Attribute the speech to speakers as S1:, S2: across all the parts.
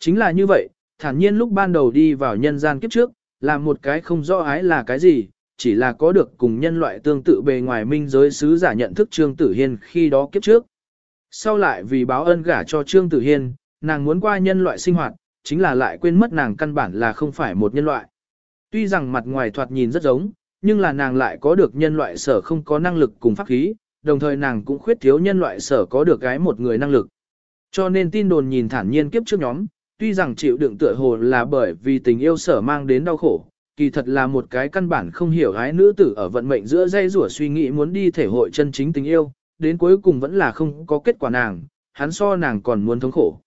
S1: Chính là như vậy, thản nhiên lúc ban đầu đi vào nhân gian kiếp trước, là một cái không rõ ái là cái gì, chỉ là có được cùng nhân loại tương tự bề ngoài minh giới sứ giả nhận thức Trương Tử Hiên khi đó kiếp trước. Sau lại vì báo ơn gả cho Trương Tử Hiên, nàng muốn qua nhân loại sinh hoạt, chính là lại quên mất nàng căn bản là không phải một nhân loại. Tuy rằng mặt ngoài thoạt nhìn rất giống, nhưng là nàng lại có được nhân loại sở không có năng lực cùng pháp khí, đồng thời nàng cũng khuyết thiếu nhân loại sở có được gái một người năng lực. Cho nên tin đồn nhìn thản nhiên kiếp trước nhóm, tuy rằng chịu đựng tựa hồ là bởi vì tình yêu sở mang đến đau khổ, kỳ thật là một cái căn bản không hiểu gái nữ tử ở vận mệnh giữa dây rủa suy nghĩ muốn đi thể hội chân chính tình yêu, đến cuối cùng vẫn là không có kết quả nàng, hắn so nàng còn muốn thống khổ.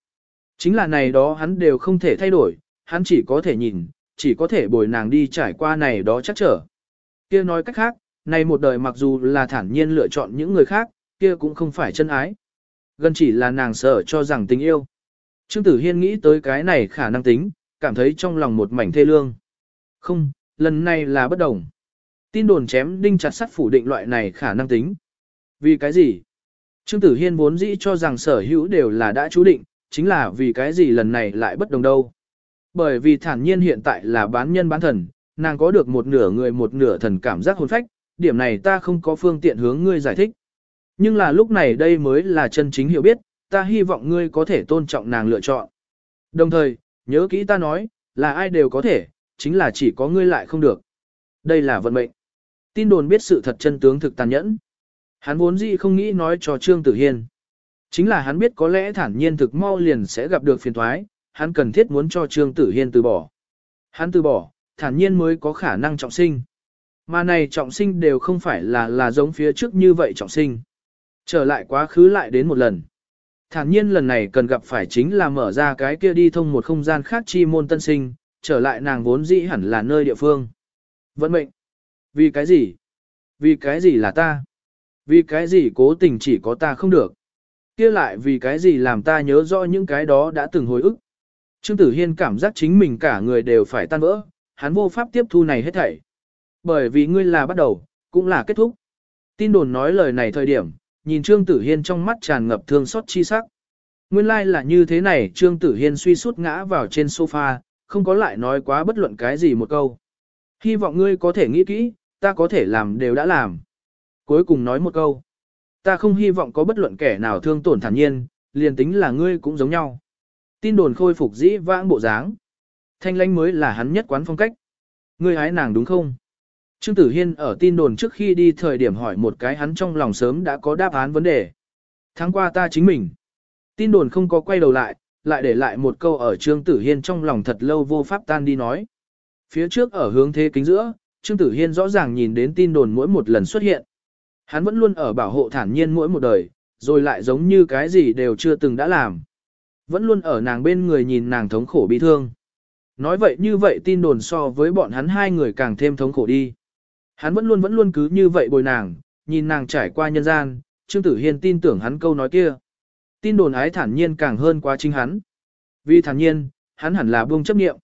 S1: Chính là này đó hắn đều không thể thay đổi, hắn chỉ có thể nhìn, chỉ có thể bồi nàng đi trải qua này đó chắc trở. Kia nói cách khác, này một đời mặc dù là thản nhiên lựa chọn những người khác, kia cũng không phải chân ái. Gần chỉ là nàng sợ cho rằng tình yêu. Trương Tử Hiên nghĩ tới cái này khả năng tính, cảm thấy trong lòng một mảnh thê lương. Không, lần này là bất đồng. Tin đồn chém đinh chặt sắt phủ định loại này khả năng tính. Vì cái gì? Trương Tử Hiên vốn dĩ cho rằng sở hữu đều là đã chú định, chính là vì cái gì lần này lại bất đồng đâu. Bởi vì thản nhiên hiện tại là bán nhân bán thần, nàng có được một nửa người một nửa thần cảm giác hồn phách, điểm này ta không có phương tiện hướng ngươi giải thích. Nhưng là lúc này đây mới là chân chính hiểu biết, ta hy vọng ngươi có thể tôn trọng nàng lựa chọn. Đồng thời, nhớ kỹ ta nói, là ai đều có thể, chính là chỉ có ngươi lại không được. Đây là vận mệnh. Tin đồn biết sự thật chân tướng thực tàn nhẫn. Hắn vốn dĩ không nghĩ nói cho Trương Tử Hiên. Chính là hắn biết có lẽ thản nhiên thực mau liền sẽ gặp được phiền thoái, hắn cần thiết muốn cho Trương Tử Hiên từ bỏ. Hắn từ bỏ, thản nhiên mới có khả năng trọng sinh. Mà này trọng sinh đều không phải là là giống phía trước như vậy trọng sinh. Trở lại quá khứ lại đến một lần. Thản nhiên lần này cần gặp phải chính là mở ra cái kia đi thông một không gian khác chi môn tân sinh, trở lại nàng vốn dĩ hẳn là nơi địa phương. Vận mệnh. Vì cái gì? Vì cái gì là ta? Vì cái gì cố tình chỉ có ta không được? kia lại vì cái gì làm ta nhớ rõ những cái đó đã từng hồi ức? Trương Tử Hiên cảm giác chính mình cả người đều phải tan vỡ, hắn vô pháp tiếp thu này hết thảy. Bởi vì ngươi là bắt đầu, cũng là kết thúc. Tin đồn nói lời này thời điểm, nhìn Trương Tử Hiên trong mắt tràn ngập thương xót chi sắc. Nguyên lai like là như thế này Trương Tử Hiên suy sút ngã vào trên sofa, không có lại nói quá bất luận cái gì một câu. Hy vọng ngươi có thể nghĩ kỹ, ta có thể làm đều đã làm. Cuối cùng nói một câu. Ta không hy vọng có bất luận kẻ nào thương tổn thản nhiên, liền tính là ngươi cũng giống nhau. Tin đồn khôi phục dĩ vãng bộ dáng. Thanh lãnh mới là hắn nhất quán phong cách. Ngươi hái nàng đúng không? Trương Tử Hiên ở tin đồn trước khi đi thời điểm hỏi một cái hắn trong lòng sớm đã có đáp án vấn đề. Tháng qua ta chính mình. Tin đồn không có quay đầu lại, lại để lại một câu ở Trương Tử Hiên trong lòng thật lâu vô pháp tan đi nói. Phía trước ở hướng thế kính giữa, Trương Tử Hiên rõ ràng nhìn đến tin đồn mỗi một lần xuất hiện. Hắn vẫn luôn ở bảo hộ thản nhiên mỗi một đời, rồi lại giống như cái gì đều chưa từng đã làm. Vẫn luôn ở nàng bên người nhìn nàng thống khổ bị thương. Nói vậy như vậy tin đồn so với bọn hắn hai người càng thêm thống khổ đi. Hắn vẫn luôn vẫn luôn cứ như vậy bồi nàng, nhìn nàng trải qua nhân gian, Trương Tử Hiên tin tưởng hắn câu nói kia. Tin đồn ái thản nhiên càng hơn quá chính hắn. Vì thản nhiên, hắn hẳn là buông chấp niệm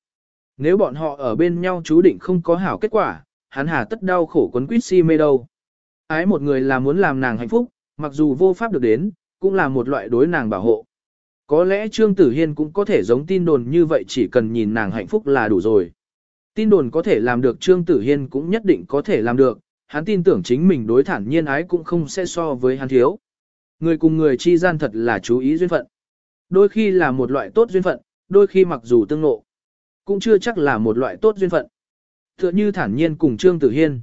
S1: Nếu bọn họ ở bên nhau chú định không có hảo kết quả, hắn hà tất đau khổ quấn quýt si mê đâu. Ái một người là muốn làm nàng hạnh phúc, mặc dù vô pháp được đến, cũng là một loại đối nàng bảo hộ. Có lẽ Trương Tử Hiên cũng có thể giống tin đồn như vậy chỉ cần nhìn nàng hạnh phúc là đủ rồi. Tin đồn có thể làm được Trương Tử Hiên cũng nhất định có thể làm được, hắn tin tưởng chính mình đối thản nhiên ái cũng không sẽ so với hắn thiếu. Người cùng người chi gian thật là chú ý duyên phận. Đôi khi là một loại tốt duyên phận, đôi khi mặc dù tương ngộ, cũng chưa chắc là một loại tốt duyên phận. Tựa như thản nhiên cùng Trương Tử Hiên.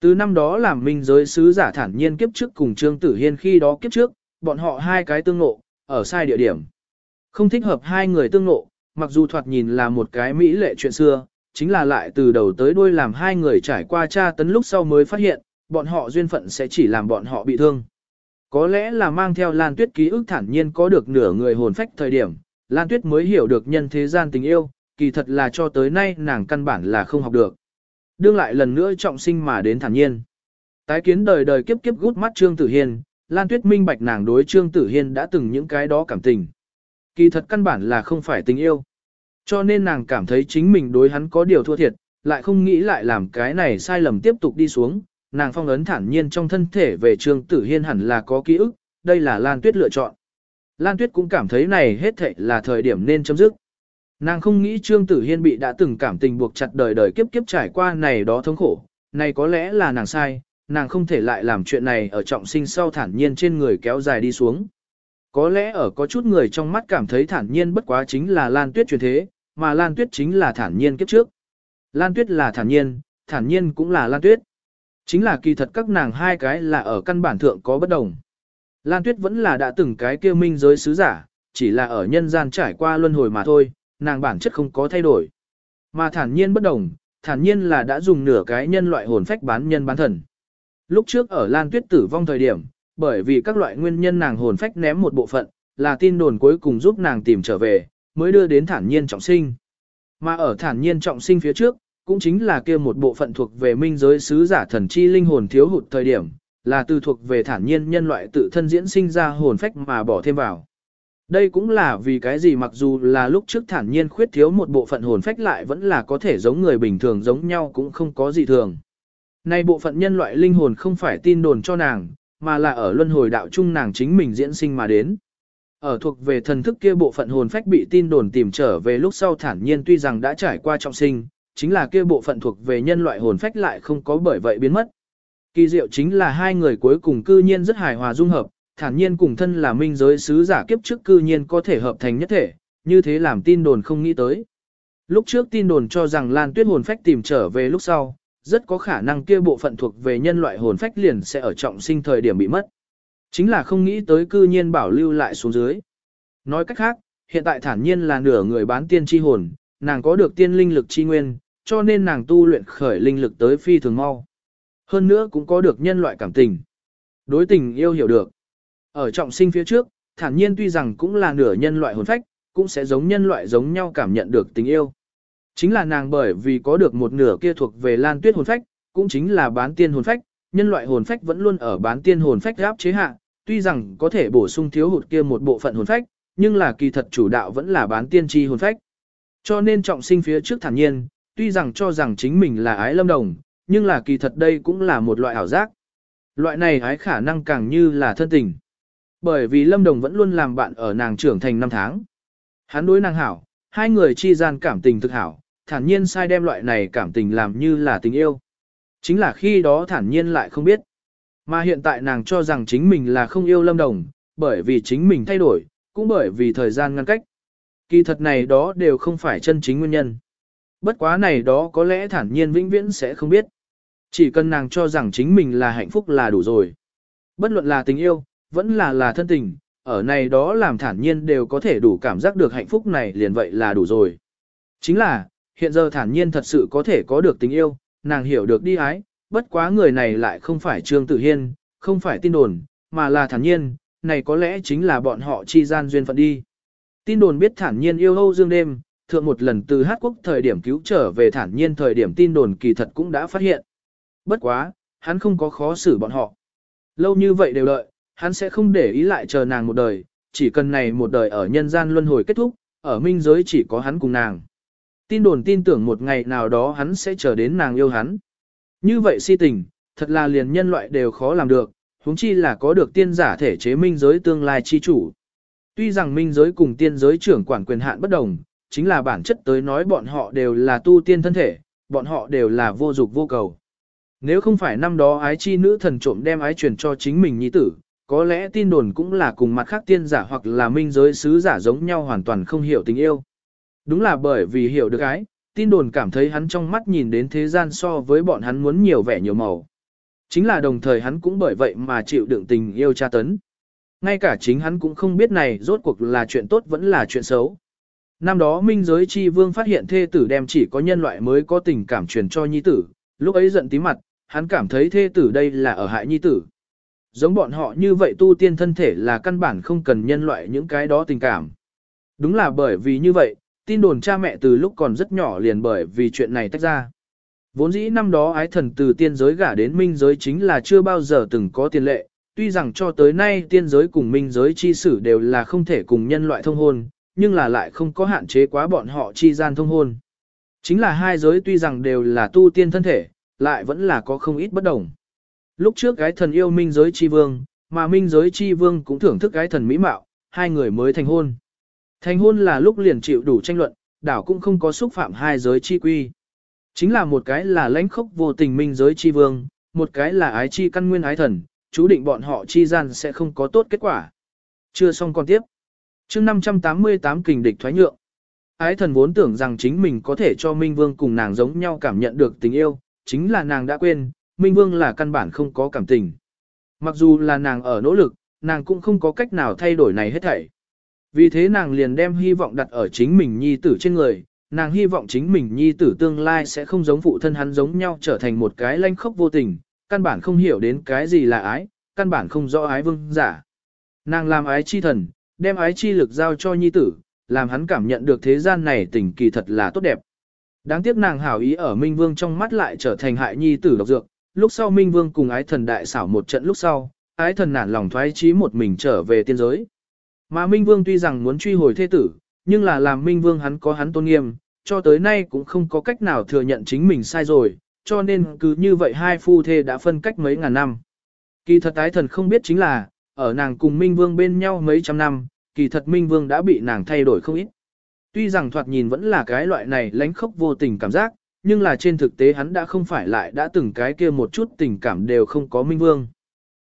S1: Từ năm đó làm minh giới sứ giả thản nhiên kiếp trước cùng Trương Tử Hiên khi đó kiếp trước, bọn họ hai cái tương ngộ, ở sai địa điểm. Không thích hợp hai người tương ngộ, mặc dù thoạt nhìn là một cái mỹ lệ chuyện xưa, chính là lại từ đầu tới đuôi làm hai người trải qua tra tấn lúc sau mới phát hiện, bọn họ duyên phận sẽ chỉ làm bọn họ bị thương. Có lẽ là mang theo Lan Tuyết ký ức thản nhiên có được nửa người hồn phách thời điểm, Lan Tuyết mới hiểu được nhân thế gian tình yêu, kỳ thật là cho tới nay nàng căn bản là không học được. Đương lại lần nữa trọng sinh mà đến thản nhiên. Tái kiến đời đời kiếp kiếp gút mắt Trương Tử Hiên, Lan Tuyết minh bạch nàng đối Trương Tử Hiên đã từng những cái đó cảm tình. Kỳ thật căn bản là không phải tình yêu. Cho nên nàng cảm thấy chính mình đối hắn có điều thua thiệt, lại không nghĩ lại làm cái này sai lầm tiếp tục đi xuống. Nàng phong ấn thản nhiên trong thân thể về Trương Tử Hiên hẳn là có ký ức, đây là Lan Tuyết lựa chọn. Lan Tuyết cũng cảm thấy này hết thệ là thời điểm nên chấm dứt. Nàng không nghĩ Trương Tử Hiên bị đã từng cảm tình buộc chặt đời đời kiếp kiếp trải qua này đó thống khổ, này có lẽ là nàng sai, nàng không thể lại làm chuyện này ở trọng sinh sau thản nhiên trên người kéo dài đi xuống. Có lẽ ở có chút người trong mắt cảm thấy thản nhiên bất quá chính là Lan Tuyết truyền thế, mà Lan Tuyết chính là thản nhiên kiếp trước. Lan Tuyết là thản nhiên, thản nhiên cũng là Lan Tuyết. Chính là kỳ thật các nàng hai cái là ở căn bản thượng có bất đồng. Lan Tuyết vẫn là đã từng cái kia minh giới sứ giả, chỉ là ở nhân gian trải qua luân hồi mà thôi, nàng bản chất không có thay đổi. Mà thản nhiên bất đồng, thản nhiên là đã dùng nửa cái nhân loại hồn phách bán nhân bán thần. Lúc trước ở Lan Tuyết tử vong thời điểm, bởi vì các loại nguyên nhân nàng hồn phách ném một bộ phận, là tin đồn cuối cùng giúp nàng tìm trở về, mới đưa đến thản nhiên trọng sinh. Mà ở thản nhiên trọng sinh phía trước, cũng chính là kia một bộ phận thuộc về minh giới sứ giả thần chi linh hồn thiếu hụt thời điểm, là từ thuộc về thản nhiên nhân loại tự thân diễn sinh ra hồn phách mà bỏ thêm vào. Đây cũng là vì cái gì mặc dù là lúc trước thản nhiên khuyết thiếu một bộ phận hồn phách lại vẫn là có thể giống người bình thường giống nhau cũng không có gì thường. Này bộ phận nhân loại linh hồn không phải tin đồn cho nàng, mà là ở luân hồi đạo trung nàng chính mình diễn sinh mà đến. Ở thuộc về thần thức kia bộ phận hồn phách bị tin đồn tìm trở về lúc sau thản nhiên tuy rằng đã trải qua trọng sinh, chính là kia bộ phận thuộc về nhân loại hồn phách lại không có bởi vậy biến mất. Kỳ diệu chính là hai người cuối cùng cư nhiên rất hài hòa dung hợp, thản nhiên cùng thân là minh giới sứ giả kiếp trước cư nhiên có thể hợp thành nhất thể, như thế làm tin đồn không nghĩ tới. Lúc trước tin đồn cho rằng Lan Tuyết hồn phách tìm trở về lúc sau, rất có khả năng kia bộ phận thuộc về nhân loại hồn phách liền sẽ ở trọng sinh thời điểm bị mất. Chính là không nghĩ tới cư nhiên bảo lưu lại xuống dưới. Nói cách khác, hiện tại thản nhiên là nửa người bán tiên chi hồn, nàng có được tiên linh lực chi nguyên, cho nên nàng tu luyện khởi linh lực tới phi thường mau. Hơn nữa cũng có được nhân loại cảm tình. Đối tình yêu hiểu được. Ở trọng sinh phía trước, thản nhiên tuy rằng cũng là nửa nhân loại hồn phách, cũng sẽ giống nhân loại giống nhau cảm nhận được tình yêu. Chính là nàng bởi vì có được một nửa kia thuộc về lan tuyết hồn phách, cũng chính là bán tiên hồn phách, nhân loại hồn phách vẫn luôn ở bán tiên hồn phách áp chế hạ, tuy rằng có thể bổ sung thiếu hụt kia một bộ phận hồn phách, nhưng là kỳ thật chủ đạo vẫn là bán tiên tri hồn phách. Cho nên trọng sinh phía trước thản nhiên, tuy rằng cho rằng chính mình là ái lâm đồng, nhưng là kỳ thật đây cũng là một loại ảo giác. Loại này ái khả năng càng như là thân tình. Bởi vì lâm đồng vẫn luôn làm bạn ở nàng trưởng thành năm tháng. Hắn đối nàng hảo, hai người chi gian cảm tình thực hảo, thản nhiên sai đem loại này cảm tình làm như là tình yêu. Chính là khi đó thản nhiên lại không biết. Mà hiện tại nàng cho rằng chính mình là không yêu lâm đồng, bởi vì chính mình thay đổi, cũng bởi vì thời gian ngăn cách. Kỳ thật này đó đều không phải chân chính nguyên nhân. Bất quá này đó có lẽ thản nhiên vĩnh viễn sẽ không biết. Chỉ cần nàng cho rằng chính mình là hạnh phúc là đủ rồi. Bất luận là tình yêu, vẫn là là thân tình, ở này đó làm thản nhiên đều có thể đủ cảm giác được hạnh phúc này liền vậy là đủ rồi. Chính là, hiện giờ thản nhiên thật sự có thể có được tình yêu, nàng hiểu được đi ái, bất quá người này lại không phải Trương Tử Hiên, không phải tin đồn, mà là thản nhiên, này có lẽ chính là bọn họ chi gian duyên phận đi. Tin đồn biết thản nhiên yêu Âu Dương đêm, thượng một lần từ Hát Quốc thời điểm cứu trở về thản nhiên thời điểm tin đồn kỳ thật cũng đã phát hiện. Bất quá, hắn không có khó xử bọn họ. Lâu như vậy đều đợi, hắn sẽ không để ý lại chờ nàng một đời, chỉ cần này một đời ở nhân gian luân hồi kết thúc, ở minh giới chỉ có hắn cùng nàng. Tin đồn tin tưởng một ngày nào đó hắn sẽ chờ đến nàng yêu hắn. Như vậy si tình, thật là liền nhân loại đều khó làm được, huống chi là có được tiên giả thể chế minh giới tương lai chi chủ. Tuy rằng minh giới cùng tiên giới trưởng quản quyền hạn bất đồng, chính là bản chất tới nói bọn họ đều là tu tiên thân thể, bọn họ đều là vô dục vô cầu. Nếu không phải năm đó ái chi nữ thần trộm đem ái truyền cho chính mình nhi tử, có lẽ tin đồn cũng là cùng mặt khác tiên giả hoặc là minh giới sứ giả giống nhau hoàn toàn không hiểu tình yêu. Đúng là bởi vì hiểu được ái, tin đồn cảm thấy hắn trong mắt nhìn đến thế gian so với bọn hắn muốn nhiều vẻ nhiều màu. Chính là đồng thời hắn cũng bởi vậy mà chịu đựng tình yêu tra tấn. Ngay cả chính hắn cũng không biết này rốt cuộc là chuyện tốt vẫn là chuyện xấu. Năm đó minh giới chi vương phát hiện thê tử đem chỉ có nhân loại mới có tình cảm truyền cho nhi tử, lúc ấy giận tí mặt, hắn cảm thấy thê tử đây là ở hại nhi tử. Giống bọn họ như vậy tu tiên thân thể là căn bản không cần nhân loại những cái đó tình cảm. Đúng là bởi vì như vậy, tin đồn cha mẹ từ lúc còn rất nhỏ liền bởi vì chuyện này tách ra. Vốn dĩ năm đó ái thần từ tiên giới gả đến minh giới chính là chưa bao giờ từng có tiền lệ, tuy rằng cho tới nay tiên giới cùng minh giới chi sử đều là không thể cùng nhân loại thông hôn, nhưng là lại không có hạn chế quá bọn họ chi gian thông hôn. Chính là hai giới tuy rằng đều là tu tiên thân thể, lại vẫn là có không ít bất đồng. Lúc trước gái thần yêu minh giới chi vương, mà minh giới chi vương cũng thưởng thức gái thần mỹ mạo, hai người mới thành hôn. Thành hôn là lúc liền chịu đủ tranh luận, đảo cũng không có xúc phạm hai giới chi quy. Chính là một cái là lãnh khốc vô tình minh giới chi vương, một cái là ái chi căn nguyên ái thần, chú định bọn họ chi gian sẽ không có tốt kết quả. Chưa xong còn tiếp. chương 588 kình địch thoái nhượng. Ái thần vốn tưởng rằng chính mình có thể cho Minh Vương cùng nàng giống nhau cảm nhận được tình yêu, chính là nàng đã quên, Minh Vương là căn bản không có cảm tình. Mặc dù là nàng ở nỗ lực, nàng cũng không có cách nào thay đổi này hết thảy. Vì thế nàng liền đem hy vọng đặt ở chính mình nhi tử trên người, nàng hy vọng chính mình nhi tử tương lai sẽ không giống phụ thân hắn giống nhau trở thành một cái lanh khốc vô tình, căn bản không hiểu đến cái gì là ái, căn bản không rõ ái vương giả. Nàng làm ái chi thần, đem ái chi lực giao cho nhi tử, làm hắn cảm nhận được thế gian này tình kỳ thật là tốt đẹp. Đáng tiếc nàng hảo ý ở Minh Vương trong mắt lại trở thành hại nhi tử độc dược, lúc sau Minh Vương cùng ái thần đại xảo một trận lúc sau, ái thần nản lòng thoái chí một mình trở về tiên giới. Mà Minh Vương tuy rằng muốn truy hồi thế tử, nhưng là làm Minh Vương hắn có hắn tôn nghiêm, cho tới nay cũng không có cách nào thừa nhận chính mình sai rồi, cho nên cứ như vậy hai phu thê đã phân cách mấy ngàn năm. Kỳ thật tái thần không biết chính là, ở nàng cùng Minh Vương bên nhau mấy trăm năm, kỳ thật Minh Vương đã bị nàng thay đổi không ít. Tuy rằng thoạt nhìn vẫn là cái loại này lánh khốc vô tình cảm giác, nhưng là trên thực tế hắn đã không phải lại đã từng cái kia một chút tình cảm đều không có Minh Vương.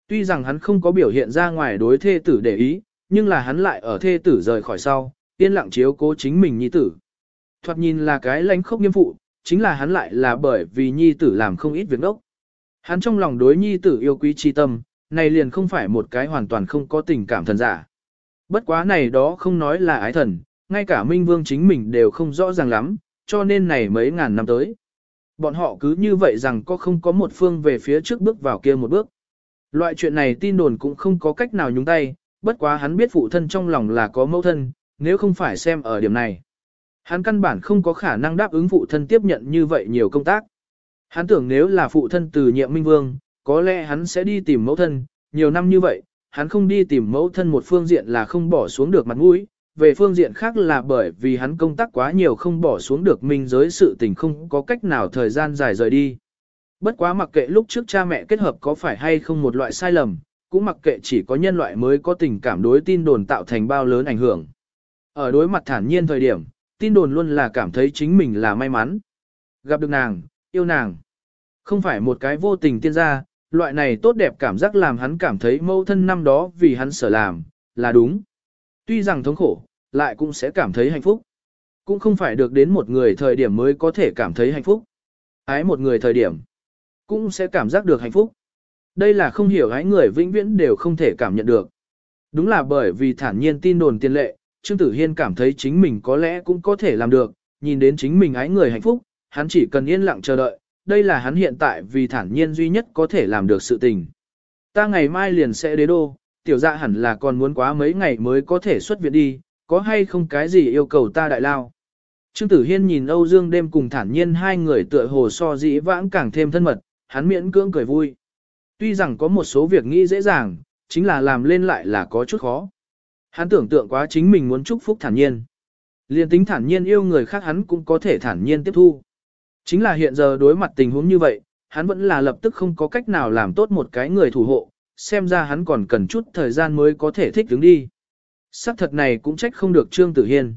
S1: Tuy rằng hắn không có biểu hiện ra ngoài đối thê tử để ý, nhưng là hắn lại ở thê tử rời khỏi sau, yên lặng chiếu cố chính mình nhi tử. Thoạt nhìn là cái lánh khốc nghiêm phụ, chính là hắn lại là bởi vì nhi tử làm không ít việc đốc. Hắn trong lòng đối nhi tử yêu quý chi tâm, này liền không phải một cái hoàn toàn không có tình cảm thần giả. Bất quá này đó không nói là ái thần, ngay cả Minh Vương chính mình đều không rõ ràng lắm, cho nên này mấy ngàn năm tới. Bọn họ cứ như vậy rằng có không có một phương về phía trước bước vào kia một bước. Loại chuyện này tin đồn cũng không có cách nào nhúng tay, bất quá hắn biết phụ thân trong lòng là có mẫu thân, nếu không phải xem ở điểm này. Hắn căn bản không có khả năng đáp ứng phụ thân tiếp nhận như vậy nhiều công tác. Hắn tưởng nếu là phụ thân từ nhiệm minh vương, có lẽ hắn sẽ đi tìm mẫu thân, nhiều năm như vậy, hắn không đi tìm mẫu thân một phương diện là không bỏ xuống được mặt mũi, về phương diện khác là bởi vì hắn công tác quá nhiều không bỏ xuống được minh giới sự tình không có cách nào thời gian dài rời đi. Bất quá mặc kệ lúc trước cha mẹ kết hợp có phải hay không một loại sai lầm, cũng mặc kệ chỉ có nhân loại mới có tình cảm đối tin đồn tạo thành bao lớn ảnh hưởng. Ở đối mặt thản nhiên thời điểm, tin đồn luôn là cảm thấy chính mình là may mắn. Gặp được nàng, yêu nàng. Không phải một cái vô tình tiên gia, loại này tốt đẹp cảm giác làm hắn cảm thấy mâu thân năm đó vì hắn sở làm, là đúng. Tuy rằng thống khổ, lại cũng sẽ cảm thấy hạnh phúc. Cũng không phải được đến một người thời điểm mới có thể cảm thấy hạnh phúc. Ái một người thời điểm, cũng sẽ cảm giác được hạnh phúc. Đây là không hiểu ái người vĩnh viễn đều không thể cảm nhận được. Đúng là bởi vì thản nhiên tin đồn tiên lệ, Trương Tử Hiên cảm thấy chính mình có lẽ cũng có thể làm được, nhìn đến chính mình ái người hạnh phúc, hắn chỉ cần yên lặng chờ đợi, đây là hắn hiện tại vì thản nhiên duy nhất có thể làm được sự tình. Ta ngày mai liền sẽ đế đô, tiểu dạ hẳn là còn muốn quá mấy ngày mới có thể xuất viện đi, có hay không cái gì yêu cầu ta đại lao. Trương Tử Hiên nhìn Âu Dương đêm cùng thản nhiên hai người tựa hồ so dĩ vãng càng thêm thân mật, hắn miễn cưỡng cười vui. Tuy rằng có một số việc nghĩ dễ dàng, chính là làm lên lại là có chút khó. Hắn tưởng tượng quá chính mình muốn chúc phúc thản nhiên. Liên tính thản nhiên yêu người khác hắn cũng có thể thản nhiên tiếp thu. Chính là hiện giờ đối mặt tình huống như vậy, hắn vẫn là lập tức không có cách nào làm tốt một cái người thủ hộ, xem ra hắn còn cần chút thời gian mới có thể thích đứng đi. Sắc thật này cũng trách không được Trương Tử Hiên.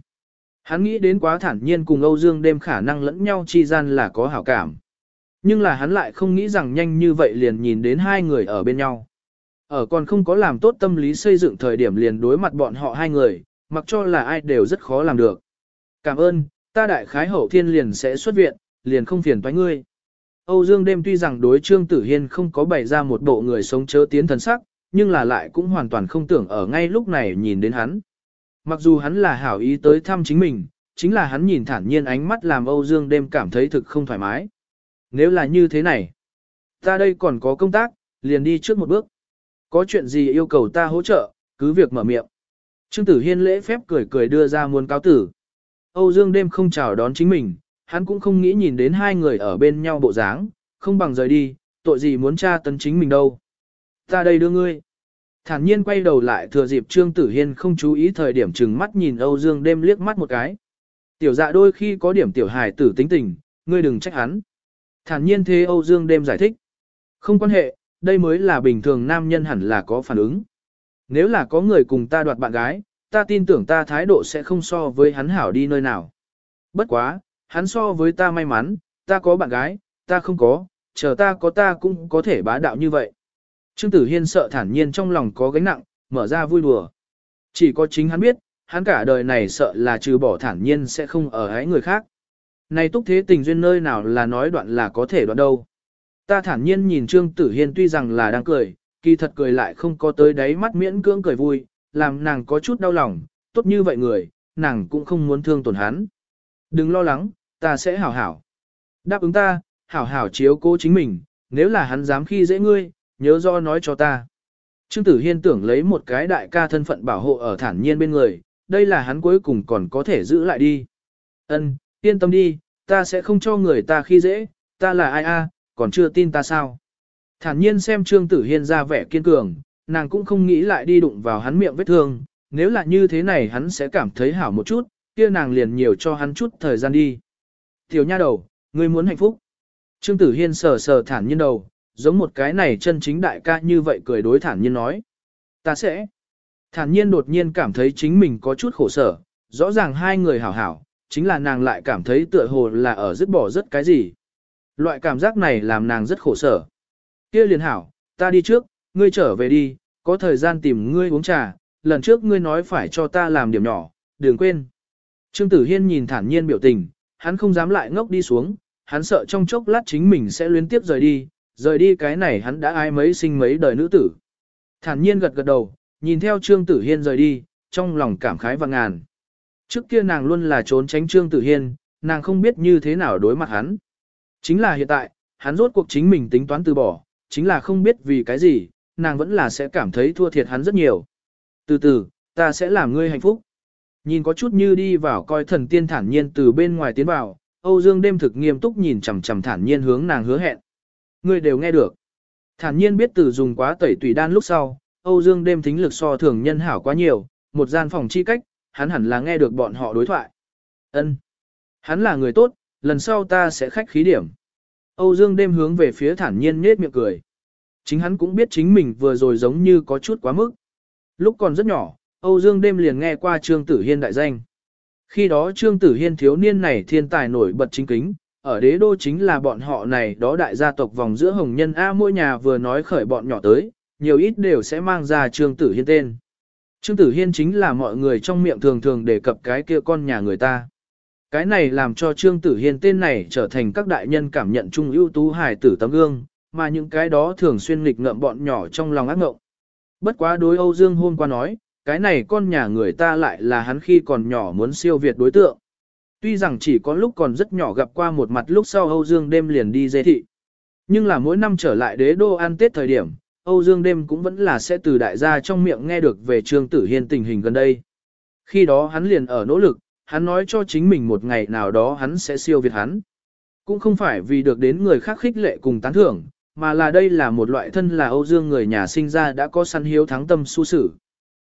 S1: Hắn nghĩ đến quá thản nhiên cùng Âu Dương đêm khả năng lẫn nhau chi gian là có hảo cảm. Nhưng là hắn lại không nghĩ rằng nhanh như vậy liền nhìn đến hai người ở bên nhau. Ở còn không có làm tốt tâm lý xây dựng thời điểm liền đối mặt bọn họ hai người, mặc cho là ai đều rất khó làm được. Cảm ơn, ta đại khái hậu thiên liền sẽ xuất viện, liền không phiền toái ngươi. Âu Dương đêm tuy rằng đối Trương Tử Hiên không có bày ra một bộ người sống chớ tiến thần sắc, nhưng là lại cũng hoàn toàn không tưởng ở ngay lúc này nhìn đến hắn. Mặc dù hắn là hảo ý tới thăm chính mình, chính là hắn nhìn thản nhiên ánh mắt làm Âu Dương đêm cảm thấy thực không thoải mái. Nếu là như thế này, ta đây còn có công tác, liền đi trước một bước. Có chuyện gì yêu cầu ta hỗ trợ, cứ việc mở miệng. Trương Tử Hiên lễ phép cười cười đưa ra muôn cáo tử. Âu Dương đêm không chào đón chính mình, hắn cũng không nghĩ nhìn đến hai người ở bên nhau bộ dáng, không bằng rời đi, tội gì muốn tra tấn chính mình đâu. Ta đây đưa ngươi. Thản nhiên quay đầu lại thừa dịp Trương Tử Hiên không chú ý thời điểm chừng mắt nhìn Âu Dương đêm liếc mắt một cái. Tiểu dạ đôi khi có điểm tiểu hài tử tính tình, ngươi đừng trách hắn. Thản nhiên thế Âu Dương đêm giải thích. Không quan hệ, đây mới là bình thường nam nhân hẳn là có phản ứng. Nếu là có người cùng ta đoạt bạn gái, ta tin tưởng ta thái độ sẽ không so với hắn hảo đi nơi nào. Bất quá, hắn so với ta may mắn, ta có bạn gái, ta không có, chờ ta có ta cũng có thể bá đạo như vậy. Trương Tử Hiên sợ thản nhiên trong lòng có gánh nặng, mở ra vui đùa. Chỉ có chính hắn biết, hắn cả đời này sợ là trừ bỏ thản nhiên sẽ không ở hái người khác. Này túc thế tình duyên nơi nào là nói đoạn là có thể đoạn đâu. Ta thản nhiên nhìn Trương Tử Hiên tuy rằng là đang cười, kỳ thật cười lại không có tới đáy mắt miễn cưỡng cười vui, làm nàng có chút đau lòng, tốt như vậy người, nàng cũng không muốn thương tổn hắn. Đừng lo lắng, ta sẽ hảo hảo. Đáp ứng ta, hảo hảo chiếu cố chính mình, nếu là hắn dám khi dễ ngươi, nhớ do nói cho ta. Trương Tử Hiên tưởng lấy một cái đại ca thân phận bảo hộ ở thản nhiên bên người, đây là hắn cuối cùng còn có thể giữ lại đi. Ân, yên tâm đi, ta sẽ không cho người ta khi dễ, ta là ai a, còn chưa tin ta sao. Thản nhiên xem Trương Tử Hiên ra vẻ kiên cường, nàng cũng không nghĩ lại đi đụng vào hắn miệng vết thương, nếu là như thế này hắn sẽ cảm thấy hảo một chút, kia nàng liền nhiều cho hắn chút thời gian đi. Tiểu nha đầu, ngươi muốn hạnh phúc. Trương Tử Hiên sờ sờ thản nhiên đầu, giống một cái này chân chính đại ca như vậy cười đối thản nhiên nói. Ta sẽ. Thản nhiên đột nhiên cảm thấy chính mình có chút khổ sở, rõ ràng hai người hảo hảo, chính là nàng lại cảm thấy tựa hồ là ở dứt bỏ rất cái gì. Loại cảm giác này làm nàng rất khổ sở. Kia liền hảo, ta đi trước, ngươi trở về đi, có thời gian tìm ngươi uống trà, lần trước ngươi nói phải cho ta làm điểm nhỏ, đừng quên. Trương Tử Hiên nhìn thản nhiên biểu tình, hắn không dám lại ngốc đi xuống, hắn sợ trong chốc lát chính mình sẽ luyến tiếp rời đi, rời đi cái này hắn đã ai mấy sinh mấy đời nữ tử. Thản nhiên gật gật đầu, nhìn theo Trương Tử Hiên rời đi, trong lòng cảm khái và ngàn. Trước kia nàng luôn là trốn tránh Trương Tử Hiên, nàng không biết như thế nào đối mặt hắn. Chính là hiện tại, hắn rốt cuộc chính mình tính toán từ bỏ, chính là không biết vì cái gì, nàng vẫn là sẽ cảm thấy thua thiệt hắn rất nhiều. Từ từ, ta sẽ làm ngươi hạnh phúc. Nhìn có chút như đi vào coi thần tiên thản nhiên từ bên ngoài tiến vào, Âu Dương đêm thực nghiêm túc nhìn chằm chằm thản nhiên hướng nàng hứa hẹn. Ngươi đều nghe được. Thản nhiên biết từ dùng quá tẩy tùy đan lúc sau, Âu Dương đêm thính lực so thường nhân hảo quá nhiều, một gian phòng chi cách, hắn hẳn là nghe được bọn họ đối thoại. Ân, Hắn là người tốt, lần sau ta sẽ khách khí điểm. Âu Dương đêm hướng về phía thản nhiên nết miệng cười. Chính hắn cũng biết chính mình vừa rồi giống như có chút quá mức. Lúc còn rất nhỏ, Âu Dương đêm liền nghe qua Trương Tử Hiên đại danh. Khi đó Trương Tử Hiên thiếu niên này thiên tài nổi bật chính kính, ở đế đô chính là bọn họ này đó đại gia tộc vòng giữa hồng nhân A mỗi nhà vừa nói khởi bọn nhỏ tới, nhiều ít đều sẽ mang ra Trương Tử Hiên tên. Trương Tử Hiên chính là mọi người trong miệng thường thường đề cập cái kia con nhà người ta. Cái này làm cho Trương Tử Hiên tên này trở thành các đại nhân cảm nhận chung ưu tú hài tử tấm gương, mà những cái đó thường xuyên nghịch ngợm bọn nhỏ trong lòng ác ngộng. Bất quá đối Âu Dương hôm qua nói, cái này con nhà người ta lại là hắn khi còn nhỏ muốn siêu việt đối tượng. Tuy rằng chỉ có lúc còn rất nhỏ gặp qua một mặt lúc sau Âu Dương đêm liền đi dê thị. Nhưng là mỗi năm trở lại đế đô ăn tết thời điểm, Âu Dương đêm cũng vẫn là sẽ từ đại gia trong miệng nghe được về Trương Tử Hiên tình hình gần đây. Khi đó hắn liền ở nỗ lực, hắn nói cho chính mình một ngày nào đó hắn sẽ siêu việt hắn. Cũng không phải vì được đến người khác khích lệ cùng tán thưởng, mà là đây là một loại thân là Âu Dương người nhà sinh ra đã có săn hiếu thắng tâm su sử.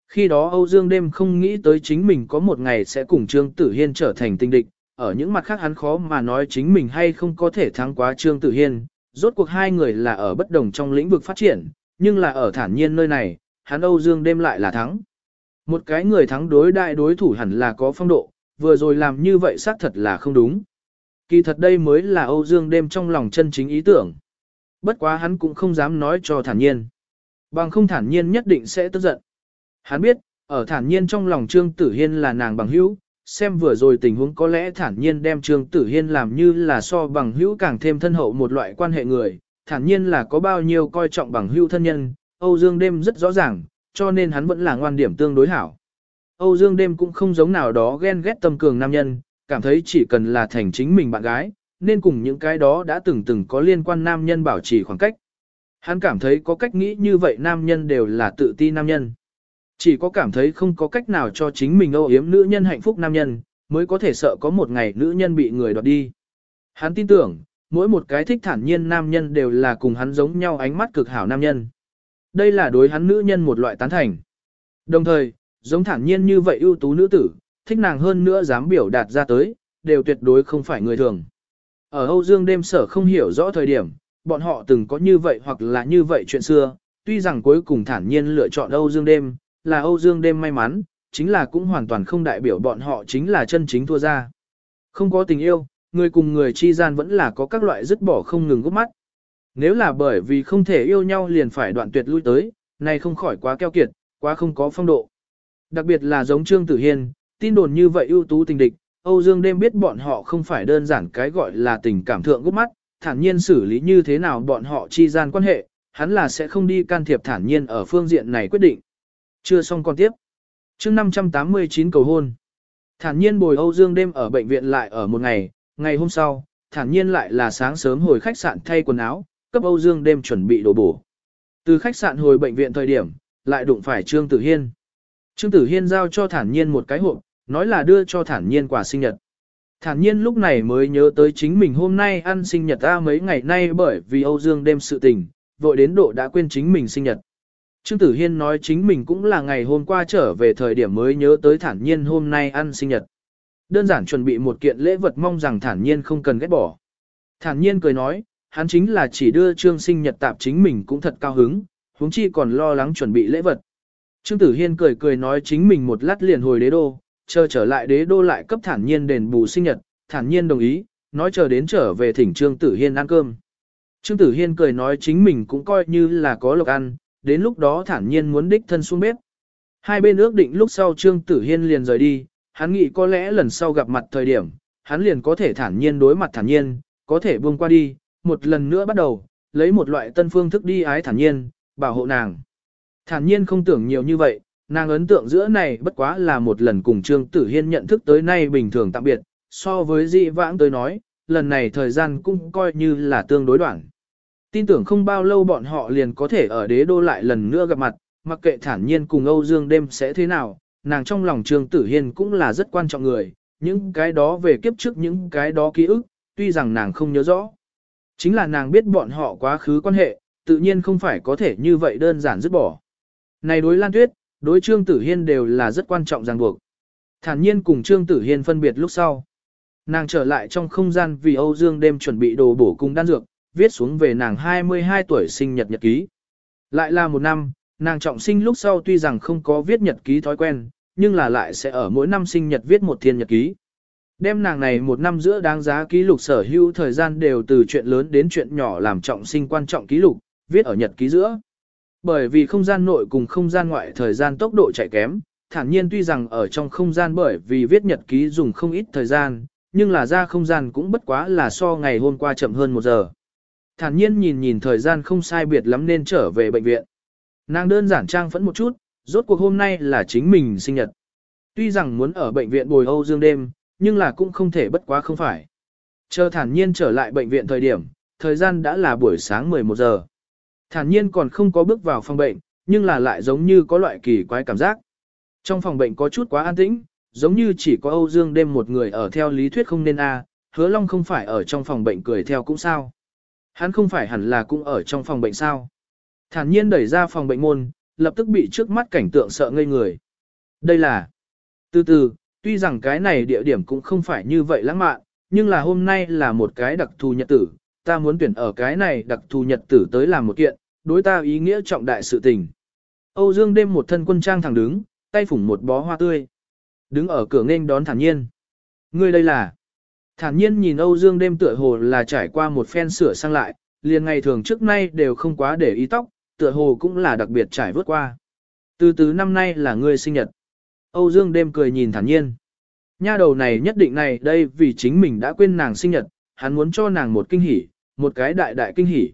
S1: Khi đó Âu Dương đêm không nghĩ tới chính mình có một ngày sẽ cùng Trương Tử Hiên trở thành tinh địch, ở những mặt khác hắn khó mà nói chính mình hay không có thể thắng quá Trương Tử Hiên, rốt cuộc hai người là ở bất đồng trong lĩnh vực phát triển, nhưng là ở thản nhiên nơi này, hắn Âu Dương đêm lại là thắng. Một cái người thắng đối đại đối thủ hẳn là có phong độ, vừa rồi làm như vậy xác thật là không đúng. Kỳ thật đây mới là Âu Dương đêm trong lòng chân chính ý tưởng. Bất quá hắn cũng không dám nói cho thản nhiên. Bằng không thản nhiên nhất định sẽ tức giận. Hắn biết, ở thản nhiên trong lòng Trương Tử Hiên là nàng bằng hữu, xem vừa rồi tình huống có lẽ thản nhiên đem Trương Tử Hiên làm như là so bằng hữu càng thêm thân hậu một loại quan hệ người, thản nhiên là có bao nhiêu coi trọng bằng hữu thân nhân, Âu Dương đêm rất rõ ràng, cho nên hắn vẫn là ngoan điểm tương đối hảo. Âu Dương đêm cũng không giống nào đó ghen ghét tâm cường nam nhân, cảm thấy chỉ cần là thành chính mình bạn gái, nên cùng những cái đó đã từng từng có liên quan nam nhân bảo trì khoảng cách. Hắn cảm thấy có cách nghĩ như vậy nam nhân đều là tự ti nam nhân. Chỉ có cảm thấy không có cách nào cho chính mình âu yếm nữ nhân hạnh phúc nam nhân, mới có thể sợ có một ngày nữ nhân bị người đoạt đi. Hắn tin tưởng, mỗi một cái thích thản nhiên nam nhân đều là cùng hắn giống nhau ánh mắt cực hảo nam nhân. Đây là đối hắn nữ nhân một loại tán thành. Đồng thời, giống thản nhiên như vậy ưu tú nữ tử, thích nàng hơn nữa dám biểu đạt ra tới, đều tuyệt đối không phải người thường. Ở Âu Dương đêm sở không hiểu rõ thời điểm, bọn họ từng có như vậy hoặc là như vậy chuyện xưa, tuy rằng cuối cùng thản nhiên lựa chọn Âu Dương đêm, là Âu Dương đêm may mắn, chính là cũng hoàn toàn không đại biểu bọn họ chính là chân chính thua ra. Không có tình yêu, người cùng người chi gian vẫn là có các loại dứt bỏ không ngừng gốc mắt. Nếu là bởi vì không thể yêu nhau liền phải đoạn tuyệt lui tới, này không khỏi quá keo kiệt, quá không có phong độ. Đặc biệt là giống Trương Tử Hiên, tin đồn như vậy ưu tú tình địch, Âu Dương đêm biết bọn họ không phải đơn giản cái gọi là tình cảm thượng gốc mắt, thản nhiên xử lý như thế nào bọn họ chi gian quan hệ, hắn là sẽ không đi can thiệp thản nhiên ở phương diện này quyết định. Chưa xong con tiếp. chương 589 cầu hôn. Thản nhiên bồi Âu Dương đêm ở bệnh viện lại ở một ngày, ngày hôm sau, thản nhiên lại là sáng sớm hồi khách sạn thay quần áo, cấp Âu Dương đêm chuẩn bị đồ bổ. Từ khách sạn hồi bệnh viện thời điểm, lại đụng phải Trương Tử Hiên. Trương Tử Hiên giao cho thản nhiên một cái hộp, nói là đưa cho thản nhiên quà sinh nhật. Thản nhiên lúc này mới nhớ tới chính mình hôm nay ăn sinh nhật ta mấy ngày nay bởi vì Âu Dương đêm sự tình, vội đến độ đã quên chính mình sinh nhật. Trương Tử Hiên nói chính mình cũng là ngày hôm qua trở về thời điểm mới nhớ tới thản nhiên hôm nay ăn sinh nhật. Đơn giản chuẩn bị một kiện lễ vật mong rằng thản nhiên không cần ghét bỏ. Thản nhiên cười nói, hắn chính là chỉ đưa trương sinh nhật tạp chính mình cũng thật cao hứng, huống chi còn lo lắng chuẩn bị lễ vật. Trương Tử Hiên cười cười nói chính mình một lát liền hồi đế đô, chờ trở lại đế đô lại cấp thản nhiên đền bù sinh nhật, thản nhiên đồng ý, nói chờ đến trở về thỉnh Trương Tử Hiên ăn cơm. Trương Tử Hiên cười nói chính mình cũng coi như là có lộc ăn, đến lúc đó thản nhiên muốn đích thân xuống bếp. Hai bên ước định lúc sau Trương Tử Hiên liền rời đi, hắn nghĩ có lẽ lần sau gặp mặt thời điểm, hắn liền có thể thản nhiên đối mặt thản nhiên, có thể buông qua đi, một lần nữa bắt đầu, lấy một loại tân phương thức đi ái thản nhiên, bảo hộ nàng. Thản nhiên không tưởng nhiều như vậy, nàng ấn tượng giữa này bất quá là một lần cùng Trương Tử Hiên nhận thức tới nay bình thường tạm biệt, so với dị vãng tới nói, lần này thời gian cũng coi như là tương đối đoạn. Tin tưởng không bao lâu bọn họ liền có thể ở đế đô lại lần nữa gặp mặt, mặc kệ thản nhiên cùng Âu Dương đêm sẽ thế nào, nàng trong lòng Trương Tử Hiên cũng là rất quan trọng người, những cái đó về kiếp trước những cái đó ký ức, tuy rằng nàng không nhớ rõ. Chính là nàng biết bọn họ quá khứ quan hệ, tự nhiên không phải có thể như vậy đơn giản dứt bỏ. Này đối Lan Tuyết, đối Trương Tử Hiên đều là rất quan trọng ràng buộc. Thản nhiên cùng Trương Tử Hiên phân biệt lúc sau. Nàng trở lại trong không gian vì Âu Dương đêm chuẩn bị đồ bổ cùng đan dược, viết xuống về nàng 22 tuổi sinh nhật nhật ký. Lại là một năm, nàng trọng sinh lúc sau tuy rằng không có viết nhật ký thói quen, nhưng là lại sẽ ở mỗi năm sinh nhật viết một thiên nhật ký. Đem nàng này một năm giữa đáng giá ký lục sở hữu thời gian đều từ chuyện lớn đến chuyện nhỏ làm trọng sinh quan trọng ký lục, viết ở nhật ký giữa. Bởi vì không gian nội cùng không gian ngoại thời gian tốc độ chạy kém, thản nhiên tuy rằng ở trong không gian bởi vì viết nhật ký dùng không ít thời gian, nhưng là ra không gian cũng bất quá là so ngày hôm qua chậm hơn một giờ. Thản nhiên nhìn nhìn thời gian không sai biệt lắm nên trở về bệnh viện. Nàng đơn giản trang phẫn một chút, rốt cuộc hôm nay là chính mình sinh nhật. Tuy rằng muốn ở bệnh viện bồi Âu Dương đêm, nhưng là cũng không thể bất quá không phải. Chờ thản nhiên trở lại bệnh viện thời điểm, thời gian đã là buổi sáng 11 giờ. Thản nhiên còn không có bước vào phòng bệnh, nhưng là lại giống như có loại kỳ quái cảm giác. Trong phòng bệnh có chút quá an tĩnh, giống như chỉ có Âu Dương đêm một người ở theo lý thuyết không nên a, hứa long không phải ở trong phòng bệnh cười theo cũng sao. Hắn không phải hẳn là cũng ở trong phòng bệnh sao. Thản nhiên đẩy ra phòng bệnh môn, lập tức bị trước mắt cảnh tượng sợ ngây người. Đây là... Từ từ, tuy rằng cái này địa điểm cũng không phải như vậy lãng mạn, nhưng là hôm nay là một cái đặc thù nhật tử, ta muốn tuyển ở cái này đặc thù nhật tử tới làm một kiện, đối ta ý nghĩa trọng đại sự tình. Âu Dương đêm một thân quân trang thẳng đứng, tay phủng một bó hoa tươi. Đứng ở cửa nghênh đón thản nhiên. Ngươi đây là... Thản nhiên nhìn Âu Dương đêm tựa hồ là trải qua một phen sửa sang lại, liền ngày thường trước nay đều không quá để ý tóc, tựa hồ cũng là đặc biệt trải vớt qua. Từ từ năm nay là ngươi sinh nhật. Âu Dương đêm cười nhìn thản nhiên. Nha đầu này nhất định này đây vì chính mình đã quên nàng sinh nhật, hắn muốn cho nàng một kinh hỉ, một cái đại đại kinh hỉ.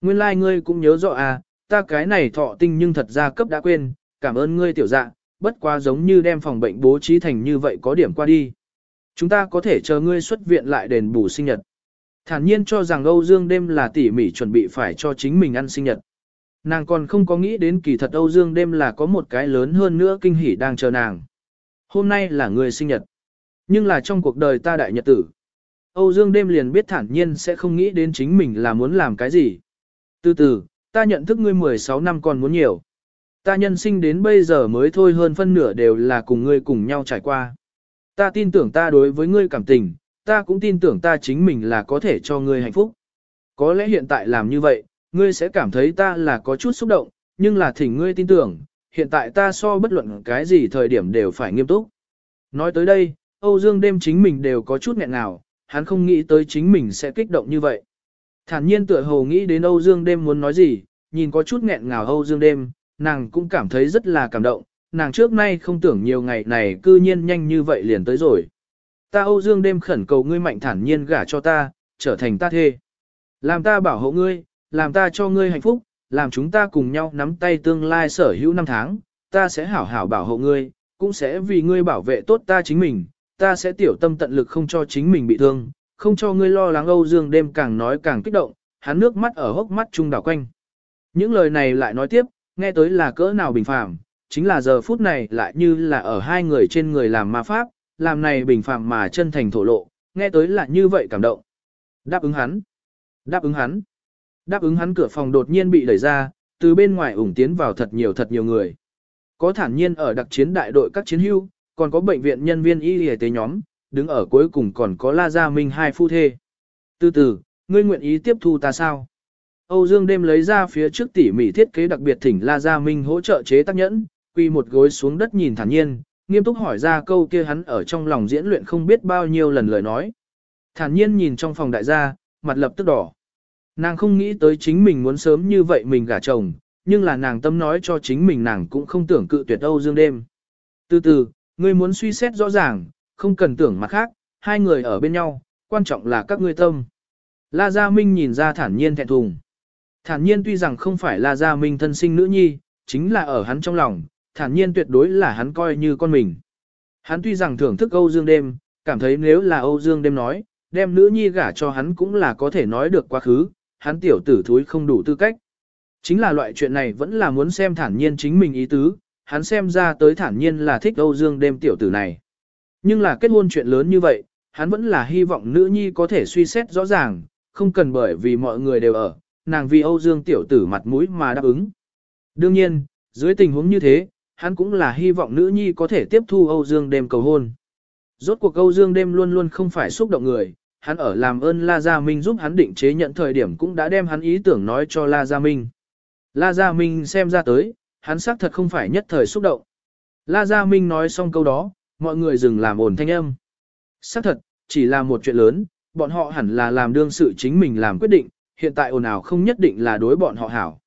S1: Nguyên lai like ngươi cũng nhớ rõ à, ta cái này thọ tinh nhưng thật ra cấp đã quên, cảm ơn ngươi tiểu dạ, bất quá giống như đem phòng bệnh bố trí thành như vậy có điểm qua đi. Chúng ta có thể chờ ngươi xuất viện lại đền bù sinh nhật. Thản nhiên cho rằng Âu Dương đêm là tỉ mỉ chuẩn bị phải cho chính mình ăn sinh nhật. Nàng còn không có nghĩ đến kỳ thật Âu Dương đêm là có một cái lớn hơn nữa kinh hỉ đang chờ nàng. Hôm nay là người sinh nhật. Nhưng là trong cuộc đời ta đại nhật tử. Âu Dương đêm liền biết thản nhiên sẽ không nghĩ đến chính mình là muốn làm cái gì. Từ từ, ta nhận thức ngươi 16 năm còn muốn nhiều. Ta nhân sinh đến bây giờ mới thôi hơn phân nửa đều là cùng ngươi cùng nhau trải qua. Ta tin tưởng ta đối với ngươi cảm tình, ta cũng tin tưởng ta chính mình là có thể cho ngươi hạnh phúc. Có lẽ hiện tại làm như vậy, ngươi sẽ cảm thấy ta là có chút xúc động, nhưng là thỉnh ngươi tin tưởng, hiện tại ta so bất luận cái gì thời điểm đều phải nghiêm túc. Nói tới đây, Âu Dương đêm chính mình đều có chút nghẹn ngào, hắn không nghĩ tới chính mình sẽ kích động như vậy. Thản nhiên tựa hồ nghĩ đến Âu Dương đêm muốn nói gì, nhìn có chút nghẹn ngào Âu Dương đêm, nàng cũng cảm thấy rất là cảm động, nàng trước nay không tưởng nhiều ngày này cư nhiên nhanh như vậy liền tới rồi. Ta Âu Dương đêm khẩn cầu ngươi mạnh thản nhiên gả cho ta, trở thành ta thê. Làm ta bảo hộ ngươi, làm ta cho ngươi hạnh phúc, làm chúng ta cùng nhau nắm tay tương lai sở hữu năm tháng, ta sẽ hảo hảo bảo hộ ngươi, cũng sẽ vì ngươi bảo vệ tốt ta chính mình, ta sẽ tiểu tâm tận lực không cho chính mình bị thương, không cho ngươi lo lắng Âu Dương đêm càng nói càng kích động, hắn nước mắt ở hốc mắt trung đảo quanh. Những lời này lại nói tiếp, nghe tới là cỡ nào bình phàm, chính là giờ phút này lại như là ở hai người trên người làm ma pháp, làm này bình phàm mà chân thành thổ lộ, nghe tới là như vậy cảm động. Đáp ứng hắn. Đáp ứng hắn. Đáp ứng hắn cửa phòng đột nhiên bị đẩy ra, từ bên ngoài ủng tiến vào thật nhiều thật nhiều người. Có thản nhiên ở đặc chiến đại đội các chiến hưu, còn có bệnh viện nhân viên y y tế nhóm, đứng ở cuối cùng còn có La Gia Minh hai phu thê. Từ từ, ngươi nguyện ý tiếp thu ta sao? Âu Dương đêm lấy ra phía trước tỉ mỉ thiết kế đặc biệt thỉnh La Gia Minh hỗ trợ chế tác nhẫn, quy một gối xuống đất nhìn thản nhiên, nghiêm túc hỏi ra câu kia hắn ở trong lòng diễn luyện không biết bao nhiêu lần lời nói. Thản nhiên nhìn trong phòng đại gia, mặt lập tức đỏ. Nàng không nghĩ tới chính mình muốn sớm như vậy mình gả chồng, nhưng là nàng tâm nói cho chính mình nàng cũng không tưởng cự tuyệt Âu Dương đêm. Từ từ, ngươi muốn suy xét rõ ràng, không cần tưởng mặt khác, hai người ở bên nhau, quan trọng là các ngươi tâm. La Gia Minh nhìn ra thản nhiên thẹn thùng. Thản nhiên tuy rằng không phải La Gia Minh thân sinh nữ nhi, chính là ở hắn trong lòng, thản nhiên tuyệt đối là hắn coi như con mình. Hắn tuy rằng thưởng thức Âu Dương đêm, cảm thấy nếu là Âu Dương đêm nói, đem nữ nhi gả cho hắn cũng là có thể nói được quá khứ, hắn tiểu tử thúi không đủ tư cách. Chính là loại chuyện này vẫn là muốn xem thản nhiên chính mình ý tứ, hắn xem ra tới thản nhiên là thích Âu Dương đêm tiểu tử này. Nhưng là kết hôn chuyện lớn như vậy, hắn vẫn là hy vọng nữ nhi có thể suy xét rõ ràng, không cần bởi vì mọi người đều ở, nàng vì Âu Dương tiểu tử mặt mũi mà đáp ứng. Đương nhiên, dưới tình huống như thế, hắn cũng là hy vọng nữ nhi có thể tiếp thu Âu Dương đêm cầu hôn. Rốt cuộc Âu Dương đêm luôn luôn không phải xúc động người, hắn ở làm ơn La Gia Minh giúp hắn định chế nhận thời điểm cũng đã đem hắn ý tưởng nói cho La Gia Minh. La Gia Minh xem ra tới, hắn xác thật không phải nhất thời xúc động. La Gia Minh nói xong câu đó, mọi người dừng làm ổn thanh âm. Xác thật, chỉ là một chuyện lớn, bọn họ hẳn là làm đương sự chính mình làm quyết định, hiện tại ồn ào không nhất định là đối bọn họ hảo.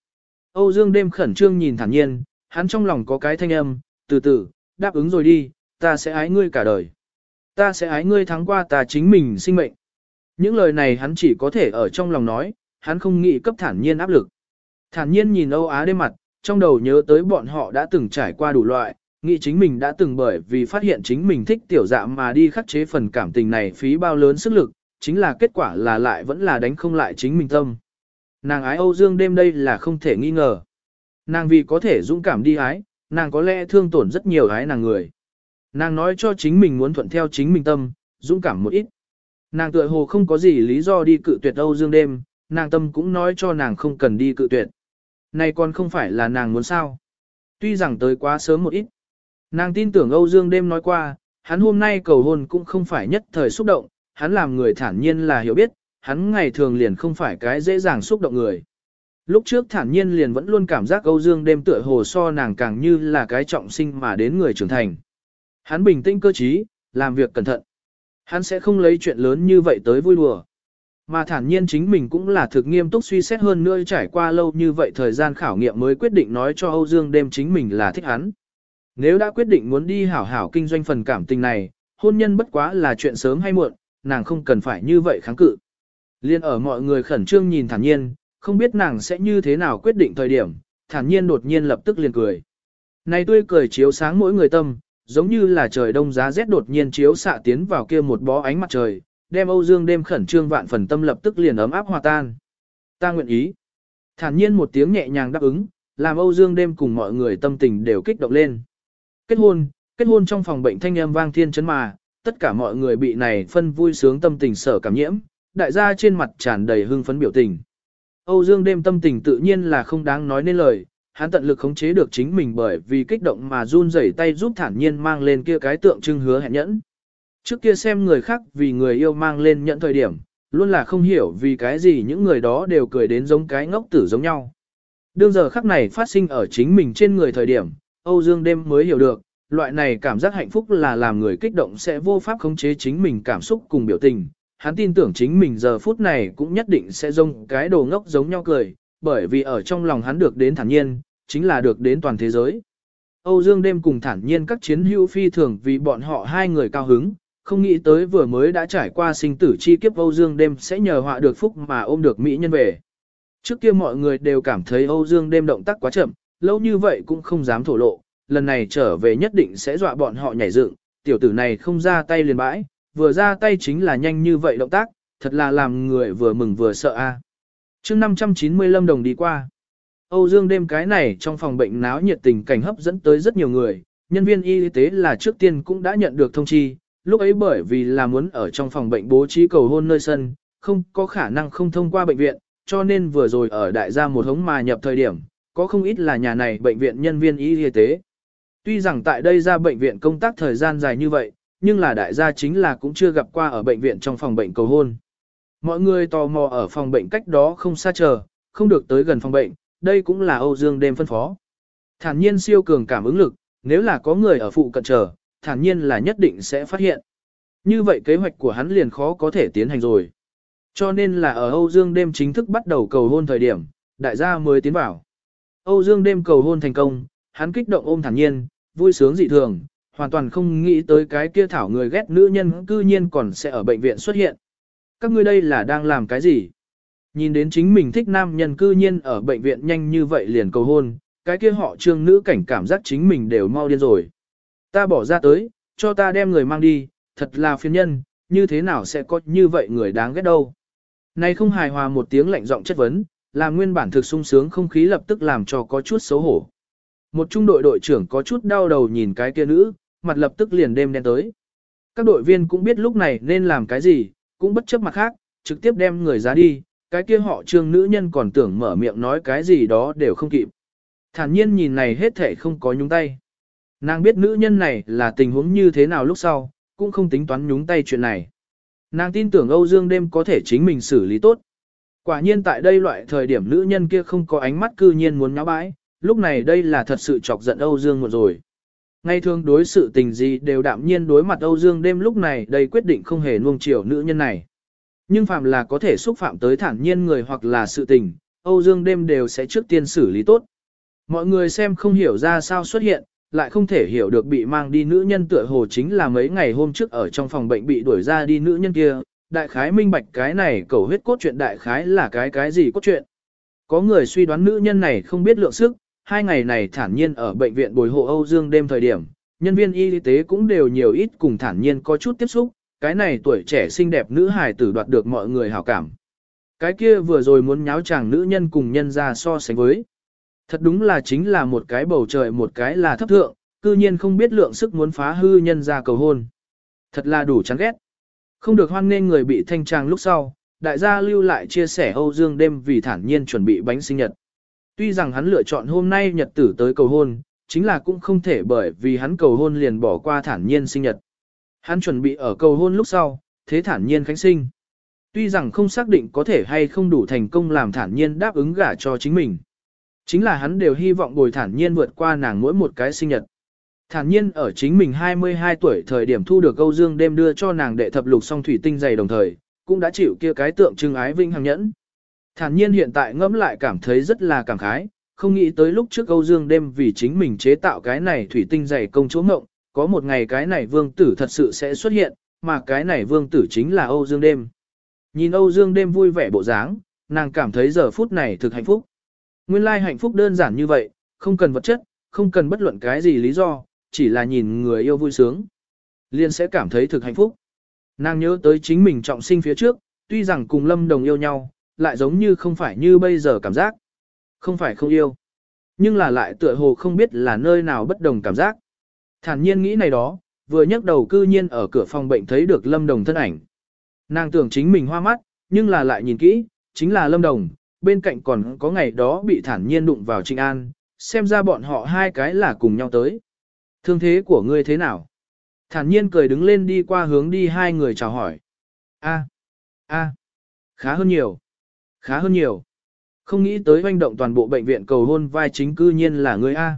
S1: Âu Dương đêm khẩn trương nhìn thản nhiên, hắn trong lòng có cái thanh âm, từ từ, đáp ứng rồi đi, ta sẽ ái ngươi cả đời. Ta sẽ ái ngươi thắng qua ta chính mình sinh mệnh. Những lời này hắn chỉ có thể ở trong lòng nói, hắn không nghĩ cấp thản nhiên áp lực. Thản nhiên nhìn Âu Á đêm mặt, trong đầu nhớ tới bọn họ đã từng trải qua đủ loại, nghĩ chính mình đã từng bởi vì phát hiện chính mình thích tiểu dạ mà đi khắc chế phần cảm tình này phí bao lớn sức lực, chính là kết quả là lại vẫn là đánh không lại chính mình tâm. Nàng ái Âu Dương đêm đây là không thể nghi ngờ. Nàng vì có thể dũng cảm đi ái, nàng có lẽ thương tổn rất nhiều ái nàng người. Nàng nói cho chính mình muốn thuận theo chính mình tâm, dũng cảm một ít. Nàng tựa hồ không có gì lý do đi cự tuyệt Âu Dương đêm, nàng tâm cũng nói cho nàng không cần đi cự tuyệt. Này còn không phải là nàng muốn sao. Tuy rằng tới quá sớm một ít. Nàng tin tưởng Âu Dương đêm nói qua, hắn hôm nay cầu hôn cũng không phải nhất thời xúc động, hắn làm người thản nhiên là hiểu biết, hắn ngày thường liền không phải cái dễ dàng xúc động người. Lúc trước thản nhiên liền vẫn luôn cảm giác Âu Dương đêm tựa hồ so nàng càng như là cái trọng sinh mà đến người trưởng thành. Hắn bình tĩnh cơ trí, làm việc cẩn thận. Hắn sẽ không lấy chuyện lớn như vậy tới vui đùa. Mà thản nhiên chính mình cũng là thực nghiêm túc suy xét hơn nữa trải qua lâu như vậy thời gian khảo nghiệm mới quyết định nói cho Âu Dương đêm chính mình là thích hắn. Nếu đã quyết định muốn đi hảo hảo kinh doanh phần cảm tình này, hôn nhân bất quá là chuyện sớm hay muộn, nàng không cần phải như vậy kháng cự. Liên ở mọi người khẩn trương nhìn thản nhiên, không biết nàng sẽ như thế nào quyết định thời điểm, thản nhiên đột nhiên lập tức liền cười. Này tươi cười chiếu sáng mỗi người tâm, giống như là trời đông giá rét đột nhiên chiếu xạ tiến vào kia một bó ánh mặt trời, đem Âu Dương đêm khẩn trương vạn phần tâm lập tức liền ấm áp hòa tan. Ta nguyện ý. Thản nhiên một tiếng nhẹ nhàng đáp ứng, làm Âu Dương đêm cùng mọi người tâm tình đều kích động lên. Kết hôn, kết hôn trong phòng bệnh thanh âm vang thiên chấn mà, tất cả mọi người bị này phân vui sướng tâm tình sở cảm nhiễm, đại gia trên mặt tràn đầy hưng phấn biểu tình. Âu Dương đêm tâm tình tự nhiên là không đáng nói nên lời, hắn tận lực khống chế được chính mình bởi vì kích động mà run rẩy tay giúp thản nhiên mang lên kia cái tượng trưng hứa hẹn nhẫn. Trước kia xem người khác vì người yêu mang lên nhẫn thời điểm, luôn là không hiểu vì cái gì những người đó đều cười đến giống cái ngốc tử giống nhau. Đương giờ khắc này phát sinh ở chính mình trên người thời điểm, Âu Dương đêm mới hiểu được, loại này cảm giác hạnh phúc là làm người kích động sẽ vô pháp khống chế chính mình cảm xúc cùng biểu tình. Hắn tin tưởng chính mình giờ phút này cũng nhất định sẽ rông cái đồ ngốc giống nhau cười, bởi vì ở trong lòng hắn được đến thản nhiên, chính là được đến toàn thế giới. Âu Dương đêm cùng thản nhiên các chiến hữu phi thường vì bọn họ hai người cao hứng, không nghĩ tới vừa mới đã trải qua sinh tử chi kiếp Âu Dương đêm sẽ nhờ họa được phúc mà ôm được mỹ nhân về. Trước kia mọi người đều cảm thấy Âu Dương đêm động tác quá chậm, lâu như vậy cũng không dám thổ lộ, lần này trở về nhất định sẽ dọa bọn họ nhảy dựng, tiểu tử này không ra tay liền bãi, vừa ra tay chính là nhanh như vậy động tác, thật là làm người vừa mừng vừa sợ a. À. Chương 590 lâm đồng đi qua. Âu Dương đêm cái này trong phòng bệnh náo nhiệt tình cảnh hấp dẫn tới rất nhiều người, nhân viên y tế là trước tiên cũng đã nhận được thông chi, lúc ấy bởi vì là muốn ở trong phòng bệnh bố trí cầu hôn nơi sân, không có khả năng không thông qua bệnh viện, cho nên vừa rồi ở đại gia một hống mà nhập thời điểm, có không ít là nhà này bệnh viện nhân viên y tế. Tuy rằng tại đây ra bệnh viện công tác thời gian dài như vậy, nhưng là đại gia chính là cũng chưa gặp qua ở bệnh viện trong phòng bệnh cầu hôn. Mọi người tò mò ở phòng bệnh cách đó không xa chờ, không được tới gần phòng bệnh, đây cũng là Âu Dương đêm phân phó. Thản nhiên siêu cường cảm ứng lực, nếu là có người ở phụ cận chờ, thản nhiên là nhất định sẽ phát hiện. Như vậy kế hoạch của hắn liền khó có thể tiến hành rồi. Cho nên là ở Âu Dương đêm chính thức bắt đầu cầu hôn thời điểm, đại gia mới tiến vào. Âu Dương đêm cầu hôn thành công, hắn kích động ôm thản nhiên, vui sướng dị thường, hoàn toàn không nghĩ tới cái kia thảo người ghét nữ nhân cư nhiên còn sẽ ở bệnh viện xuất hiện. Các ngươi đây là đang làm cái gì? Nhìn đến chính mình thích nam nhân cư nhiên ở bệnh viện nhanh như vậy liền cầu hôn, cái kia họ trương nữ cảnh cảm giác chính mình đều mau điên rồi. Ta bỏ ra tới, cho ta đem người mang đi, thật là phiền nhân, như thế nào sẽ có như vậy người đáng ghét đâu. Này không hài hòa một tiếng lạnh giọng chất vấn, làm nguyên bản thực sung sướng không khí lập tức làm cho có chút xấu hổ. Một trung đội đội trưởng có chút đau đầu nhìn cái kia nữ, mặt lập tức liền đêm đen tới. Các đội viên cũng biết lúc này nên làm cái gì, cũng bất chấp mặt khác, trực tiếp đem người ra đi, cái kia họ trương nữ nhân còn tưởng mở miệng nói cái gì đó đều không kịp. Thản nhiên nhìn này hết thể không có nhúng tay. Nàng biết nữ nhân này là tình huống như thế nào lúc sau, cũng không tính toán nhúng tay chuyện này. Nàng tin tưởng Âu Dương đêm có thể chính mình xử lý tốt. Quả nhiên tại đây loại thời điểm nữ nhân kia không có ánh mắt cư nhiên muốn nháo bãi, lúc này đây là thật sự chọc giận Âu Dương một rồi. Ngay thường đối sự tình gì đều đạm nhiên đối mặt Âu Dương đêm lúc này đây quyết định không hề nuông chiều nữ nhân này. Nhưng phạm là có thể xúc phạm tới thản nhiên người hoặc là sự tình, Âu Dương đêm đều sẽ trước tiên xử lý tốt. Mọi người xem không hiểu ra sao xuất hiện, lại không thể hiểu được bị mang đi nữ nhân tựa hồ chính là mấy ngày hôm trước ở trong phòng bệnh bị đuổi ra đi nữ nhân kia. Đại khái minh bạch cái này cầu huyết cốt truyện đại khái là cái cái gì cốt truyện. Có người suy đoán nữ nhân này không biết lượng sức, hai ngày này thản nhiên ở bệnh viện bồi hộ Âu Dương đêm thời điểm, nhân viên y tế cũng đều nhiều ít cùng thản nhiên có chút tiếp xúc, cái này tuổi trẻ xinh đẹp nữ hài tử đoạt được mọi người hảo cảm. Cái kia vừa rồi muốn nháo chàng nữ nhân cùng nhân ra so sánh với. Thật đúng là chính là một cái bầu trời một cái là thấp thượng, cư nhiên không biết lượng sức muốn phá hư nhân ra cầu hôn. Thật là đủ chán ghét. Không được hoan nên người bị thanh trang lúc sau, đại gia lưu lại chia sẻ Âu Dương đêm vì thản nhiên chuẩn bị bánh sinh nhật. Tuy rằng hắn lựa chọn hôm nay nhật tử tới cầu hôn, chính là cũng không thể bởi vì hắn cầu hôn liền bỏ qua thản nhiên sinh nhật. Hắn chuẩn bị ở cầu hôn lúc sau, thế thản nhiên khánh sinh. Tuy rằng không xác định có thể hay không đủ thành công làm thản nhiên đáp ứng gả cho chính mình. Chính là hắn đều hy vọng bồi thản nhiên vượt qua nàng mỗi một cái sinh nhật. Thản nhiên ở chính mình 22 tuổi thời điểm thu được câu dương đêm đưa cho nàng đệ thập lục song thủy tinh dày đồng thời, cũng đã chịu kia cái tượng trưng ái vinh hằng nhẫn. Thản nhiên hiện tại ngẫm lại cảm thấy rất là cảm khái, không nghĩ tới lúc trước Âu dương đêm vì chính mình chế tạo cái này thủy tinh dày công chúa ngộng, có một ngày cái này vương tử thật sự sẽ xuất hiện, mà cái này vương tử chính là Âu Dương đêm. Nhìn Âu Dương đêm vui vẻ bộ dáng, nàng cảm thấy giờ phút này thực hạnh phúc. Nguyên lai hạnh phúc đơn giản như vậy, không cần vật chất, không cần bất luận cái gì lý do, chỉ là nhìn người yêu vui sướng. Liên sẽ cảm thấy thực hạnh phúc. Nàng nhớ tới chính mình trọng sinh phía trước, tuy rằng cùng Lâm Đồng yêu nhau, lại giống như không phải như bây giờ cảm giác. Không phải không yêu. Nhưng là lại tựa hồ không biết là nơi nào bất đồng cảm giác. Thản nhiên nghĩ này đó, vừa nhấc đầu cư nhiên ở cửa phòng bệnh thấy được Lâm Đồng thân ảnh. Nàng tưởng chính mình hoa mắt, nhưng là lại nhìn kỹ, chính là Lâm Đồng, bên cạnh còn có ngày đó bị thản nhiên đụng vào Trịnh An, xem ra bọn họ hai cái là cùng nhau tới. Thương thế của ngươi thế nào? Thản nhiên cười đứng lên đi qua hướng đi hai người chào hỏi. A, a, khá hơn nhiều, khá hơn nhiều. Không nghĩ tới hoành động toàn bộ bệnh viện cầu hôn vai chính cư nhiên là ngươi A.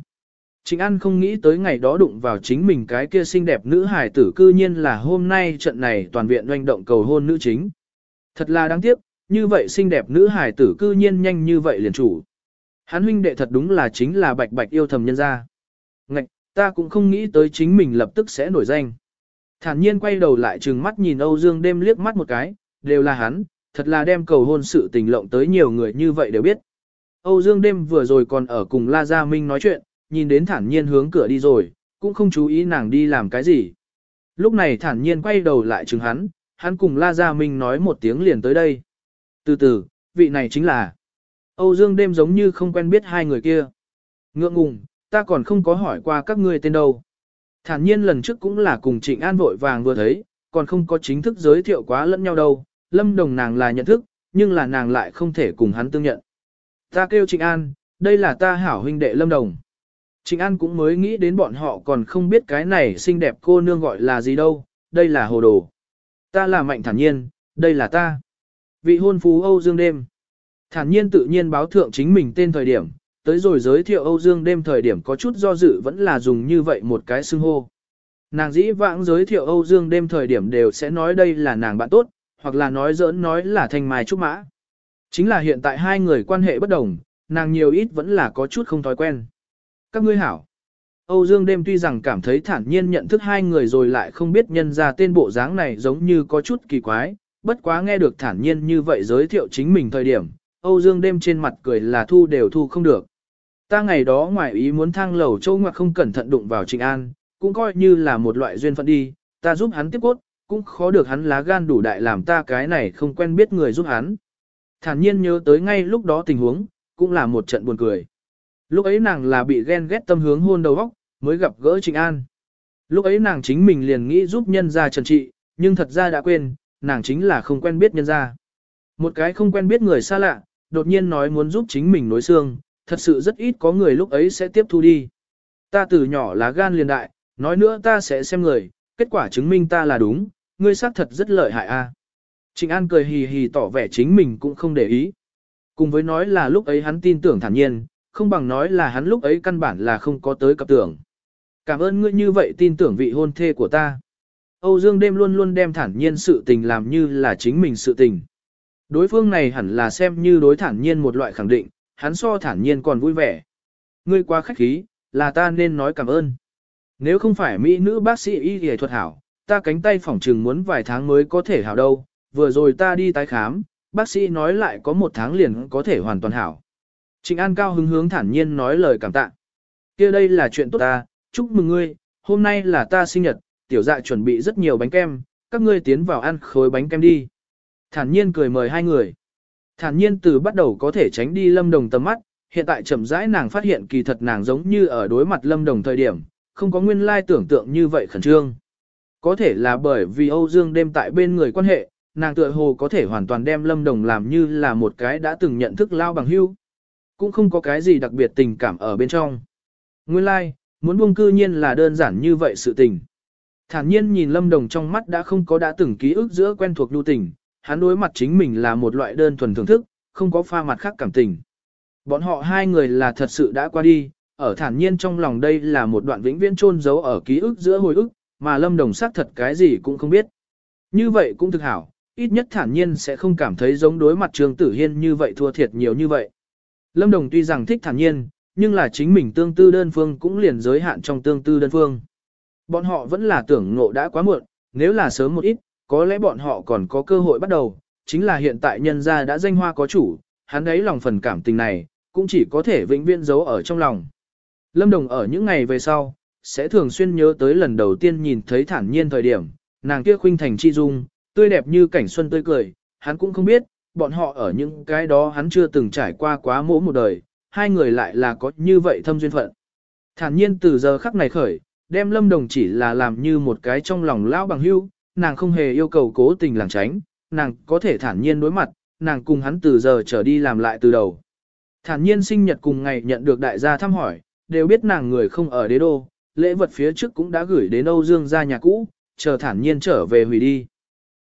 S1: Trịnh An không nghĩ tới ngày đó đụng vào chính mình cái kia xinh đẹp nữ hài tử cư nhiên là hôm nay trận này toàn viện doanh động cầu hôn nữ chính. Thật là đáng tiếc, như vậy xinh đẹp nữ hài tử cư nhiên nhanh như vậy liền chủ. Hắn huynh đệ thật đúng là chính là bạch bạch yêu thầm nhân ra. Ngạch, ta cũng không nghĩ tới chính mình lập tức sẽ nổi danh. Thản nhiên quay đầu lại trừng mắt nhìn Âu Dương đêm liếc mắt một cái, đều là hắn, thật là đem cầu hôn sự tình lộng tới nhiều người như vậy đều biết. Âu Dương đêm vừa rồi còn ở cùng La Gia Minh nói chuyện, nhìn đến thản nhiên hướng cửa đi rồi, cũng không chú ý nàng đi làm cái gì. Lúc này thản nhiên quay đầu lại chừng hắn, hắn cùng La Gia Minh nói một tiếng liền tới đây. Từ từ, vị này chính là Âu Dương đêm giống như không quen biết hai người kia. Ngượng ngùng, ta còn không có hỏi qua các ngươi tên đâu. Thản nhiên lần trước cũng là cùng Trịnh An vội vàng vừa thấy, còn không có chính thức giới thiệu quá lẫn nhau đâu. Lâm Đồng nàng là nhận thức, nhưng là nàng lại không thể cùng hắn tương nhận. Ta kêu Trịnh An, đây là ta hảo huynh đệ Lâm Đồng. Trịnh An cũng mới nghĩ đến bọn họ còn không biết cái này xinh đẹp cô nương gọi là gì đâu, đây là hồ đồ. Ta là Mạnh Thản Nhiên, đây là ta. Vị hôn phú Âu Dương đêm. Thản nhiên tự nhiên báo thượng chính mình tên thời điểm, tới rồi giới thiệu Âu Dương đêm thời điểm có chút do dự vẫn là dùng như vậy một cái xưng hô. Nàng dĩ vãng giới thiệu Âu Dương đêm thời điểm đều sẽ nói đây là nàng bạn tốt, hoặc là nói giỡn nói là thanh mai trúc mã. Chính là hiện tại hai người quan hệ bất đồng, nàng nhiều ít vẫn là có chút không thói quen. Các ngươi hảo. Âu Dương đêm tuy rằng cảm thấy thản nhiên nhận thức hai người rồi lại không biết nhân ra tên bộ dáng này giống như có chút kỳ quái, bất quá nghe được thản nhiên như vậy giới thiệu chính mình thời điểm, Âu Dương đêm trên mặt cười là thu đều thu không được. Ta ngày đó ngoài ý muốn thang lầu châu ngoặc không cẩn thận đụng vào Trịnh An, cũng coi như là một loại duyên phận đi, ta giúp hắn tiếp cốt, cũng khó được hắn lá gan đủ đại làm ta cái này không quen biết người giúp hắn. Thản nhiên nhớ tới ngay lúc đó tình huống, cũng là một trận buồn cười. Lúc ấy nàng là bị ghen ghét tâm hướng hôn đầu óc, mới gặp gỡ Trịnh An. Lúc ấy nàng chính mình liền nghĩ giúp nhân gia trần trị, nhưng thật ra đã quên, nàng chính là không quen biết nhân gia. Một cái không quen biết người xa lạ, đột nhiên nói muốn giúp chính mình nối xương, thật sự rất ít có người lúc ấy sẽ tiếp thu đi. Ta từ nhỏ là gan liền đại, nói nữa ta sẽ xem người, kết quả chứng minh ta là đúng, ngươi xác thật rất lợi hại a. Trịnh An cười hì hì tỏ vẻ chính mình cũng không để ý. Cùng với nói là lúc ấy hắn tin tưởng thản nhiên, không bằng nói là hắn lúc ấy căn bản là không có tới cập tưởng. Cảm ơn ngươi như vậy tin tưởng vị hôn thê của ta. Âu Dương đêm luôn luôn đem thản nhiên sự tình làm như là chính mình sự tình. Đối phương này hẳn là xem như đối thản nhiên một loại khẳng định, hắn so thản nhiên còn vui vẻ. Ngươi quá khách khí, là ta nên nói cảm ơn. Nếu không phải mỹ nữ bác sĩ y y thuật hảo, ta cánh tay phỏng trừng muốn vài tháng mới có thể hảo đâu, vừa rồi ta đi tái khám, bác sĩ nói lại có một tháng liền có thể hoàn toàn hảo. Trịnh An cao hứng hướng thản nhiên nói lời cảm tạ. kia đây là chuyện tốt ta, chúc mừng ngươi, hôm nay là ta sinh nhật, tiểu dạ chuẩn bị rất nhiều bánh kem, các ngươi tiến vào ăn khối bánh kem đi. Thản nhiên cười mời hai người. Thản nhiên từ bắt đầu có thể tránh đi lâm đồng tầm mắt, hiện tại chậm rãi nàng phát hiện kỳ thật nàng giống như ở đối mặt lâm đồng thời điểm, không có nguyên lai tưởng tượng như vậy khẩn trương. Có thể là bởi vì Âu Dương đêm tại bên người quan hệ, nàng tựa hồ có thể hoàn toàn đem lâm đồng làm như là một cái đã từng nhận thức lao bằng hưu. Cũng không có cái gì đặc biệt tình cảm ở bên trong. Nguyên lai, muốn buông cư nhiên là đơn giản như vậy sự tình. Thản nhiên nhìn lâm đồng trong mắt đã không có đã từng ký ức giữa quen thuộc nhu tình, hắn đối mặt chính mình là một loại đơn thuần thưởng thức, không có pha mặt khác cảm tình. Bọn họ hai người là thật sự đã qua đi, ở thản nhiên trong lòng đây là một đoạn vĩnh viễn chôn giấu ở ký ức giữa hồi ức, mà Lâm Đồng xác thật cái gì cũng không biết. Như vậy cũng thực hảo, ít nhất thản nhiên sẽ không cảm thấy giống đối mặt Trương Tử Hiên như vậy thua thiệt nhiều như vậy. Lâm Đồng tuy rằng thích thản nhiên, nhưng là chính mình tương tư đơn phương cũng liền giới hạn trong tương tư đơn phương. Bọn họ vẫn là tưởng ngộ đã quá muộn, nếu là sớm một ít, có lẽ bọn họ còn có cơ hội bắt đầu, chính là hiện tại nhân gia đã danh hoa có chủ, hắn ấy lòng phần cảm tình này, cũng chỉ có thể vĩnh viễn giấu ở trong lòng. Lâm Đồng ở những ngày về sau, sẽ thường xuyên nhớ tới lần đầu tiên nhìn thấy thản nhiên thời điểm, nàng kia khuynh thành chi dung, tươi đẹp như cảnh xuân tươi cười, hắn cũng không biết, bọn họ ở những cái đó hắn chưa từng trải qua quá mỗi một đời, hai người lại là có như vậy thâm duyên phận. Thản nhiên từ giờ khắc này khởi, đem Lâm Đồng chỉ là làm như một cái trong lòng lão bằng hưu, nàng không hề yêu cầu cố tình làng tránh, nàng có thể thản nhiên đối mặt, nàng cùng hắn từ giờ trở đi làm lại từ đầu. Thản nhiên sinh nhật cùng ngày nhận được đại gia thăm hỏi, đều biết nàng người không ở đế đô, lễ vật phía trước cũng đã gửi đến Âu Dương ra nhà cũ, chờ thản nhiên trở về hủy đi.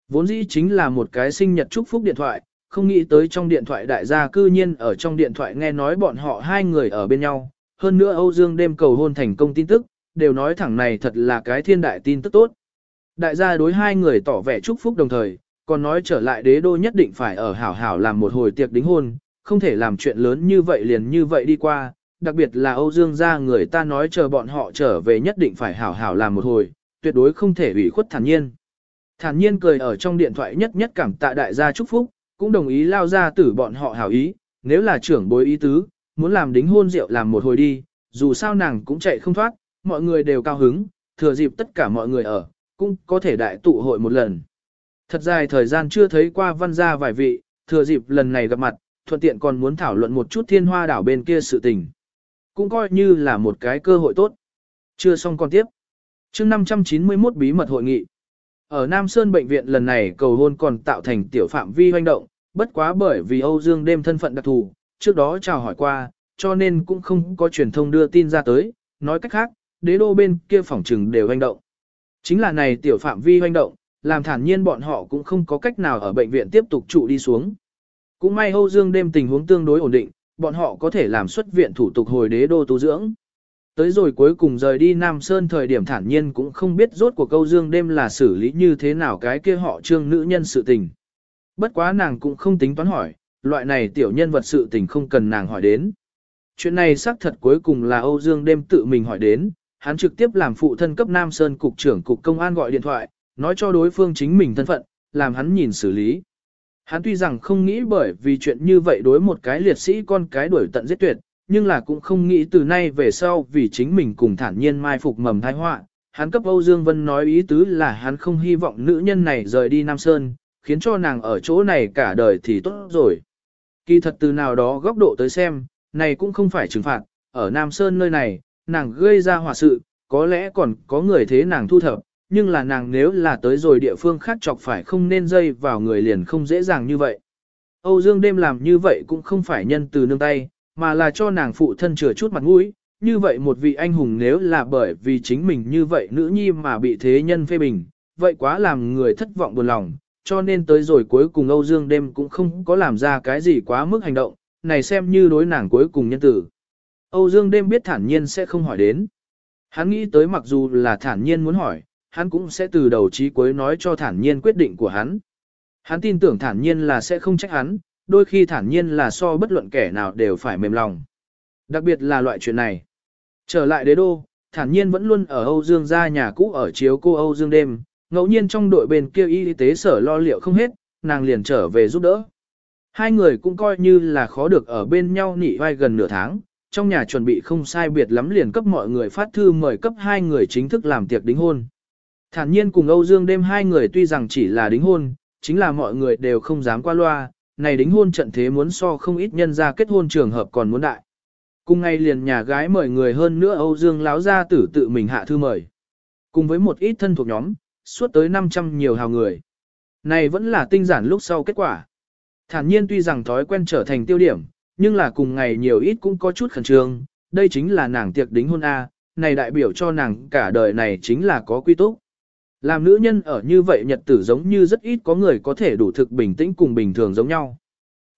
S1: Vốn dĩ chính là một cái sinh nhật chúc phúc điện thoại, không nghĩ tới trong điện thoại đại gia cư nhiên ở trong điện thoại nghe nói bọn họ hai người ở bên nhau, hơn nữa Âu Dương đêm cầu hôn thành công tin tức, đều nói thẳng này thật là cái thiên đại tin tức tốt. Đại gia đối hai người tỏ vẻ chúc phúc đồng thời, còn nói trở lại đế đô nhất định phải ở hảo hảo làm một hồi tiệc đính hôn, không thể làm chuyện lớn như vậy liền như vậy đi qua, đặc biệt là Âu Dương gia người ta nói chờ bọn họ trở về nhất định phải hảo hảo làm một hồi, tuyệt đối không thể ủy khuất thản nhiên. Thản nhiên cười ở trong điện thoại nhất nhất cảm tạ đại gia chúc phúc, cũng đồng ý lao ra tử bọn họ hảo ý, nếu là trưởng bối ý tứ, muốn làm đính hôn rượu làm một hồi đi, dù sao nàng cũng chạy không thoát, mọi người đều cao hứng, thừa dịp tất cả mọi người ở, cũng có thể đại tụ hội một lần. Thật dài thời gian chưa thấy qua văn gia vài vị, thừa dịp lần này gặp mặt, thuận tiện còn muốn thảo luận một chút thiên hoa đảo bên kia sự tình. Cũng coi như là một cái cơ hội tốt. Chưa xong còn tiếp. chương 591 bí mật hội nghị. Ở Nam Sơn bệnh viện lần này cầu hôn còn tạo thành tiểu phạm vi hoành động, bất quá bởi vì Âu Dương đêm thân phận đặc thù, trước đó chào hỏi qua, cho nên cũng không có truyền thông đưa tin ra tới, nói cách khác, đế đô bên kia phòng trừng đều hoành động. Chính là này tiểu phạm vi hoành động, làm thản nhiên bọn họ cũng không có cách nào ở bệnh viện tiếp tục trụ đi xuống. Cũng may Âu Dương đêm tình huống tương đối ổn định, bọn họ có thể làm xuất viện thủ tục hồi đế đô tu dưỡng. Tới rồi cuối cùng rời đi Nam Sơn thời điểm thản nhiên cũng không biết rốt của câu Dương đêm là xử lý như thế nào cái kia họ trương nữ nhân sự tình. Bất quá nàng cũng không tính toán hỏi, loại này tiểu nhân vật sự tình không cần nàng hỏi đến. Chuyện này xác thật cuối cùng là Âu Dương đêm tự mình hỏi đến, hắn trực tiếp làm phụ thân cấp Nam Sơn cục trưởng cục công an gọi điện thoại, nói cho đối phương chính mình thân phận, làm hắn nhìn xử lý. Hắn tuy rằng không nghĩ bởi vì chuyện như vậy đối một cái liệt sĩ con cái đuổi tận giết tuyệt, nhưng là cũng không nghĩ từ nay về sau vì chính mình cùng thản nhiên mai phục mầm thai họa. Hắn cấp Âu Dương Vân nói ý tứ là hắn không hy vọng nữ nhân này rời đi Nam Sơn, khiến cho nàng ở chỗ này cả đời thì tốt rồi. Kỳ thật từ nào đó góc độ tới xem, này cũng không phải trừng phạt, ở Nam Sơn nơi này, nàng gây ra hỏa sự, có lẽ còn có người thế nàng thu thập, nhưng là nàng nếu là tới rồi địa phương khác chọc phải không nên dây vào người liền không dễ dàng như vậy. Âu Dương đêm làm như vậy cũng không phải nhân từ nương tay, mà là cho nàng phụ thân chừa chút mặt mũi. Như vậy một vị anh hùng nếu là bởi vì chính mình như vậy nữ nhi mà bị thế nhân phê bình, vậy quá làm người thất vọng buồn lòng, cho nên tới rồi cuối cùng Âu Dương đêm cũng không có làm ra cái gì quá mức hành động, này xem như đối nàng cuối cùng nhân tử. Âu Dương đêm biết thản nhiên sẽ không hỏi đến. Hắn nghĩ tới mặc dù là thản nhiên muốn hỏi, hắn cũng sẽ từ đầu chí cuối nói cho thản nhiên quyết định của hắn. Hắn tin tưởng thản nhiên là sẽ không trách hắn, đôi khi thản nhiên là so bất luận kẻ nào đều phải mềm lòng. Đặc biệt là loại chuyện này. Trở lại đế đô, thản nhiên vẫn luôn ở Âu Dương gia nhà cũ ở chiếu cô Âu Dương đêm, ngẫu nhiên trong đội bên kia y tế sở lo liệu không hết, nàng liền trở về giúp đỡ. Hai người cũng coi như là khó được ở bên nhau nị vai gần nửa tháng, trong nhà chuẩn bị không sai biệt lắm liền cấp mọi người phát thư mời cấp hai người chính thức làm tiệc đính hôn. Thản nhiên cùng Âu Dương đêm hai người tuy rằng chỉ là đính hôn, chính là mọi người đều không dám qua loa, này đính hôn trận thế muốn so không ít nhân ra kết hôn trường hợp còn muốn đại. Cùng ngày liền nhà gái mời người hơn nữa Âu Dương láo gia tử tự mình hạ thư mời. Cùng với một ít thân thuộc nhóm, suốt tới 500 nhiều hào người. Này vẫn là tinh giản lúc sau kết quả. Thản nhiên tuy rằng thói quen trở thành tiêu điểm, nhưng là cùng ngày nhiều ít cũng có chút khẩn trương, đây chính là nàng tiệc đính hôn A, này đại biểu cho nàng cả đời này chính là có quy túc. Làm nữ nhân ở như vậy nhật tử giống như rất ít có người có thể đủ thực bình tĩnh cùng bình thường giống nhau.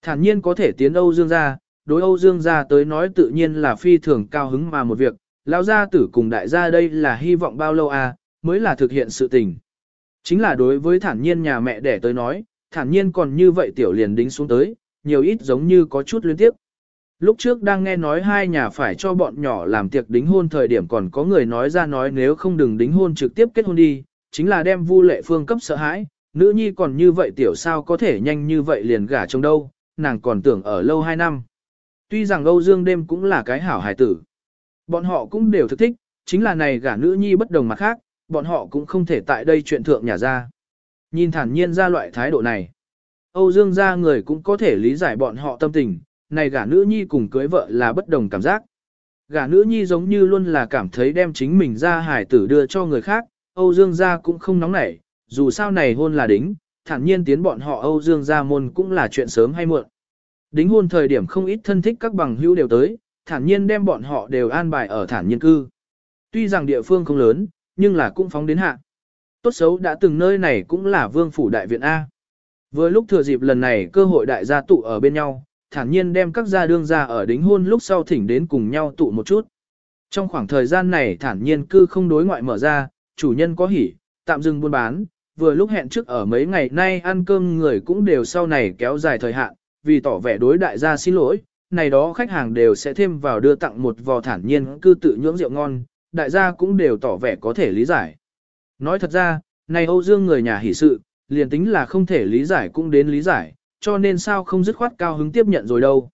S1: Thản nhiên có thể tiến Âu Dương gia, đối Âu Dương gia tới nói tự nhiên là phi thường cao hứng mà một việc, lão gia tử cùng đại gia đây là hy vọng bao lâu à, mới là thực hiện sự tình. Chính là đối với thản nhiên nhà mẹ đẻ tới nói, thản nhiên còn như vậy tiểu liền đính xuống tới, nhiều ít giống như có chút liên tiếp. Lúc trước đang nghe nói hai nhà phải cho bọn nhỏ làm tiệc đính hôn thời điểm còn có người nói ra nói nếu không đừng đính hôn trực tiếp kết hôn đi, chính là đem Vu Lệ Phương cấp sợ hãi, nữ nhi còn như vậy tiểu sao có thể nhanh như vậy liền gả chồng đâu, nàng còn tưởng ở lâu hai năm. Tuy rằng Âu Dương đêm cũng là cái hảo hài tử. Bọn họ cũng đều thực thích, chính là này gả nữ nhi bất đồng mặt khác, bọn họ cũng không thể tại đây chuyện thượng nhà ra. Nhìn thản nhiên ra loại thái độ này. Âu Dương gia người cũng có thể lý giải bọn họ tâm tình, này gả nữ nhi cùng cưới vợ là bất đồng cảm giác. Gả nữ nhi giống như luôn là cảm thấy đem chính mình ra hài tử đưa cho người khác, Âu Dương gia cũng không nóng nảy, dù sao này hôn là đính, thản nhiên tiến bọn họ Âu Dương gia môn cũng là chuyện sớm hay muộn. Đính hôn thời điểm không ít thân thích các bằng hữu đều tới, thản nhiên đem bọn họ đều an bài ở thản nhiên cư. Tuy rằng địa phương không lớn, nhưng là cũng phóng đến hạ. Tốt xấu đã từng nơi này cũng là vương phủ đại viện A. Vừa lúc thừa dịp lần này cơ hội đại gia tụ ở bên nhau, thản nhiên đem các gia đương gia ở đính hôn lúc sau thỉnh đến cùng nhau tụ một chút. Trong khoảng thời gian này thản nhiên cư không đối ngoại mở ra, chủ nhân có hỉ, tạm dừng buôn bán, vừa lúc hẹn trước ở mấy ngày nay ăn cơm người cũng đều sau này kéo dài thời hạn, vì tỏ vẻ đối đại gia xin lỗi, này đó khách hàng đều sẽ thêm vào đưa tặng một vò thản nhiên cư tự nhưỡng rượu ngon, đại gia cũng đều tỏ vẻ có thể lý giải. Nói thật ra, này Âu Dương người nhà hỷ sự, liền tính là không thể lý giải cũng đến lý giải, cho nên sao không dứt khoát cao hứng tiếp nhận rồi đâu.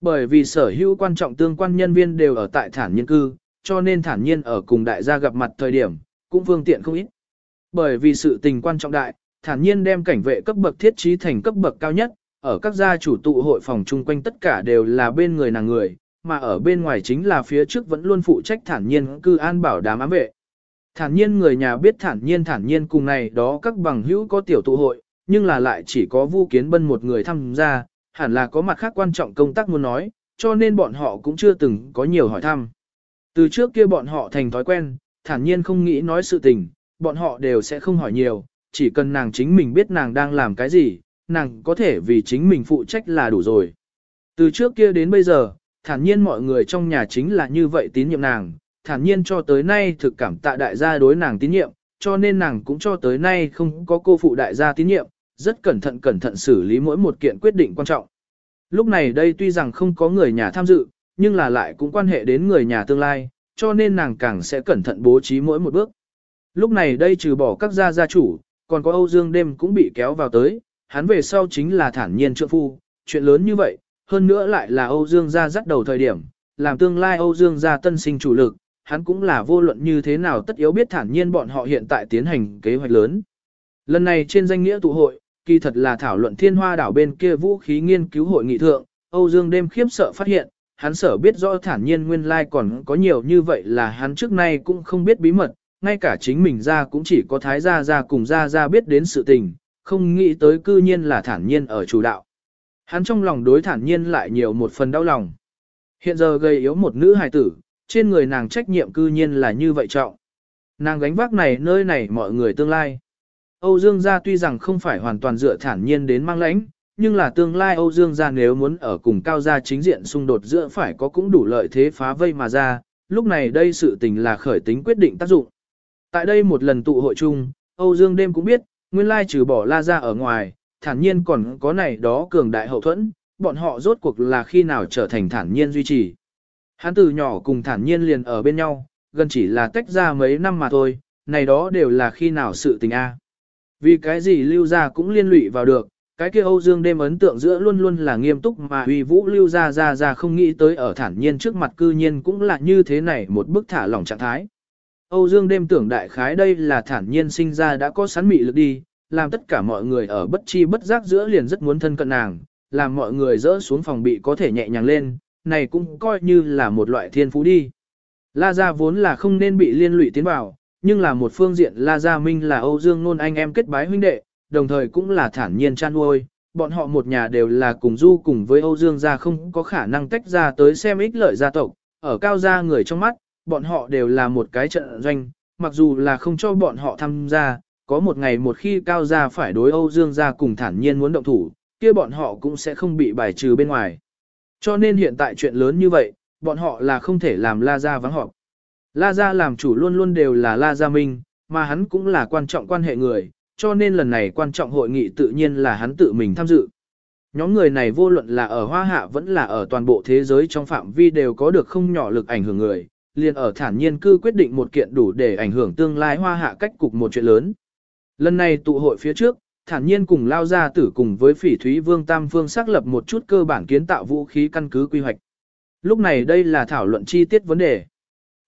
S1: Bởi vì sở hữu quan trọng tương quan nhân viên đều ở tại thản nhiên cư, cho nên thản nhiên ở cùng đại gia gặp mặt thời điểm, cũng phương tiện không ít. Bởi vì sự tình quan trọng đại, thản nhiên đem cảnh vệ cấp bậc thiết trí thành cấp bậc cao nhất, ở các gia chủ tụ hội phòng chung quanh tất cả đều là bên người nàng người, mà ở bên ngoài chính là phía trước vẫn luôn phụ trách thản nhiên cư an bảo đám ám vệ. Thản nhiên người nhà biết thản nhiên thản nhiên cùng này đó các bằng hữu có tiểu tụ hội, nhưng là lại chỉ có Vu Kiến Bân một người tham gia, hẳn là có mặt khác quan trọng công tác muốn nói, cho nên bọn họ cũng chưa từng có nhiều hỏi thăm. Từ trước kia bọn họ thành thói quen, thản nhiên không nghĩ nói sự tình, bọn họ đều sẽ không hỏi nhiều, chỉ cần nàng chính mình biết nàng đang làm cái gì, nàng có thể vì chính mình phụ trách là đủ rồi. Từ trước kia đến bây giờ, thản nhiên mọi người trong nhà chính là như vậy tín nhiệm nàng, thản nhiên cho tới nay thực cảm tạ đại gia đối nàng tín nhiệm, cho nên nàng cũng cho tới nay không có cô phụ đại gia tín nhiệm, rất cẩn thận cẩn thận xử lý mỗi một kiện quyết định quan trọng. Lúc này đây tuy rằng không có người nhà tham dự, nhưng là lại cũng quan hệ đến người nhà tương lai, cho nên nàng càng sẽ cẩn thận bố trí mỗi một bước. Lúc này đây trừ bỏ các gia gia chủ, còn có Âu Dương đêm cũng bị kéo vào tới, hắn về sau chính là thản nhiên trượng phu, chuyện lớn như vậy, hơn nữa lại là Âu Dương gia dắt đầu thời điểm, làm tương lai Âu Dương gia tân sinh chủ lực, hắn cũng là vô luận như thế nào tất yếu biết thản nhiên bọn họ hiện tại tiến hành kế hoạch lớn. Lần này trên danh nghĩa tụ hội, kỳ thật là thảo luận thiên hoa đảo bên kia vũ khí nghiên cứu hội nghị thượng, Âu Dương đêm khiếp sợ phát hiện, hắn sở biết rõ thản nhiên nguyên lai còn có nhiều như vậy là hắn trước nay cũng không biết bí mật, ngay cả chính mình ra cũng chỉ có thái gia ra cùng gia ra biết đến sự tình, không nghĩ tới cư nhiên là thản nhiên ở chủ đạo. Hắn trong lòng đối thản nhiên lại nhiều một phần đau lòng. Hiện giờ gây yếu một nữ hài tử, trên người nàng trách nhiệm cư nhiên là như vậy trọng. Nàng gánh vác này nơi này mọi người tương lai. Âu Dương gia tuy rằng không phải hoàn toàn dựa thản nhiên đến mang lãnh, nhưng là tương lai Âu Dương gia nếu muốn ở cùng cao gia chính diện xung đột giữa phải có cũng đủ lợi thế phá vây mà ra, lúc này đây sự tình là khởi tính quyết định tác dụng. Tại đây một lần tụ hội chung, Âu Dương đêm cũng biết, nguyên lai trừ bỏ la Gia ở ngoài, thản nhiên còn có này đó cường đại hậu thuẫn, bọn họ rốt cuộc là khi nào trở thành thản nhiên duy trì. Hắn từ nhỏ cùng thản nhiên liền ở bên nhau, gần chỉ là tách ra mấy năm mà thôi, này đó đều là khi nào sự tình a. Vì cái gì lưu ra cũng liên lụy vào được, cái kia Âu Dương đêm ấn tượng giữa luôn luôn là nghiêm túc mà uy vũ lưu ra ra ra không nghĩ tới ở thản nhiên trước mặt cư nhiên cũng là như thế này một bức thả lỏng trạng thái. Âu Dương đêm tưởng đại khái đây là thản nhiên sinh ra đã có sẵn mị lực đi, làm tất cả mọi người ở bất chi bất giác giữa liền rất muốn thân cận nàng, làm mọi người dỡ xuống phòng bị có thể nhẹ nhàng lên, này cũng coi như là một loại thiên phú đi. La Gia vốn là không nên bị liên lụy tiến vào, nhưng là một phương diện La Gia Minh là Âu Dương nôn anh em kết bái huynh đệ, đồng thời cũng là thản nhiên chan nuôi, bọn họ một nhà đều là cùng du cùng với Âu Dương gia không có khả năng tách ra tới xem ích lợi gia tộc, ở cao gia người trong mắt, bọn họ đều là một cái trận doanh, mặc dù là không cho bọn họ tham gia, có một ngày một khi cao gia phải đối Âu Dương gia cùng thản nhiên muốn động thủ, kia bọn họ cũng sẽ không bị bài trừ bên ngoài. Cho nên hiện tại chuyện lớn như vậy, bọn họ là không thể làm La Gia vắng họp. La Gia làm chủ luôn luôn đều là La Gia Minh, mà hắn cũng là quan trọng quan hệ người, cho nên lần này quan trọng hội nghị tự nhiên là hắn tự mình tham dự. Nhóm người này vô luận là ở Hoa Hạ vẫn là ở toàn bộ thế giới trong phạm vi đều có được không nhỏ lực ảnh hưởng người, liền ở thản nhiên cư quyết định một kiện đủ để ảnh hưởng tương lai Hoa Hạ cách cục một chuyện lớn. Lần này tụ hội phía trước, thản nhiên cùng lao ra tử cùng với phỉ thúy vương tam phương xác lập một chút cơ bản kiến tạo vũ khí căn cứ quy hoạch. Lúc này đây là thảo luận chi tiết vấn đề.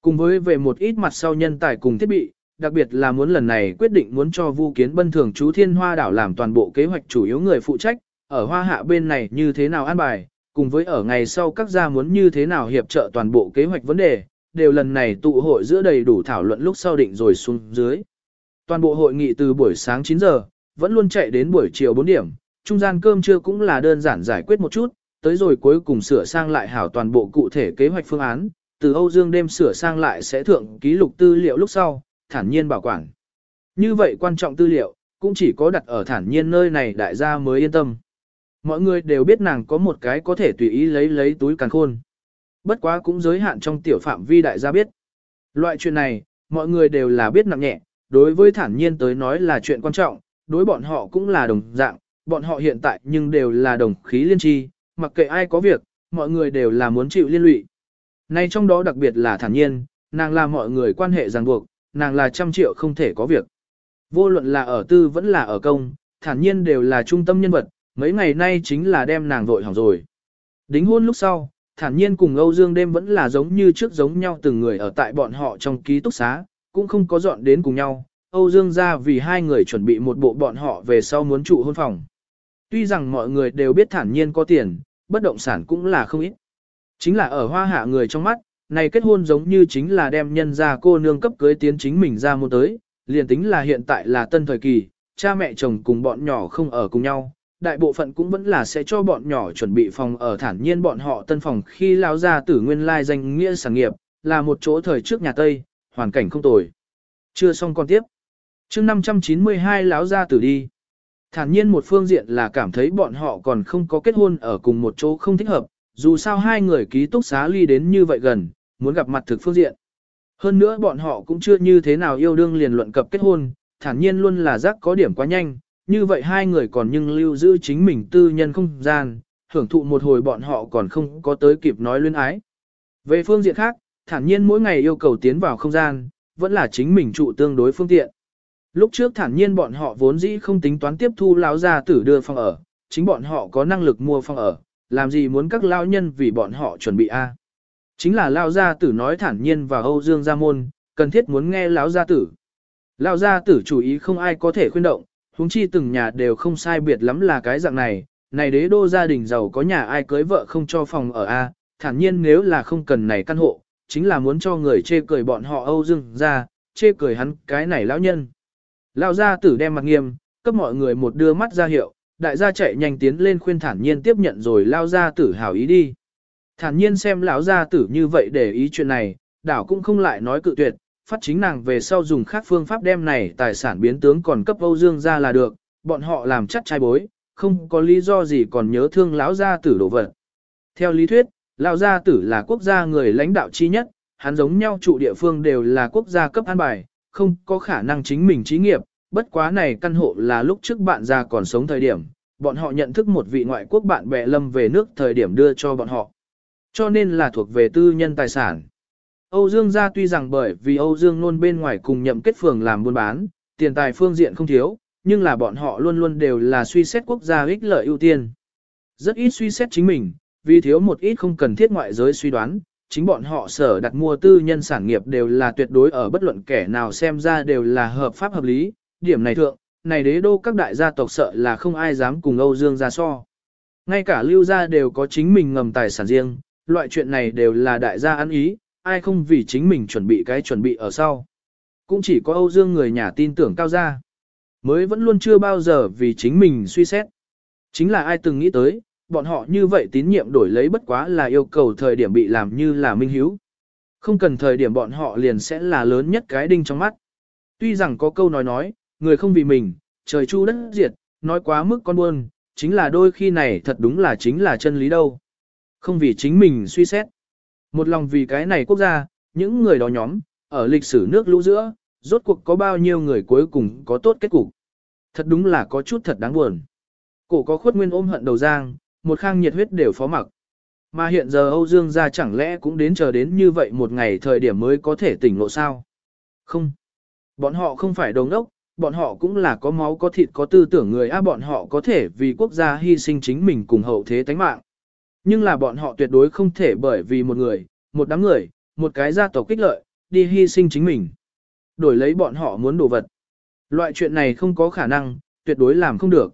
S1: Cùng với về một ít mặt sau nhân tài cùng thiết bị, đặc biệt là muốn lần này quyết định muốn cho Vu Kiến Bân thường chú Thiên Hoa đảo làm toàn bộ kế hoạch chủ yếu người phụ trách, ở Hoa Hạ bên này như thế nào an bài, cùng với ở ngày sau các gia muốn như thế nào hiệp trợ toàn bộ kế hoạch vấn đề, đều lần này tụ hội giữa đầy đủ thảo luận lúc sau định rồi xuống dưới. Toàn bộ hội nghị từ buổi sáng 9 giờ, vẫn luôn chạy đến buổi chiều 4 điểm, trung gian cơm trưa cũng là đơn giản giải quyết một chút, tới rồi cuối cùng sửa sang lại hảo toàn bộ cụ thể kế hoạch phương án, từ Âu Dương đêm sửa sang lại sẽ thượng ký lục tư liệu lúc sau, thản nhiên bảo quản. Như vậy quan trọng tư liệu, cũng chỉ có đặt ở thản nhiên nơi này đại gia mới yên tâm. Mọi người đều biết nàng có một cái có thể tùy ý lấy lấy túi càng khôn. bất quá cũng giới hạn trong tiểu phạm vi đại gia biết. Loại chuyện này, mọi người đều là biết nặng nhẹ, đối với thản nhiên tới nói là chuyện quan trọng, đối bọn họ cũng là đồng dạng, bọn họ hiện tại nhưng đều là đồng khí liên tri, mặc kệ ai có việc, mọi người đều là muốn chịu liên lụy. Nay trong đó đặc biệt là thản nhiên, nàng là mọi người quan hệ ràng buộc, nàng là trăm triệu không thể có việc. Vô luận là ở tư vẫn là ở công, thản nhiên đều là trung tâm nhân vật, mấy ngày nay chính là đem nàng vội hỏng rồi. Đính hôn lúc sau, thản nhiên cùng Âu Dương đêm vẫn là giống như trước giống nhau từng người ở tại bọn họ trong ký túc xá, cũng không có dọn đến cùng nhau. Âu Dương ra vì hai người chuẩn bị một bộ bọn họ về sau muốn trụ hôn phòng. Tuy rằng mọi người đều biết thản nhiên có tiền, bất động sản cũng là không ít. Chính là ở hoa hạ người trong mắt, này kết hôn giống như chính là đem nhân ra cô nương cấp cưới tiến chính mình ra môn tới, liền tính là hiện tại là tân thời kỳ, cha mẹ chồng cùng bọn nhỏ không ở cùng nhau, đại bộ phận cũng vẫn là sẽ cho bọn nhỏ chuẩn bị phòng ở thản nhiên bọn họ tân phòng khi lao ra tử nguyên lai danh nghĩa sản nghiệp, là một chỗ thời trước nhà Tây, hoàn cảnh không tồi. Chưa xong con tiếp. chương 592 lão ra tử đi. Thản nhiên một phương diện là cảm thấy bọn họ còn không có kết hôn ở cùng một chỗ không thích hợp, dù sao hai người ký túc xá ly đến như vậy gần, muốn gặp mặt thực phương diện. Hơn nữa bọn họ cũng chưa như thế nào yêu đương liền luận cập kết hôn, thản nhiên luôn là giác có điểm quá nhanh, như vậy hai người còn nhưng lưu giữ chính mình tư nhân không gian, hưởng thụ một hồi bọn họ còn không có tới kịp nói luyến ái. Về phương diện khác, thản nhiên mỗi ngày yêu cầu tiến vào không gian, vẫn là chính mình trụ tương đối phương tiện. Lúc trước thản nhiên bọn họ vốn dĩ không tính toán tiếp thu lão gia tử đưa phòng ở, chính bọn họ có năng lực mua phòng ở, làm gì muốn các lão nhân vì bọn họ chuẩn bị a? Chính là lão gia tử nói thản nhiên và Âu Dương gia môn, cần thiết muốn nghe lão gia tử. Lão gia tử chủ ý không ai có thể khuyên động, huống chi từng nhà đều không sai biệt lắm là cái dạng này, này đế đô gia đình giàu có nhà ai cưới vợ không cho phòng ở a, thản nhiên nếu là không cần này căn hộ, chính là muốn cho người chê cười bọn họ Âu Dương ra, chê cười hắn cái này lão nhân. Lão gia tử đem mặt nghiêm, cấp mọi người một đưa mắt ra hiệu, đại gia chạy nhanh tiến lên khuyên thản nhiên tiếp nhận rồi lao gia tử hảo ý đi. Thản nhiên xem lão gia tử như vậy để ý chuyện này, đảo cũng không lại nói cự tuyệt, phát chính nàng về sau dùng khác phương pháp đem này tài sản biến tướng còn cấp Âu Dương ra là được, bọn họ làm chắc trai bối, không có lý do gì còn nhớ thương lão gia tử đổ vật. Theo lý thuyết, lão gia tử là quốc gia người lãnh đạo chi nhất, hắn giống nhau trụ địa phương đều là quốc gia cấp an bài, không có khả năng chính mình trí nghiệp, bất quá này căn hộ là lúc trước bạn già còn sống thời điểm, bọn họ nhận thức một vị ngoại quốc bạn bè lâm về nước thời điểm đưa cho bọn họ. Cho nên là thuộc về tư nhân tài sản. Âu Dương gia tuy rằng bởi vì Âu Dương luôn bên ngoài cùng nhậm kết phường làm buôn bán, tiền tài phương diện không thiếu, nhưng là bọn họ luôn luôn đều là suy xét quốc gia ích lợi ưu tiên. Rất ít suy xét chính mình, vì thiếu một ít không cần thiết ngoại giới suy đoán, chính bọn họ sở đặt mua tư nhân sản nghiệp đều là tuyệt đối ở bất luận kẻ nào xem ra đều là hợp pháp hợp lý, điểm này thượng, này đế đô các đại gia tộc sợ là không ai dám cùng Âu Dương gia so. Ngay cả lưu gia đều có chính mình ngầm tài sản riêng, loại chuyện này đều là đại gia ăn ý, ai không vì chính mình chuẩn bị cái chuẩn bị ở sau. Cũng chỉ có Âu Dương người nhà tin tưởng cao gia. Mới vẫn luôn chưa bao giờ vì chính mình suy xét. Chính là ai từng nghĩ tới, bọn họ như vậy tín nhiệm đổi lấy bất quá là yêu cầu thời điểm bị làm như là minh hiếu. Không cần thời điểm bọn họ liền sẽ là lớn nhất cái đinh trong mắt. Tuy rằng có câu nói nói, người không vì mình, trời chu đất diệt, nói quá mức con buôn, chính là đôi khi này thật đúng là chính là chân lý đâu. Không vì chính mình suy xét. Một lòng vì cái này quốc gia, những người đó nhóm, ở lịch sử nước lũ giữa, rốt cuộc có bao nhiêu người cuối cùng có tốt kết cục. Thật đúng là có chút thật đáng buồn. Cổ có khuất nguyên ôm hận đầu giang, một khang nhiệt huyết đều phó mặc. Mà hiện giờ Âu Dương gia chẳng lẽ cũng đến chờ đến như vậy một ngày thời điểm mới có thể tỉnh ngộ sao? Không. Bọn họ không phải đồng ốc, bọn họ cũng là có máu có thịt có tư tưởng người a bọn họ có thể vì quốc gia hy sinh chính mình cùng hậu thế tánh mạng. Nhưng là bọn họ tuyệt đối không thể bởi vì một người, một đám người, một cái gia tộc kích lợi, đi hy sinh chính mình. Đổi lấy bọn họ muốn đồ vật. Loại chuyện này không có khả năng, tuyệt đối làm không được.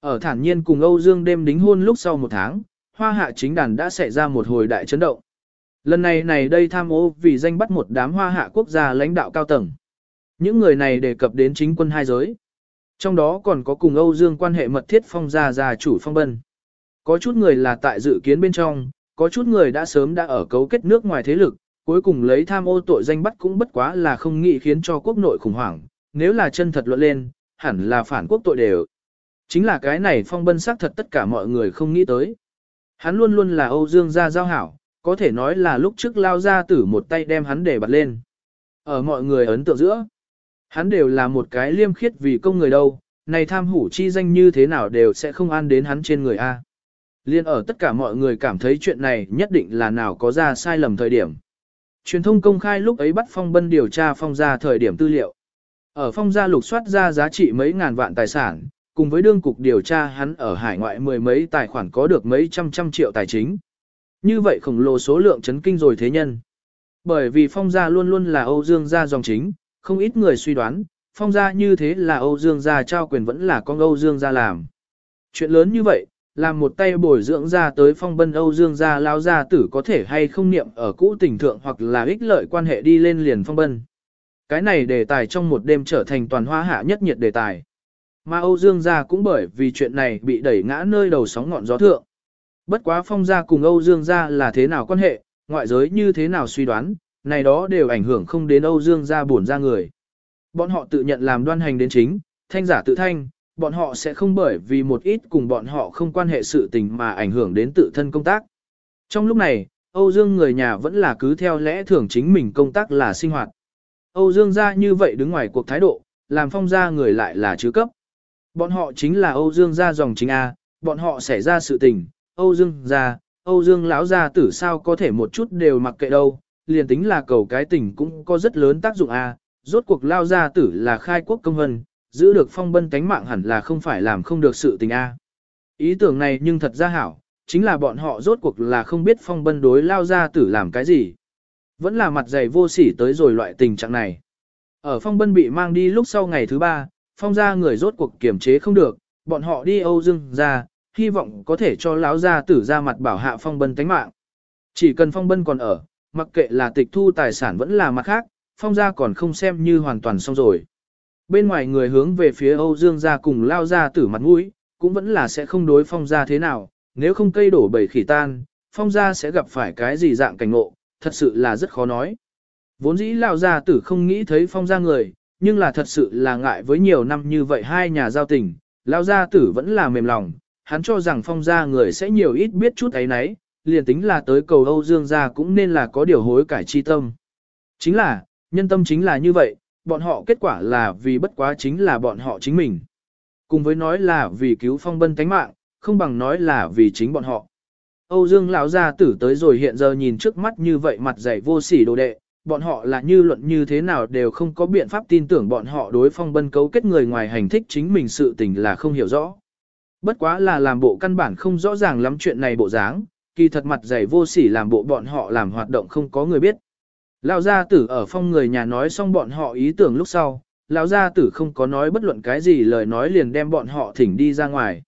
S1: Ở thản nhiên cùng Âu Dương đêm đính hôn lúc sau một tháng, hoa hạ chính đàn đã xảy ra một hồi đại chấn động. Lần này này đây tham ô vì danh bắt một đám hoa hạ quốc gia lãnh đạo cao tầng. Những người này đề cập đến chính quân hai giới. Trong đó còn có cùng Âu Dương quan hệ mật thiết phong gia gia chủ phong bân. Có chút người là tại dự kiến bên trong, có chút người đã sớm đã ở cấu kết nước ngoài thế lực, cuối cùng lấy tham ô tội danh bắt cũng bất quá là không nghĩ khiến cho quốc nội khủng hoảng, nếu là chân thật luận lên, hẳn là phản quốc tội đều. Chính là cái này phong bân xác thật tất cả mọi người không nghĩ tới. Hắn luôn luôn là Âu Dương gia giao hảo, có thể nói là lúc trước lao ra tử một tay đem hắn để bật lên. Ở mọi người ấn tượng giữa, hắn đều là một cái liêm khiết vì công người đâu, này tham hủ chi danh như thế nào đều sẽ không an đến hắn trên người A. Liên ở tất cả mọi người cảm thấy chuyện này nhất định là nào có ra sai lầm thời điểm. Truyền thông công khai lúc ấy bắt phong bân điều tra phong gia thời điểm tư liệu. Ở phong gia lục soát ra giá trị mấy ngàn vạn tài sản, cùng với đương cục điều tra hắn ở hải ngoại mười mấy tài khoản có được mấy trăm trăm triệu tài chính. Như vậy khổng lồ số lượng chấn kinh rồi thế nhân. Bởi vì phong gia luôn luôn là Âu Dương gia dòng chính, không ít người suy đoán, phong gia như thế là Âu Dương gia trao quyền vẫn là con Âu Dương gia làm. Chuyện lớn như vậy, làm một tay bồi dưỡng ra tới phong bân Âu Dương gia lao gia tử có thể hay không niệm ở cũ tình thượng hoặc là ích lợi quan hệ đi lên liền phong bân. Cái này đề tài trong một đêm trở thành toàn hoa hạ nhất nhiệt đề tài. Mà Âu Dương gia cũng bởi vì chuyện này bị đẩy ngã nơi đầu sóng ngọn gió thượng. Bất quá phong gia cùng Âu Dương gia là thế nào quan hệ, ngoại giới như thế nào suy đoán, này đó đều ảnh hưởng không đến Âu Dương gia buồn ra người. Bọn họ tự nhận làm đoan hành đến chính, thanh giả tự thanh, bọn họ sẽ không bởi vì một ít cùng bọn họ không quan hệ sự tình mà ảnh hưởng đến tự thân công tác. Trong lúc này, Âu Dương người nhà vẫn là cứ theo lẽ thường chính mình công tác là sinh hoạt. Âu Dương gia như vậy đứng ngoài cuộc thái độ, làm phong gia người lại là chứ cấp. Bọn họ chính là Âu Dương gia dòng chính A, bọn họ xảy ra sự tình, Âu Dương gia, Âu Dương lão gia tử sao có thể một chút đều mặc kệ đâu, liền tính là cầu cái tình cũng có rất lớn tác dụng A, rốt cuộc lao gia tử là khai quốc công hân, giữ được phong bân tánh mạng hẳn là không phải làm không được sự tình A. Ý tưởng này nhưng thật ra hảo, chính là bọn họ rốt cuộc là không biết phong bân đối lao gia tử làm cái gì. Vẫn là mặt dày vô sỉ tới rồi loại tình trạng này. Ở phong bân bị mang đi lúc sau ngày thứ ba, phong gia người rốt cuộc kiểm chế không được, bọn họ đi Âu Dương ra, hy vọng có thể cho lão gia tử ra mặt bảo hạ phong bân tánh mạng. Chỉ cần phong bân còn ở, mặc kệ là tịch thu tài sản vẫn là mặt khác, phong gia còn không xem như hoàn toàn xong rồi. Bên ngoài người hướng về phía Âu Dương gia cùng lao gia tử mặt mũi, cũng vẫn là sẽ không đối phong gia thế nào, nếu không cây đổ bầy khỉ tan, phong gia sẽ gặp phải cái gì dạng cảnh ngộ, thật sự là rất khó nói. Vốn dĩ lao gia tử không nghĩ thấy phong gia người, nhưng là thật sự là ngại với nhiều năm như vậy hai nhà giao tình, lao gia tử vẫn là mềm lòng, hắn cho rằng phong gia người sẽ nhiều ít biết chút ấy nấy, liền tính là tới cầu Âu Dương gia cũng nên là có điều hối cải chi tâm. Chính là, nhân tâm chính là như vậy, bọn họ kết quả là vì bất quá chính là bọn họ chính mình. Cùng với nói là vì cứu phong bân tánh mạng, không bằng nói là vì chính bọn họ. Âu Dương lão gia tử tới rồi hiện giờ nhìn trước mắt như vậy mặt dày vô sỉ đồ đệ, bọn họ là như luận như thế nào đều không có biện pháp tin tưởng bọn họ đối phong bân cấu kết người ngoài hành thích chính mình sự tình là không hiểu rõ. Bất quá là làm bộ căn bản không rõ ràng lắm chuyện này bộ dáng, kỳ thật mặt dày vô sỉ làm bộ bọn họ làm hoạt động không có người biết. Lão gia tử ở phong người nhà nói xong bọn họ ý tưởng lúc sau, lão gia tử không có nói bất luận cái gì lời nói liền đem bọn họ thỉnh đi ra ngoài.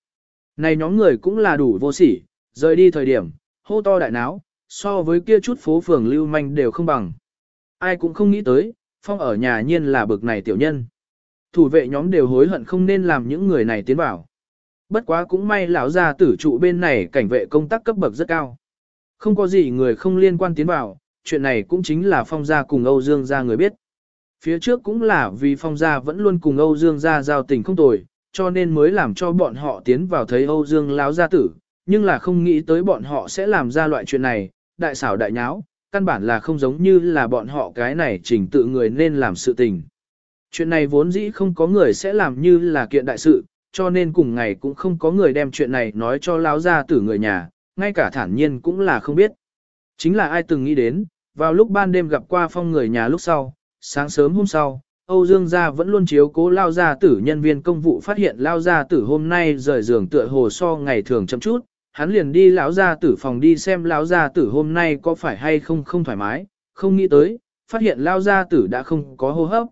S1: Này nhóm người cũng là đủ vô sỉ, rời đi thời điểm, hô to đại náo, so với kia chút phố phường lưu manh đều không bằng. Ai cũng không nghĩ tới, phong ở nhà nhiên là bực này tiểu nhân. Thủ vệ nhóm đều hối hận không nên làm những người này tiến vào. Bất quá cũng may lão gia tử trụ bên này cảnh vệ công tác cấp bậc rất cao. Không có gì người không liên quan tiến vào, chuyện này cũng chính là phong gia cùng Âu Dương gia người biết. Phía trước cũng là vì phong gia vẫn luôn cùng Âu Dương gia giao tình không tồi, cho nên mới làm cho bọn họ tiến vào thấy Âu Dương láo gia tử, nhưng là không nghĩ tới bọn họ sẽ làm ra loại chuyện này, đại xảo đại nháo, căn bản là không giống như là bọn họ cái này chỉnh tự người nên làm sự tình. Chuyện này vốn dĩ không có người sẽ làm như là kiện đại sự, cho nên cùng ngày cũng không có người đem chuyện này nói cho láo gia tử người nhà, ngay cả thản nhiên cũng là không biết. Chính là ai từng nghĩ đến, vào lúc ban đêm gặp qua phong người nhà lúc sau, sáng sớm hôm sau, Âu Dương gia vẫn luôn chiếu cố lao gia tử nhân viên công vụ phát hiện lao gia tử hôm nay rời giường tựa hồ so ngày thường chậm chút, hắn liền đi lão gia tử phòng đi xem lão gia tử hôm nay có phải hay không không thoải mái, không nghĩ tới, phát hiện lao gia tử đã không có hô hấp.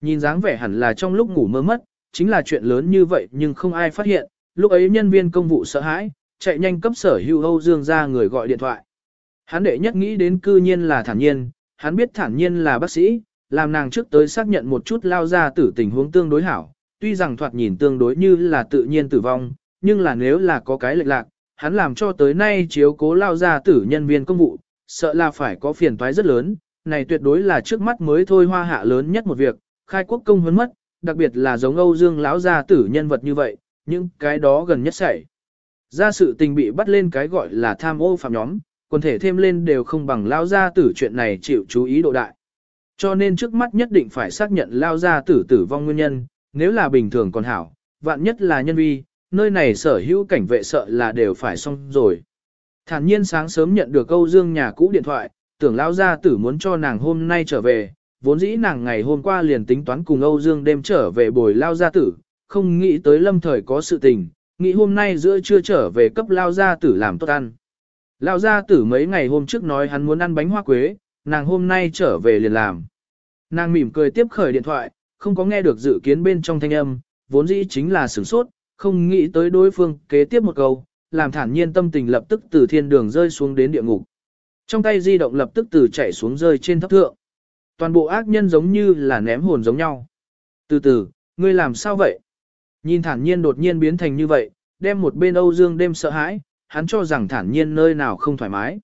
S1: Nhìn dáng vẻ hẳn là trong lúc ngủ mơ mất, chính là chuyện lớn như vậy nhưng không ai phát hiện, lúc ấy nhân viên công vụ sợ hãi, chạy nhanh cấp sở hữu Âu Dương gia người gọi điện thoại. Hắn đệ nhất nghĩ đến cư nhiên là thản nhiên, hắn biết thản nhiên là bác sĩ, làm nàng trước tới xác nhận một chút lao ra tử tình huống tương đối hảo, tuy rằng thoạt nhìn tương đối như là tự nhiên tử vong, nhưng là nếu là có cái lệch lạc, hắn làm cho tới nay chiếu cố lao ra tử nhân viên công vụ, sợ là phải có phiền toái rất lớn, này tuyệt đối là trước mắt mới thôi hoa hạ lớn nhất một việc, khai quốc công huấn mất, đặc biệt là giống Âu Dương lão gia tử nhân vật như vậy, những cái đó gần nhất xảy. Ra sự tình bị bắt lên cái gọi là tham ô phạm nhóm, quần thể thêm lên đều không bằng lao gia tử chuyện này chịu chú ý độ đại. Cho nên trước mắt nhất định phải xác nhận lao gia tử tử vong nguyên nhân, nếu là bình thường còn hảo, vạn nhất là nhân vi, nơi này sở hữu cảnh vệ sợ là đều phải xong rồi. Thản nhiên sáng sớm nhận được câu dương nhà cũ điện thoại, tưởng lao gia tử muốn cho nàng hôm nay trở về, vốn dĩ nàng ngày hôm qua liền tính toán cùng Âu Dương đêm trở về bồi lao gia tử, không nghĩ tới lâm thời có sự tình, nghĩ hôm nay giữa trưa trở về cấp lao gia tử làm tốt ăn. Lão gia tử mấy ngày hôm trước nói hắn muốn ăn bánh hoa quế, nàng hôm nay trở về liền làm. Nàng mỉm cười tiếp khởi điện thoại, không có nghe được dự kiến bên trong thanh âm, vốn dĩ chính là sửng sốt, không nghĩ tới đối phương kế tiếp một câu, làm thản nhiên tâm tình lập tức từ thiên đường rơi xuống đến địa ngục. Trong tay di động lập tức từ chạy xuống rơi trên thấp thượng. Toàn bộ ác nhân giống như là ném hồn giống nhau. Từ từ, ngươi làm sao vậy? Nhìn thản nhiên đột nhiên biến thành như vậy, đem một bên Âu Dương đêm sợ hãi, hắn cho rằng thản nhiên nơi nào không thoải mái.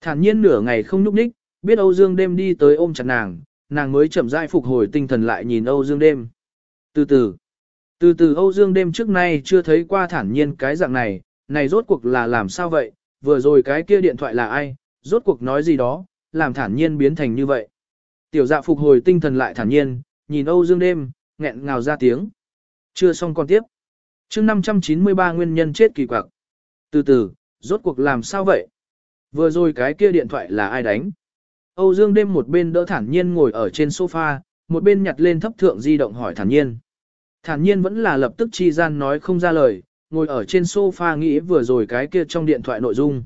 S1: Thản nhiên nửa ngày không nhúc nhích, biết Âu Dương đêm đi tới ôm chặt nàng, nàng mới chậm rãi phục hồi tinh thần lại nhìn Âu Dương đêm. Từ từ, từ từ Âu Dương đêm trước nay chưa thấy qua thản nhiên cái dạng này, này rốt cuộc là làm sao vậy, vừa rồi cái kia điện thoại là ai, rốt cuộc nói gì đó, làm thản nhiên biến thành như vậy. Tiểu dạ phục hồi tinh thần lại thản nhiên, nhìn Âu Dương đêm, nghẹn ngào ra tiếng. Chưa xong còn tiếp. chương 593 nguyên nhân chết kỳ quặc. Từ từ, rốt cuộc làm sao vậy? Vừa rồi cái kia điện thoại là ai đánh? Âu Dương đêm một bên đỡ thản nhiên ngồi ở trên sofa, một bên nhặt lên thấp thượng di động hỏi thản nhiên. Thản nhiên vẫn là lập tức chi gian nói không ra lời, ngồi ở trên sofa nghĩ vừa rồi cái kia trong điện thoại nội dung.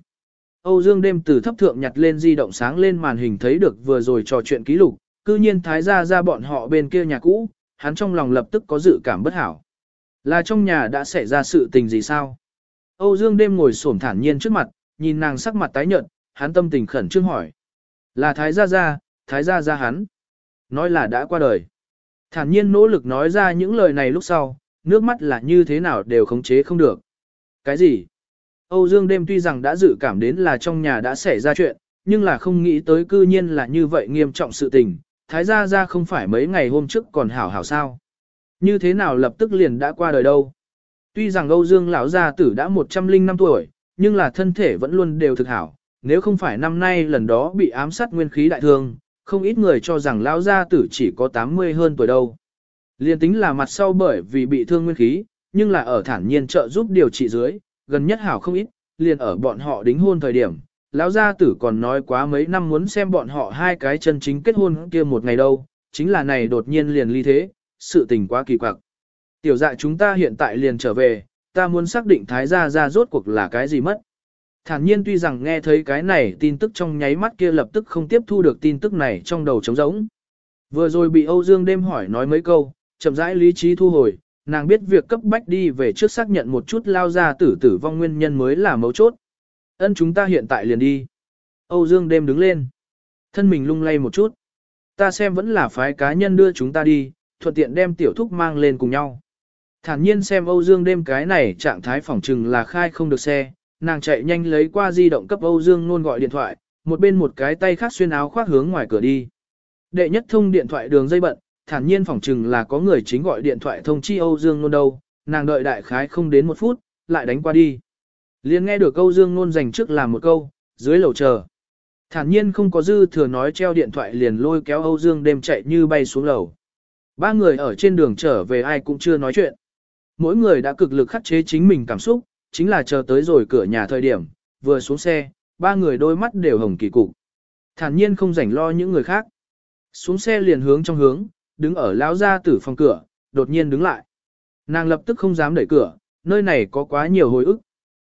S1: Âu Dương đêm từ thấp thượng nhặt lên di động sáng lên màn hình thấy được vừa rồi trò chuyện ký lục, cư nhiên thái Gia ra bọn họ bên kia nhà cũ, hắn trong lòng lập tức có dự cảm bất hảo. Là trong nhà đã xảy ra sự tình gì sao? Âu Dương đêm ngồi xổm thản nhiên trước mặt, nhìn nàng sắc mặt tái nhợt, hắn tâm tình khẩn trương hỏi. Là thái gia gia, thái gia gia hắn. Nói là đã qua đời. Thản nhiên nỗ lực nói ra những lời này lúc sau, nước mắt là như thế nào đều khống chế không được. Cái gì? Âu Dương đêm tuy rằng đã dự cảm đến là trong nhà đã xảy ra chuyện, nhưng là không nghĩ tới cư nhiên là như vậy nghiêm trọng sự tình, thái gia gia không phải mấy ngày hôm trước còn hảo hảo sao. Như thế nào lập tức liền đã qua đời đâu. Tuy rằng Âu Dương lão gia tử đã 105 tuổi, nhưng là thân thể vẫn luôn đều thực hảo, nếu không phải năm nay lần đó bị ám sát nguyên khí đại thương, không ít người cho rằng lão gia tử chỉ có 80 hơn tuổi đâu. Liên tính là mặt sau bởi vì bị thương nguyên khí, nhưng là ở thản nhiên trợ giúp điều trị dưới, gần nhất hảo không ít, liền ở bọn họ đính hôn thời điểm, lão gia tử còn nói quá mấy năm muốn xem bọn họ hai cái chân chính kết hôn kia một ngày đâu, chính là này đột nhiên liền ly thế, sự tình quá kỳ quặc. Tiểu dạ chúng ta hiện tại liền trở về, ta muốn xác định thái gia gia rốt cuộc là cái gì mất. Thản nhiên tuy rằng nghe thấy cái này tin tức trong nháy mắt kia lập tức không tiếp thu được tin tức này trong đầu trống rỗng. Vừa rồi bị Âu Dương đêm hỏi nói mấy câu, chậm rãi lý trí thu hồi, nàng biết việc cấp bách đi về trước xác nhận một chút lao ra tử tử vong nguyên nhân mới là mấu chốt. Ân chúng ta hiện tại liền đi. Âu Dương đêm đứng lên. Thân mình lung lay một chút. Ta xem vẫn là phái cá nhân đưa chúng ta đi, thuận tiện đem tiểu thúc mang lên cùng nhau. Thản nhiên xem Âu Dương đêm cái này trạng thái phỏng trừng là khai không được xe, nàng chạy nhanh lấy qua di động cấp Âu Dương nôn gọi điện thoại, một bên một cái tay khác xuyên áo khoác hướng ngoài cửa đi. Đệ nhất thông điện thoại đường dây bận, thản nhiên phỏng trừng là có người chính gọi điện thoại thông chi Âu Dương nôn đâu, nàng đợi đại khái không đến một phút, lại đánh qua đi. Liên nghe được Âu Dương nôn dành trước làm một câu, dưới lầu chờ. Thản nhiên không có dư thừa nói treo điện thoại liền lôi kéo Âu Dương đêm chạy như bay xuống lầu. Ba người ở trên đường trở về ai cũng chưa nói chuyện. Mỗi người đã cực lực khắc chế chính mình cảm xúc, chính là chờ tới rồi cửa nhà thời điểm, vừa xuống xe, ba người đôi mắt đều hồng kỳ cục. Thản nhiên không rảnh lo những người khác. Xuống xe liền hướng trong hướng, đứng ở lão gia tử phòng cửa, đột nhiên đứng lại. Nàng lập tức không dám đẩy cửa, nơi này có quá nhiều hồi ức.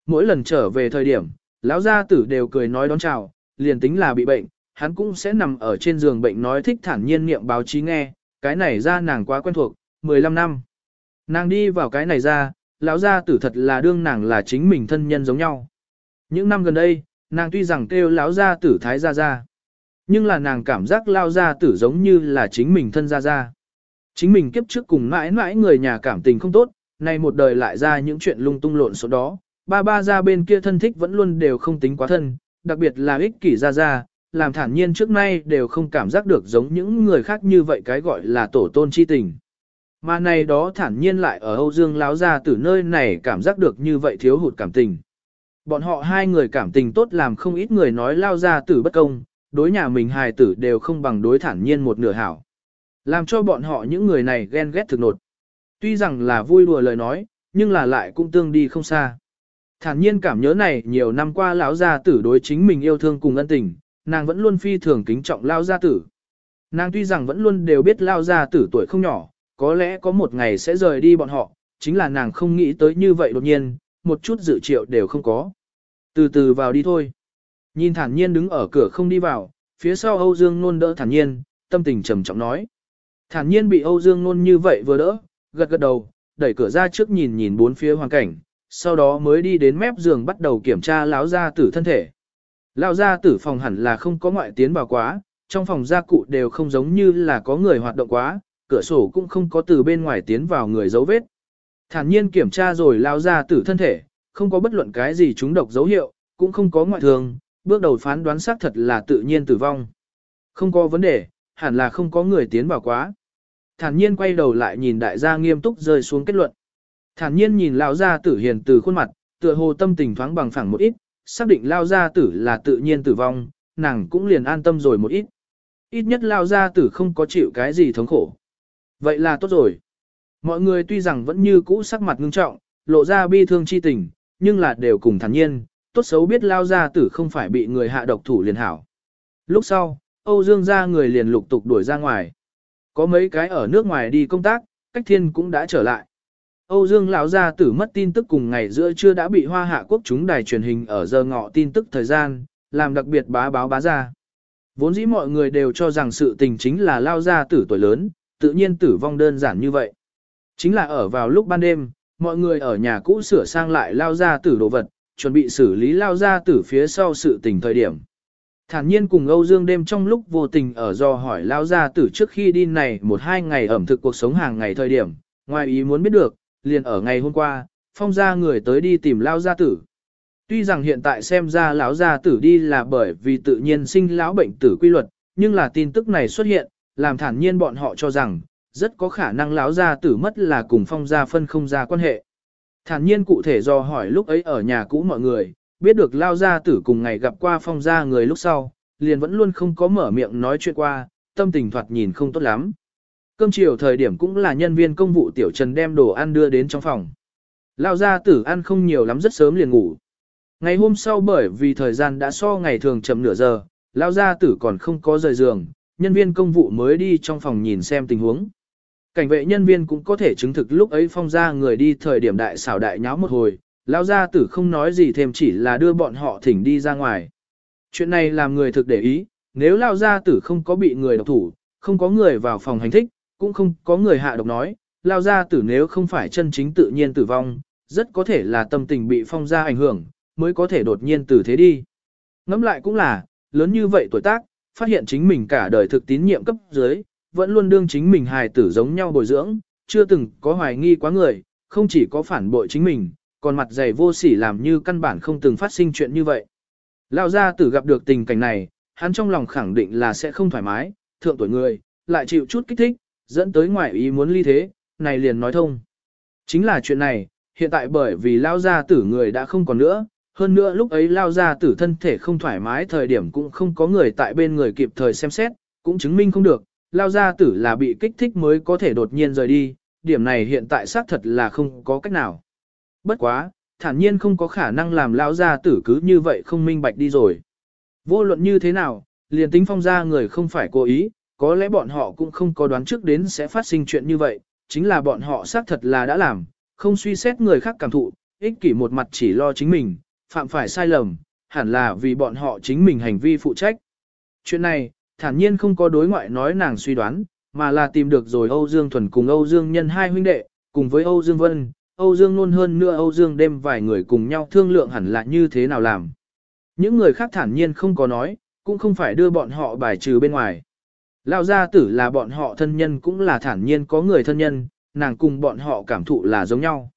S1: Mỗi lần trở về thời điểm, lão gia tử đều cười nói đón chào, liền tính là bị bệnh, hắn cũng sẽ nằm ở trên giường bệnh nói thích thản nhiên niệm báo chí nghe, cái này ra nàng quá quen thuộc, 15 năm. Nàng đi vào cái này ra, lão gia tử thật là đương nàng là chính mình thân nhân giống nhau. Những năm gần đây, nàng tuy rằng kêu lão gia tử thái gia gia, nhưng là nàng cảm giác Lão gia tử giống như là chính mình thân gia gia. Chính mình kiếp trước cùng mãi mãi người nhà cảm tình không tốt, nay một đời lại ra những chuyện lung tung lộn số đó, ba ba gia bên kia thân thích vẫn luôn đều không tính quá thân, đặc biệt là ích kỷ gia gia, làm thản nhiên trước nay đều không cảm giác được giống những người khác như vậy cái gọi là tổ tôn chi tình. Mà này đó thản nhiên lại ở Âu Dương láo ra từ nơi này cảm giác được như vậy thiếu hụt cảm tình. Bọn họ hai người cảm tình tốt làm không ít người nói lao ra tử bất công, đối nhà mình hài tử đều không bằng đối thản nhiên một nửa hảo. Làm cho bọn họ những người này ghen ghét thực nột. Tuy rằng là vui đùa lời nói, nhưng là lại cũng tương đi không xa. Thản nhiên cảm nhớ này nhiều năm qua lão gia tử đối chính mình yêu thương cùng ân tình, nàng vẫn luôn phi thường kính trọng Lão gia tử. Nàng tuy rằng vẫn luôn đều biết Lão gia tử tuổi không nhỏ, có lẽ có một ngày sẽ rời đi bọn họ, chính là nàng không nghĩ tới như vậy đột nhiên, một chút dự triệu đều không có. Từ từ vào đi thôi. Nhìn thản nhiên đứng ở cửa không đi vào, phía sau Âu Dương Nôn đỡ thản nhiên, tâm tình trầm trọng nói. Thản nhiên bị Âu Dương Nôn như vậy vừa đỡ, gật gật đầu, đẩy cửa ra trước nhìn nhìn bốn phía hoàn cảnh, sau đó mới đi đến mép giường bắt đầu kiểm tra lão gia tử thân thể. Lão gia tử phòng hẳn là không có ngoại tiến vào quá, trong phòng gia cụ đều không giống như là có người hoạt động quá, cửa sổ cũng không có từ bên ngoài tiến vào người dấu vết. Thản nhiên kiểm tra rồi lao ra tử thân thể, không có bất luận cái gì trúng độc dấu hiệu, cũng không có ngoại thường, bước đầu phán đoán xác thật là tự nhiên tử vong. Không có vấn đề, hẳn là không có người tiến vào quá. Thản nhiên quay đầu lại nhìn đại gia nghiêm túc rơi xuống kết luận. Thản nhiên nhìn lao ra tử hiền từ khuôn mặt, tựa hồ tâm tình thoáng bằng phẳng một ít, xác định lao ra tử là tự nhiên tử vong, nàng cũng liền an tâm rồi một ít. Ít nhất lao ra tử không có chịu cái gì thống khổ. Vậy là tốt rồi. Mọi người tuy rằng vẫn như cũ sắc mặt ngưng trọng, lộ ra bi thương chi tình, nhưng là đều cùng thản nhiên, tốt xấu biết lao gia tử không phải bị người hạ độc thủ liền hảo. Lúc sau, Âu Dương gia người liền lục tục đuổi ra ngoài. Có mấy cái ở nước ngoài đi công tác, cách thiên cũng đã trở lại. Âu Dương lão gia tử mất tin tức cùng ngày giữa trưa đã bị Hoa Hạ quốc chúng đài truyền hình ở giờ ngọ tin tức thời gian, làm đặc biệt bá báo bá ra. Vốn dĩ mọi người đều cho rằng sự tình chính là lao gia tử tuổi lớn, tự nhiên tử vong đơn giản như vậy. Chính là ở vào lúc ban đêm, mọi người ở nhà cũ sửa sang lại lao gia tử đồ vật, chuẩn bị xử lý lao gia tử phía sau sự tình thời điểm. Thản nhiên cùng Âu Dương đêm trong lúc vô tình ở do hỏi lao gia tử trước khi đi này một hai ngày ẩm thực cuộc sống hàng ngày thời điểm, ngoài ý muốn biết được, liền ở ngày hôm qua, phong gia người tới đi tìm lao gia tử. Tuy rằng hiện tại xem ra lão gia tử đi là bởi vì tự nhiên sinh lão bệnh tử quy luật, nhưng là tin tức này xuất hiện, làm thản nhiên bọn họ cho rằng, rất có khả năng lão gia tử mất là cùng phong gia phân không ra quan hệ. Thản nhiên cụ thể do hỏi lúc ấy ở nhà cũ mọi người, biết được lao gia tử cùng ngày gặp qua phong gia người lúc sau, liền vẫn luôn không có mở miệng nói chuyện qua, tâm tình thoạt nhìn không tốt lắm. Cơm chiều thời điểm cũng là nhân viên công vụ tiểu trần đem đồ ăn đưa đến trong phòng. Lao gia tử ăn không nhiều lắm rất sớm liền ngủ. Ngày hôm sau bởi vì thời gian đã so ngày thường chậm nửa giờ, Lao gia tử còn không có rời giường, nhân viên công vụ mới đi trong phòng nhìn xem tình huống. Cảnh vệ nhân viên cũng có thể chứng thực lúc ấy phong ra người đi thời điểm đại xảo đại nháo một hồi, Lao gia tử không nói gì thêm chỉ là đưa bọn họ thỉnh đi ra ngoài. Chuyện này làm người thực để ý, nếu Lao gia tử không có bị người độc thủ, không có người vào phòng hành thích, cũng không có người hạ độc nói, lao gia tử nếu không phải chân chính tự nhiên tử vong, rất có thể là tâm tình bị phong ra ảnh hưởng, mới có thể đột nhiên tử thế đi. Ngẫm lại cũng là, lớn như vậy tuổi tác, phát hiện chính mình cả đời thực tín nhiệm cấp dưới, vẫn luôn đương chính mình hài tử giống nhau bồi dưỡng, chưa từng có hoài nghi quá người, không chỉ có phản bội chính mình, còn mặt dày vô sỉ làm như căn bản không từng phát sinh chuyện như vậy. Lão gia tử gặp được tình cảnh này, hắn trong lòng khẳng định là sẽ không thoải mái, thượng tuổi người, lại chịu chút kích thích, dẫn tới ngoại ý muốn ly thế, này liền nói thông. Chính là chuyện này, hiện tại bởi vì Lão gia tử người đã không còn nữa, hơn nữa lúc ấy lao gia tử thân thể không thoải mái thời điểm cũng không có người tại bên người kịp thời xem xét, cũng chứng minh không được, lao gia tử là bị kích thích mới có thể đột nhiên rời đi, điểm này hiện tại xác thật là không có cách nào. Bất quá, thản nhiên không có khả năng làm lao gia tử cứ như vậy không minh bạch đi rồi. Vô luận như thế nào, liền tính phong gia người không phải cố ý, có lẽ bọn họ cũng không có đoán trước đến sẽ phát sinh chuyện như vậy, chính là bọn họ xác thật là đã làm, không suy xét người khác cảm thụ, ích kỷ một mặt chỉ lo chính mình, phạm phải sai lầm, hẳn là vì bọn họ chính mình hành vi phụ trách. Chuyện này, thản nhiên không có đối ngoại nói nàng suy đoán, mà là tìm được rồi Âu Dương Thuần cùng Âu Dương Nhân hai huynh đệ, cùng với Âu Dương Vân, Âu Dương luôn hơn nữa Âu Dương đêm vài người cùng nhau thương lượng hẳn là như thế nào làm. Những người khác thản nhiên không có nói, cũng không phải đưa bọn họ bài trừ bên ngoài. Lão gia tử là bọn họ thân nhân cũng là thản nhiên có người thân nhân, nàng cùng bọn họ cảm thụ là giống nhau.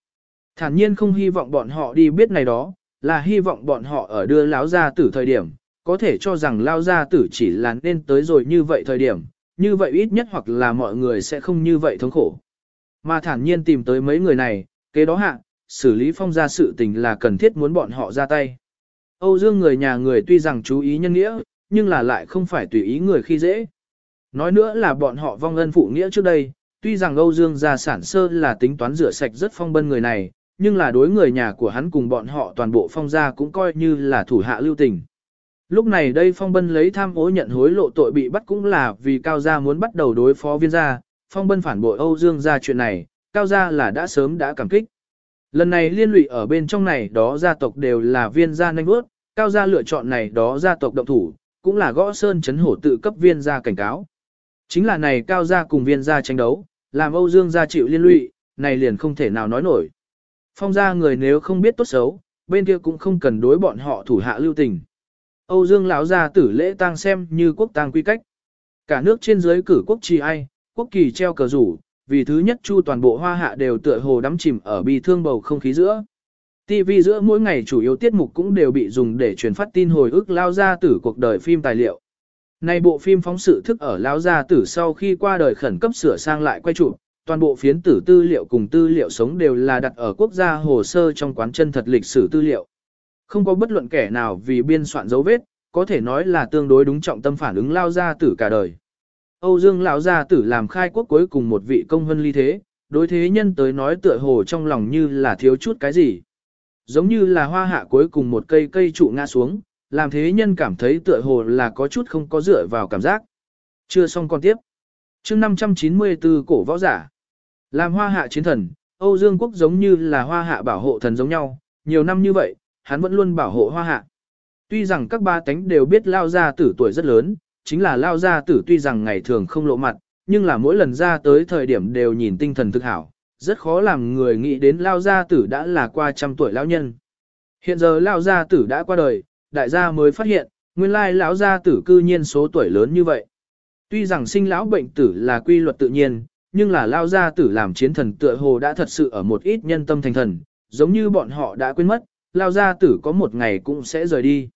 S1: Thản nhiên không hy vọng bọn họ đi biết này đó, là hy vọng bọn họ ở đưa lão gia tử thời điểm, có thể cho rằng lao gia tử chỉ là nên tới rồi như vậy thời điểm, như vậy ít nhất hoặc là mọi người sẽ không như vậy thống khổ. Mà thản nhiên tìm tới mấy người này, kế đó hạ, xử lý phong gia sự tình là cần thiết muốn bọn họ ra tay. Âu Dương người nhà người tuy rằng chú ý nhân nghĩa, nhưng là lại không phải tùy ý người khi dễ. Nói nữa là bọn họ vong ân phụ nghĩa trước đây, tuy rằng Âu Dương gia sản sơ là tính toán rửa sạch rất phong bân người này, nhưng là đối người nhà của hắn cùng bọn họ toàn bộ phong gia cũng coi như là thủ hạ lưu tình. Lúc này đây phong bân lấy tham ô nhận hối lộ tội bị bắt cũng là vì Cao Gia muốn bắt đầu đối phó viên gia, phong bân phản bội Âu Dương gia chuyện này, Cao Gia là đã sớm đã cảm kích. Lần này liên lụy ở bên trong này đó gia tộc đều là viên gia nanh bước, Cao Gia lựa chọn này đó gia tộc động thủ, cũng là gõ sơn chấn hổ tự cấp viên gia cảnh cáo. Chính là này Cao Gia cùng viên gia tranh đấu, làm Âu Dương gia chịu liên lụy, này liền không thể nào nói nổi. Phong gia người nếu không biết tốt xấu, bên kia cũng không cần đối bọn họ thủ hạ lưu tình. Âu Dương lão gia tử lễ tang xem như quốc tang quy cách. Cả nước trên dưới cử quốc trì ai, quốc kỳ treo cờ rủ, vì thứ nhất chu toàn bộ hoa hạ đều tựa hồ đắm chìm ở bi thương bầu không khí giữa. TV giữa mỗi ngày chủ yếu tiết mục cũng đều bị dùng để truyền phát tin hồi ức lao gia tử cuộc đời phim tài liệu. Này bộ phim phóng sự thức ở lao gia tử sau khi qua đời khẩn cấp sửa sang lại quay chụp, toàn bộ phiến tử tư liệu cùng tư liệu sống đều là đặt ở quốc gia hồ sơ trong quán chân thật lịch sử tư liệu. Không có bất luận kẻ nào vì biên soạn dấu vết, có thể nói là tương đối đúng trọng tâm phản ứng lao gia tử cả đời. Âu Dương lão gia tử làm khai quốc cuối cùng một vị công vân ly thế, đối thế nhân tới nói tựa hồ trong lòng như là thiếu chút cái gì. Giống như là hoa hạ cuối cùng một cây cây trụ ngã xuống, làm thế nhân cảm thấy tựa hồ là có chút không có dựa vào cảm giác. Chưa xong con tiếp. chương 594 cổ võ giả. Làm hoa hạ chiến thần, Âu Dương quốc giống như là hoa hạ bảo hộ thần giống nhau, nhiều năm như vậy, hắn vẫn luôn bảo hộ hoa hạ. Tuy rằng các ba tánh đều biết lao gia tử tuổi rất lớn, chính là lao gia tử tuy rằng ngày thường không lộ mặt, nhưng là mỗi lần ra tới thời điểm đều nhìn tinh thần thực hảo, rất khó làm người nghĩ đến lao gia tử đã là qua trăm tuổi lão nhân. Hiện giờ lao gia tử đã qua đời, đại gia mới phát hiện, nguyên lai lão gia tử cư nhiên số tuổi lớn như vậy. Tuy rằng sinh lão bệnh tử là quy luật tự nhiên, nhưng là lao gia tử làm chiến thần tựa hồ đã thật sự ở một ít nhân tâm thành thần, giống như bọn họ đã quên mất, lao gia tử có một ngày cũng sẽ rời đi.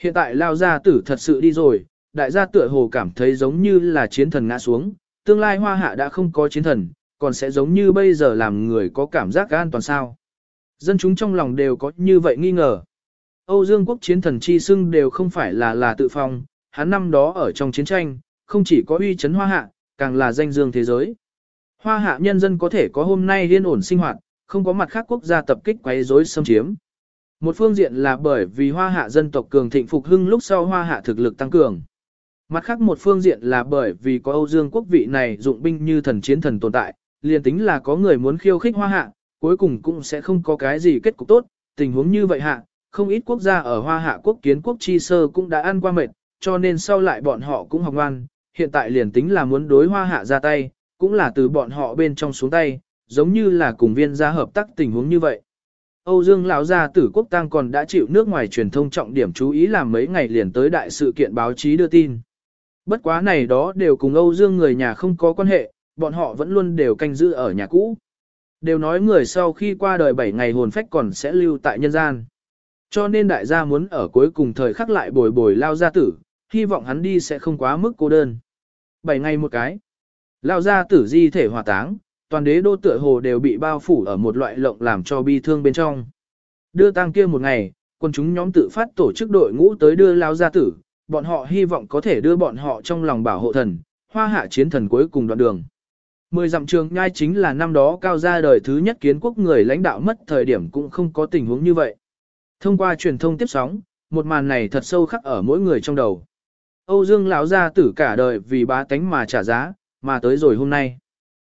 S1: Hiện tại lao gia tử thật sự đi rồi, đại gia tựa hồ cảm thấy giống như là chiến thần ngã xuống, tương lai hoa hạ đã không có chiến thần, còn sẽ giống như bây giờ làm người có cảm giác an toàn sao. Dân chúng trong lòng đều có như vậy nghi ngờ. Âu Dương quốc chiến thần chi xưng đều không phải là là tự phong, hắn năm đó ở trong chiến tranh, không chỉ có uy chấn hoa hạ, càng là danh dương thế giới. Hoa hạ nhân dân có thể có hôm nay liên ổn sinh hoạt, không có mặt khác quốc gia tập kích quấy rối xâm chiếm. Một phương diện là bởi vì hoa hạ dân tộc cường thịnh phục hưng lúc sau hoa hạ thực lực tăng cường. Mặt khác một phương diện là bởi vì có Âu Dương quốc vị này dụng binh như thần chiến thần tồn tại, liền tính là có người muốn khiêu khích hoa hạ, cuối cùng cũng sẽ không có cái gì kết cục tốt, tình huống như vậy hạ, không ít quốc gia ở hoa hạ quốc kiến quốc chi sơ cũng đã ăn qua mệt, cho nên sau lại bọn họ cũng học ngoan, hiện tại liền tính là muốn đối hoa hạ ra tay, cũng là từ bọn họ bên trong xuống tay, giống như là cùng viên gia hợp tác tình huống như vậy. Âu Dương lão gia tử quốc tang còn đã chịu nước ngoài truyền thông trọng điểm chú ý làm mấy ngày liền tới đại sự kiện báo chí đưa tin. Bất quá này đó đều cùng Âu Dương người nhà không có quan hệ, bọn họ vẫn luôn đều canh giữ ở nhà cũ. Đều nói người sau khi qua đời 7 ngày hồn phách còn sẽ lưu tại nhân gian. Cho nên đại gia muốn ở cuối cùng thời khắc lại bồi bồi lao gia tử, hy vọng hắn đi sẽ không quá mức cô đơn. 7 ngày một cái. Lao gia tử di thể hỏa táng, toàn đế đô tựa hồ đều bị bao phủ ở một loại lộng làm cho bi thương bên trong. Đưa tang kia một ngày, quân chúng nhóm tự phát tổ chức đội ngũ tới đưa lao gia tử, bọn họ hy vọng có thể đưa bọn họ trong lòng bảo hộ thần, hoa hạ chiến thần cuối cùng đoạn đường. Mười dặm trường nhai chính là năm đó cao gia đời thứ nhất kiến quốc người lãnh đạo mất thời điểm cũng không có tình huống như vậy. Thông qua truyền thông tiếp sóng, một màn này thật sâu khắc ở mỗi người trong đầu. Âu Dương lão gia tử cả đời vì bá tánh mà trả giá, mà tới rồi hôm nay.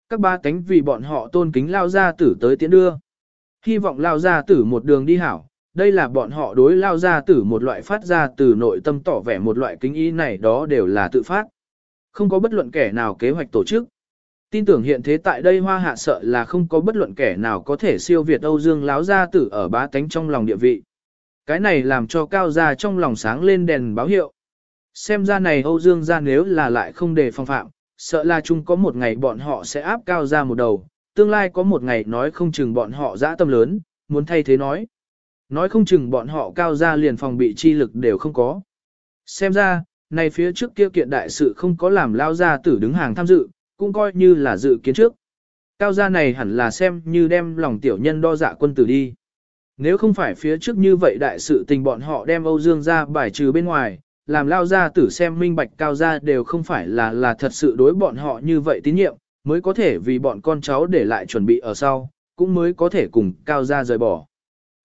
S1: Các ba tánh vì bọn họ tôn kính lao gia tử tới tiến đưa. Hy vọng lao gia tử một đường đi hảo, đây là bọn họ đối lao gia tử một loại phát ra từ nội tâm tỏ vẻ một loại kính ý này đó đều là tự phát. Không có bất luận kẻ nào kế hoạch tổ chức. Tin tưởng hiện thế tại đây hoa hạ sợ là không có bất luận kẻ nào có thể siêu việt Âu Dương láo gia tử ở bá tánh trong lòng địa vị. Cái này làm cho cao gia trong lòng sáng lên đèn báo hiệu. Xem ra này Âu Dương gia nếu là lại không đề phong phạm, sợ là chung có một ngày bọn họ sẽ áp cao ra một đầu, tương lai có một ngày nói không chừng bọn họ dã tâm lớn, muốn thay thế nói. Nói không chừng bọn họ cao ra liền phòng bị chi lực đều không có. Xem ra, này phía trước kia kiện đại sự không có làm lao ra tử đứng hàng tham dự, cũng coi như là dự kiến trước. Cao gia này hẳn là xem như đem lòng tiểu nhân đo dạ quân tử đi. Nếu không phải phía trước như vậy đại sự tình bọn họ đem Âu Dương ra bài trừ bên ngoài, làm lao gia tử xem minh bạch cao gia đều không phải là là thật sự đối bọn họ như vậy tín nhiệm, mới có thể vì bọn con cháu để lại chuẩn bị ở sau, cũng mới có thể cùng cao gia rời bỏ.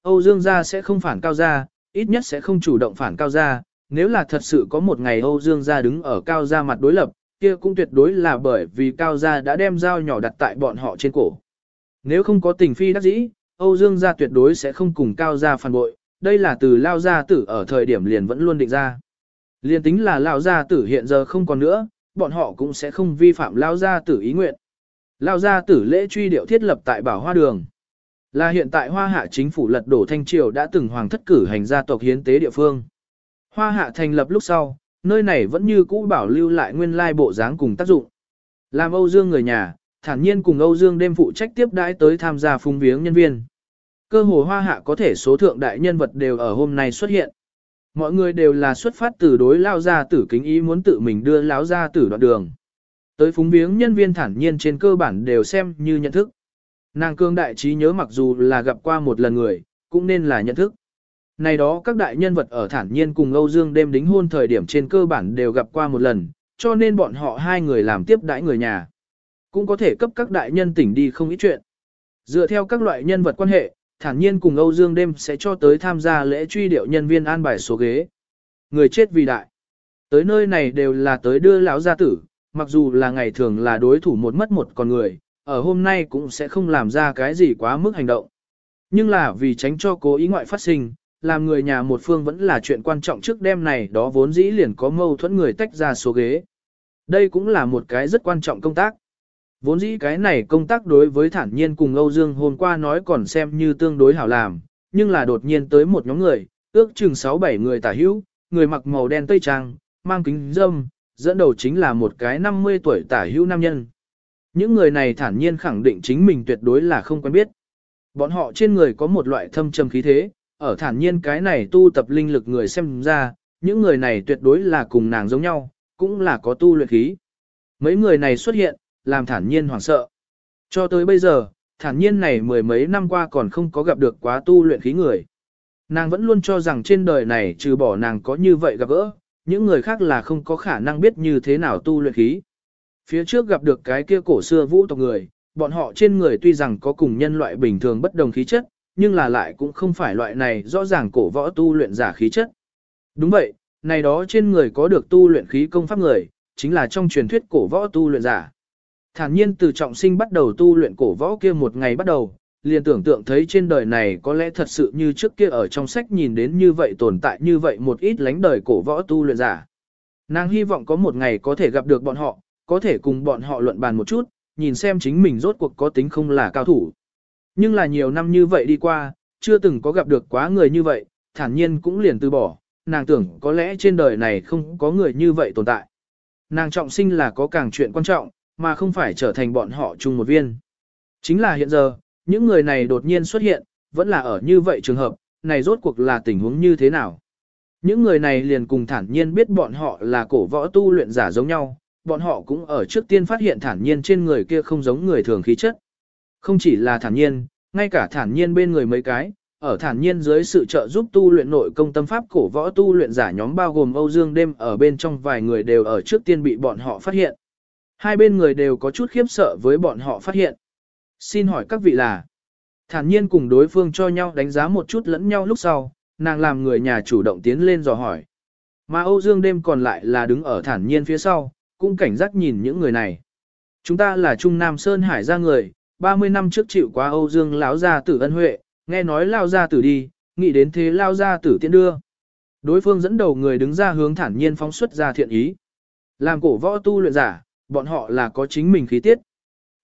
S1: Âu Dương gia sẽ không phản cao gia, ít nhất sẽ không chủ động phản cao gia, nếu là thật sự có một ngày Âu Dương gia đứng ở cao gia mặt đối lập, kia cũng tuyệt đối là bởi vì cao gia đã đem dao nhỏ đặt tại bọn họ trên cổ. Nếu không có tình phi đắc dĩ, Âu Dương gia tuyệt đối sẽ không cùng cao gia phản bội, đây là từ lao gia tử ở thời điểm liền vẫn luôn định ra. Liên tính là lão gia tử hiện giờ không còn nữa, bọn họ cũng sẽ không vi phạm lão gia tử ý nguyện. Lão gia tử lễ truy điệu thiết lập tại Bảo Hoa Đường. Là hiện tại Hoa Hạ chính phủ lật đổ Thanh Triều đã từng hoàng thất cử hành gia tộc hiến tế địa phương. Hoa Hạ thành lập lúc sau, nơi này vẫn như cũ bảo lưu lại nguyên lai bộ dáng cùng tác dụng. Làm Âu Dương người nhà, thản nhiên cùng Âu Dương đêm phụ trách tiếp đãi tới tham gia phung viếng nhân viên. Cơ hồ Hoa Hạ có thể số thượng đại nhân vật đều ở hôm nay xuất hiện. Mọi người đều là xuất phát từ đối lao gia tử kính ý muốn tự mình đưa lão gia tử đoạn đường. Tới phúng viếng nhân viên thản nhiên trên cơ bản đều xem như nhận thức. Nàng cương đại trí nhớ mặc dù là gặp qua một lần người, cũng nên là nhận thức. Này đó các đại nhân vật ở thản nhiên cùng Âu Dương đêm đính hôn thời điểm trên cơ bản đều gặp qua một lần, cho nên bọn họ hai người làm tiếp đãi người nhà. Cũng có thể cấp các đại nhân tỉnh đi không ít chuyện. Dựa theo các loại nhân vật quan hệ, thản nhiên cùng Âu Dương đêm sẽ cho tới tham gia lễ truy điệu nhân viên an bài số ghế. Người chết vì đại. Tới nơi này đều là tới đưa lão gia tử, mặc dù là ngày thường là đối thủ một mất một con người, ở hôm nay cũng sẽ không làm ra cái gì quá mức hành động. Nhưng là vì tránh cho cố ý ngoại phát sinh, làm người nhà một phương vẫn là chuyện quan trọng trước đêm này đó vốn dĩ liền có mâu thuẫn người tách ra số ghế. Đây cũng là một cái rất quan trọng công tác. Vốn dĩ cái này công tác đối với thản nhiên cùng Âu Dương hôm qua nói còn xem như tương đối hảo làm, nhưng là đột nhiên tới một nhóm người, ước chừng 6-7 người tả hữu, người mặc màu đen tây trang, mang kính dâm, dẫn đầu chính là một cái 50 tuổi tả hữu nam nhân. Những người này thản nhiên khẳng định chính mình tuyệt đối là không quen biết. Bọn họ trên người có một loại thâm trầm khí thế, ở thản nhiên cái này tu tập linh lực người xem ra, những người này tuyệt đối là cùng nàng giống nhau, cũng là có tu luyện khí. Mấy người này xuất hiện, làm thản nhiên hoảng sợ. Cho tới bây giờ, thản nhiên này mười mấy năm qua còn không có gặp được quá tu luyện khí người. Nàng vẫn luôn cho rằng trên đời này trừ bỏ nàng có như vậy gặp gỡ, những người khác là không có khả năng biết như thế nào tu luyện khí. Phía trước gặp được cái kia cổ xưa vũ tộc người, bọn họ trên người tuy rằng có cùng nhân loại bình thường bất đồng khí chất, nhưng là lại cũng không phải loại này rõ ràng cổ võ tu luyện giả khí chất. Đúng vậy, này đó trên người có được tu luyện khí công pháp người, chính là trong truyền thuyết cổ võ tu luyện giả. Thản nhiên từ trọng sinh bắt đầu tu luyện cổ võ kia một ngày bắt đầu, liền tưởng tượng thấy trên đời này có lẽ thật sự như trước kia ở trong sách nhìn đến như vậy tồn tại như vậy một ít lánh đời cổ võ tu luyện giả. Nàng hy vọng có một ngày có thể gặp được bọn họ, có thể cùng bọn họ luận bàn một chút, nhìn xem chính mình rốt cuộc có tính không là cao thủ. Nhưng là nhiều năm như vậy đi qua, chưa từng có gặp được quá người như vậy, thản nhiên cũng liền từ bỏ, nàng tưởng có lẽ trên đời này không có người như vậy tồn tại. Nàng trọng sinh là có càng chuyện quan trọng, mà không phải trở thành bọn họ chung một viên. Chính là hiện giờ, những người này đột nhiên xuất hiện, vẫn là ở như vậy trường hợp, này rốt cuộc là tình huống như thế nào. Những người này liền cùng thản nhiên biết bọn họ là cổ võ tu luyện giả giống nhau, bọn họ cũng ở trước tiên phát hiện thản nhiên trên người kia không giống người thường khí chất. Không chỉ là thản nhiên, ngay cả thản nhiên bên người mấy cái, ở thản nhiên dưới sự trợ giúp tu luyện nội công tâm pháp cổ võ tu luyện giả nhóm bao gồm Âu Dương đêm ở bên trong vài người đều ở trước tiên bị bọn họ phát hiện. Hai bên người đều có chút khiếp sợ với bọn họ phát hiện. Xin hỏi các vị là, thản nhiên cùng đối phương cho nhau đánh giá một chút lẫn nhau lúc sau, nàng làm người nhà chủ động tiến lên dò hỏi. Mà Âu Dương đêm còn lại là đứng ở thản nhiên phía sau, cũng cảnh giác nhìn những người này. Chúng ta là Trung Nam Sơn Hải gia người, 30 năm trước chịu quá Âu Dương lão gia tử ân huệ, nghe nói lao gia tử đi, nghĩ đến thế lao gia tử tiện đưa. Đối phương dẫn đầu người đứng ra hướng thản nhiên phóng xuất ra thiện ý. Làm cổ võ tu luyện giả, bọn họ là có chính mình khí tiết.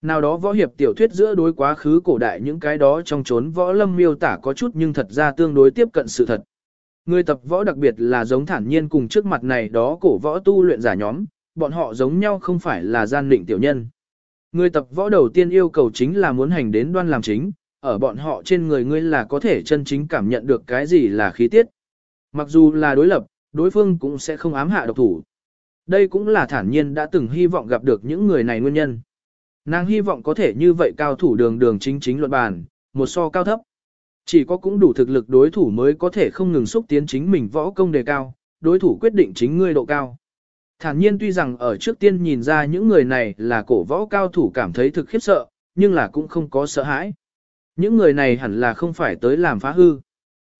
S1: Nào đó võ hiệp tiểu thuyết giữa đối quá khứ cổ đại những cái đó trong chốn võ lâm miêu tả có chút nhưng thật ra tương đối tiếp cận sự thật. Người tập võ đặc biệt là giống thản nhiên cùng trước mặt này đó cổ võ tu luyện giả nhóm, bọn họ giống nhau không phải là gian định tiểu nhân. Người tập võ đầu tiên yêu cầu chính là muốn hành đến đoan làm chính, ở bọn họ trên người ngươi là có thể chân chính cảm nhận được cái gì là khí tiết. Mặc dù là đối lập, đối phương cũng sẽ không ám hạ độc thủ. Đây cũng là thản nhiên đã từng hy vọng gặp được những người này nguyên nhân. Nàng hy vọng có thể như vậy cao thủ đường đường chính chính luận bàn, một so cao thấp. Chỉ có cũng đủ thực lực đối thủ mới có thể không ngừng xúc tiến chính mình võ công đề cao, đối thủ quyết định chính ngươi độ cao. Thản nhiên tuy rằng ở trước tiên nhìn ra những người này là cổ võ cao thủ cảm thấy thực khiếp sợ, nhưng là cũng không có sợ hãi. Những người này hẳn là không phải tới làm phá hư.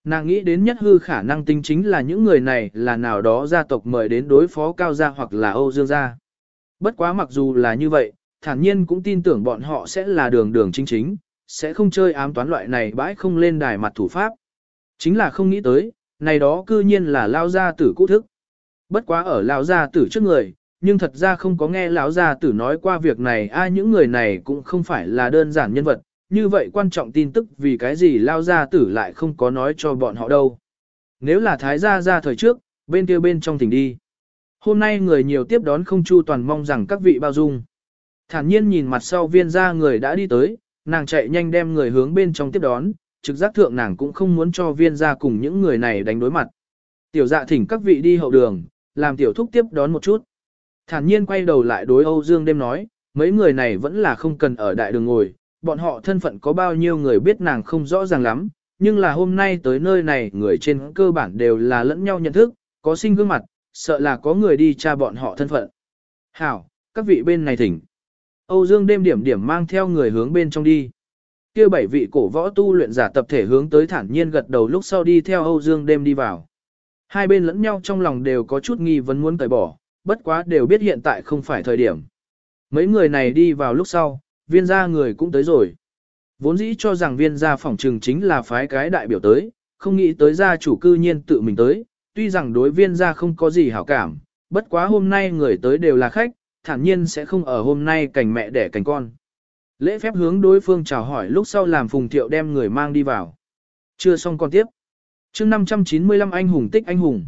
S1: Nàng nghĩ đến nhất hư khả năng tính chính là những người này là nào đó gia tộc mời đến đối phó cao gia hoặc là Âu Dương gia. Bất quá mặc dù là như vậy, thản nhiên cũng tin tưởng bọn họ sẽ là đường đường chính chính, sẽ không chơi ám toán loại này bãi không lên đài mặt thủ pháp. Chính là không nghĩ tới, này đó cư nhiên là lao gia tử cũ thức. Bất quá ở lao gia tử trước người, nhưng thật ra không có nghe lão gia tử nói qua việc này ai những người này cũng không phải là đơn giản nhân vật, như vậy quan trọng tin tức vì cái gì lao gia tử lại không có nói cho bọn họ đâu. Nếu là thái gia ra thời trước, bên kia bên trong tỉnh đi. Hôm nay người nhiều tiếp đón không chu toàn mong rằng các vị bao dung. Thản nhiên nhìn mặt sau viên gia người đã đi tới, nàng chạy nhanh đem người hướng bên trong tiếp đón, trực giác thượng nàng cũng không muốn cho viên gia cùng những người này đánh đối mặt. Tiểu dạ thỉnh các vị đi hậu đường, làm tiểu thúc tiếp đón một chút. Thản nhiên quay đầu lại đối Âu Dương đêm nói, mấy người này vẫn là không cần ở đại đường ngồi, bọn họ thân phận có bao nhiêu người biết nàng không rõ ràng lắm, nhưng là hôm nay tới nơi này người trên cơ bản đều là lẫn nhau nhận thức, có sinh gương mặt, sợ là có người đi tra bọn họ thân phận. Hảo, các vị bên này thỉnh. Âu Dương đêm điểm điểm mang theo người hướng bên trong đi. kia bảy vị cổ võ tu luyện giả tập thể hướng tới thản nhiên gật đầu lúc sau đi theo Âu Dương đêm đi vào. Hai bên lẫn nhau trong lòng đều có chút nghi vấn muốn tẩy bỏ, bất quá đều biết hiện tại không phải thời điểm. Mấy người này đi vào lúc sau, viên gia người cũng tới rồi. Vốn dĩ cho rằng viên gia phỏng trừng chính là phái cái đại biểu tới, không nghĩ tới gia chủ cư nhiên tự mình tới, tuy rằng đối viên gia không có gì hảo cảm, bất quá hôm nay người tới đều là khách, thản nhiên sẽ không ở hôm nay cảnh mẹ đẻ cảnh con. Lễ phép hướng đối phương chào hỏi lúc sau làm phùng thiệu đem người mang đi vào. Chưa xong còn tiếp. chương 595 anh hùng tích anh hùng.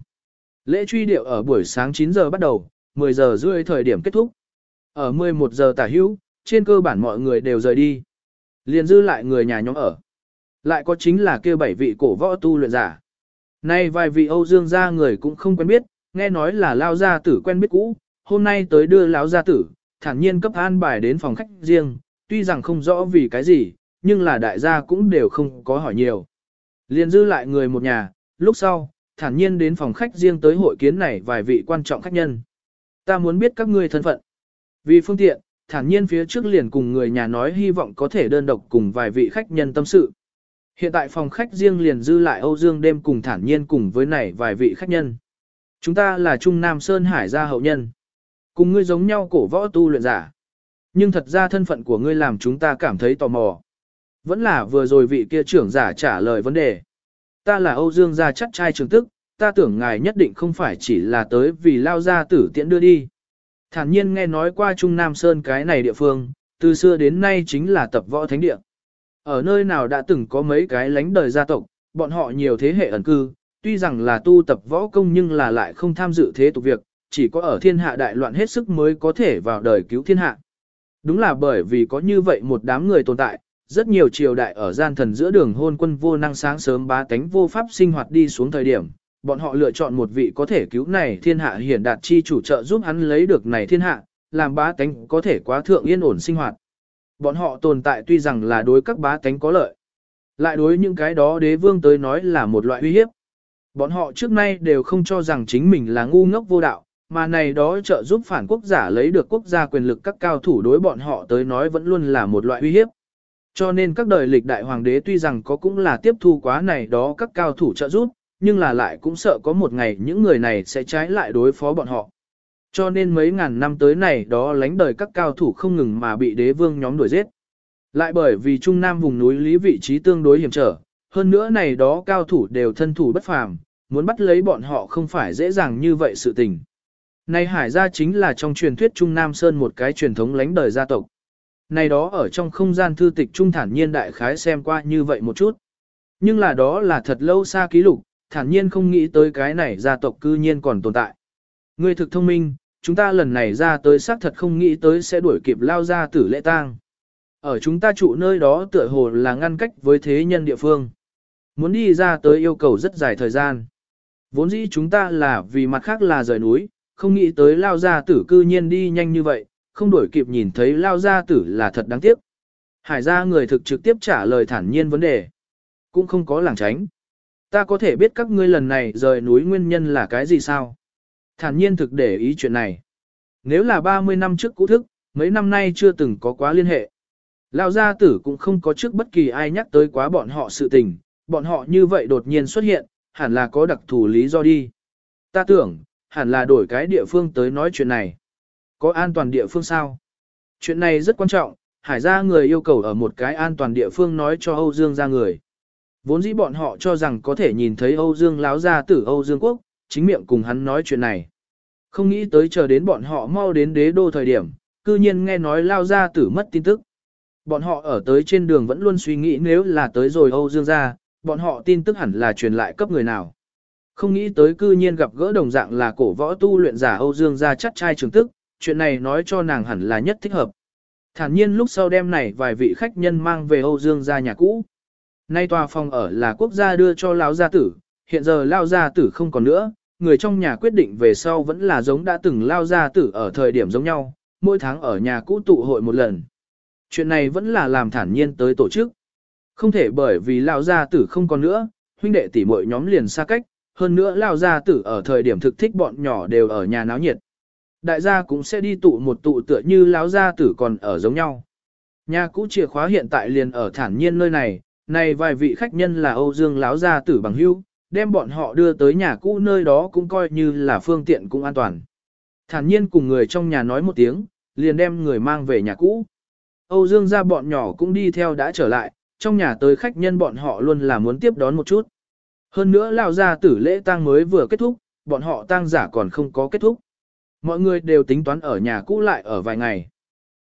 S1: Lễ truy điệu ở buổi sáng 9 giờ bắt đầu, 10 giờ rưỡi thời điểm kết thúc. Ở 11 giờ tả hữu, trên cơ bản mọi người đều rời đi. Liền dư lại người nhà nhóm ở. Lại có chính là kêu bảy vị cổ võ tu luyện giả. Nay vài vị Âu Dương gia người cũng không quen biết, nghe nói là lao gia tử quen biết cũ, hôm nay tới đưa lão gia tử, thản nhiên cấp an bài đến phòng khách riêng, tuy rằng không rõ vì cái gì, nhưng là đại gia cũng đều không có hỏi nhiều. Liền dư lại người một nhà, lúc sau, thản nhiên đến phòng khách riêng tới hội kiến này vài vị quan trọng khách nhân. Ta muốn biết các ngươi thân phận. Vì phương tiện, thản nhiên phía trước liền cùng người nhà nói hy vọng có thể đơn độc cùng vài vị khách nhân tâm sự. Hiện tại phòng khách riêng liền dư lại Âu Dương đêm cùng thản nhiên cùng với này vài vị khách nhân. Chúng ta là Trung Nam Sơn Hải gia hậu nhân. Cùng ngươi giống nhau cổ võ tu luyện giả. Nhưng thật ra thân phận của ngươi làm chúng ta cảm thấy tò mò. Vẫn là vừa rồi vị kia trưởng giả trả lời vấn đề. Ta là Âu Dương gia chắc trai trường tức, ta tưởng ngài nhất định không phải chỉ là tới vì lao gia tử tiễn đưa đi. Thản nhiên nghe nói qua Trung Nam Sơn cái này địa phương, từ xưa đến nay chính là tập võ thánh địa. Ở nơi nào đã từng có mấy cái lánh đời gia tộc, bọn họ nhiều thế hệ ẩn cư, tuy rằng là tu tập võ công nhưng là lại không tham dự thế tục việc, chỉ có ở thiên hạ đại loạn hết sức mới có thể vào đời cứu thiên hạ. Đúng là bởi vì có như vậy một đám người tồn tại, rất nhiều triều đại ở gian thần giữa đường hôn quân vô năng sáng sớm bá tánh vô pháp sinh hoạt đi xuống thời điểm, bọn họ lựa chọn một vị có thể cứu này thiên hạ hiển đạt chi chủ trợ giúp hắn lấy được này thiên hạ, làm bá tánh có thể quá thượng yên ổn sinh hoạt. Bọn họ tồn tại tuy rằng là đối các bá tánh có lợi, lại đối những cái đó đế vương tới nói là một loại uy hiếp. Bọn họ trước nay đều không cho rằng chính mình là ngu ngốc vô đạo, mà này đó trợ giúp phản quốc giả lấy được quốc gia quyền lực các cao thủ đối bọn họ tới nói vẫn luôn là một loại uy hiếp. Cho nên các đời lịch đại hoàng đế tuy rằng có cũng là tiếp thu quá này đó các cao thủ trợ giúp, nhưng là lại cũng sợ có một ngày những người này sẽ trái lại đối phó bọn họ. Cho nên mấy ngàn năm tới này đó lánh đời các cao thủ không ngừng mà bị đế vương nhóm đuổi giết. Lại bởi vì Trung Nam vùng núi lý vị trí tương đối hiểm trở, hơn nữa này đó cao thủ đều thân thủ bất phàm, muốn bắt lấy bọn họ không phải dễ dàng như vậy sự tình. Này hải gia chính là trong truyền thuyết Trung Nam Sơn một cái truyền thống lánh đời gia tộc. Này đó ở trong không gian thư tịch trung thản nhiên đại khái xem qua như vậy một chút. Nhưng là đó là thật lâu xa ký lục, thản nhiên không nghĩ tới cái này gia tộc cư nhiên còn tồn tại. Ngươi thực thông minh, chúng ta lần này ra tới xác thật không nghĩ tới sẽ đuổi kịp lao ra tử lễ tang. Ở chúng ta trụ nơi đó tựa hồ là ngăn cách với thế nhân địa phương. Muốn đi ra tới yêu cầu rất dài thời gian. Vốn dĩ chúng ta là vì mặt khác là rời núi, không nghĩ tới lao gia tử cư nhiên đi nhanh như vậy, không đuổi kịp nhìn thấy lao gia tử là thật đáng tiếc. Hải gia người thực trực tiếp trả lời thản nhiên vấn đề. Cũng không có làng tránh. Ta có thể biết các ngươi lần này rời núi nguyên nhân là cái gì sao? Thản nhiên thực để ý chuyện này. Nếu là 30 năm trước cũ thức, mấy năm nay chưa từng có quá liên hệ. Lão gia tử cũng không có trước bất kỳ ai nhắc tới quá bọn họ sự tình, bọn họ như vậy đột nhiên xuất hiện, hẳn là có đặc thù lý do đi. Ta tưởng, hẳn là đổi cái địa phương tới nói chuyện này. Có an toàn địa phương sao? Chuyện này rất quan trọng, hải gia người yêu cầu ở một cái an toàn địa phương nói cho Âu Dương gia người. Vốn dĩ bọn họ cho rằng có thể nhìn thấy Âu Dương láo ra tử Âu Dương quốc, chính miệng cùng hắn nói chuyện này. Không nghĩ tới chờ đến bọn họ mau đến đế đô thời điểm, cư nhiên nghe nói lao ra tử mất tin tức. Bọn họ ở tới trên đường vẫn luôn suy nghĩ nếu là tới rồi Âu Dương ra, bọn họ tin tức hẳn là truyền lại cấp người nào. Không nghĩ tới cư nhiên gặp gỡ đồng dạng là cổ võ tu luyện giả Âu Dương ra chắc trai trường tức, chuyện này nói cho nàng hẳn là nhất thích hợp. Thản nhiên lúc sau đêm này vài vị khách nhân mang về Âu Dương ra nhà cũ. Nay tòa phòng ở là quốc gia đưa cho lão gia tử, hiện giờ lao gia tử không còn nữa, người trong nhà quyết định về sau vẫn là giống đã từng lao gia tử ở thời điểm giống nhau, mỗi tháng ở nhà cũ tụ hội một lần. Chuyện này vẫn là làm thản nhiên tới tổ chức. Không thể bởi vì lao gia tử không còn nữa, huynh đệ tỷ muội nhóm liền xa cách, hơn nữa lao gia tử ở thời điểm thực thích bọn nhỏ đều ở nhà náo nhiệt. Đại gia cũng sẽ đi tụ một tụ tựa như lão gia tử còn ở giống nhau. Nhà cũ chìa khóa hiện tại liền ở thản nhiên nơi này, này vài vị khách nhân là Âu Dương lão gia tử bằng hữu, đem bọn họ đưa tới nhà cũ nơi đó cũng coi như là phương tiện cũng an toàn. Thản nhiên cùng người trong nhà nói một tiếng, liền đem người mang về nhà cũ. Âu Dương gia bọn nhỏ cũng đi theo đã trở lại, trong nhà tới khách nhân bọn họ luôn là muốn tiếp đón một chút. Hơn nữa lão gia tử lễ tang mới vừa kết thúc, bọn họ tang giả còn không có kết thúc. Mọi người đều tính toán ở nhà cũ lại ở vài ngày.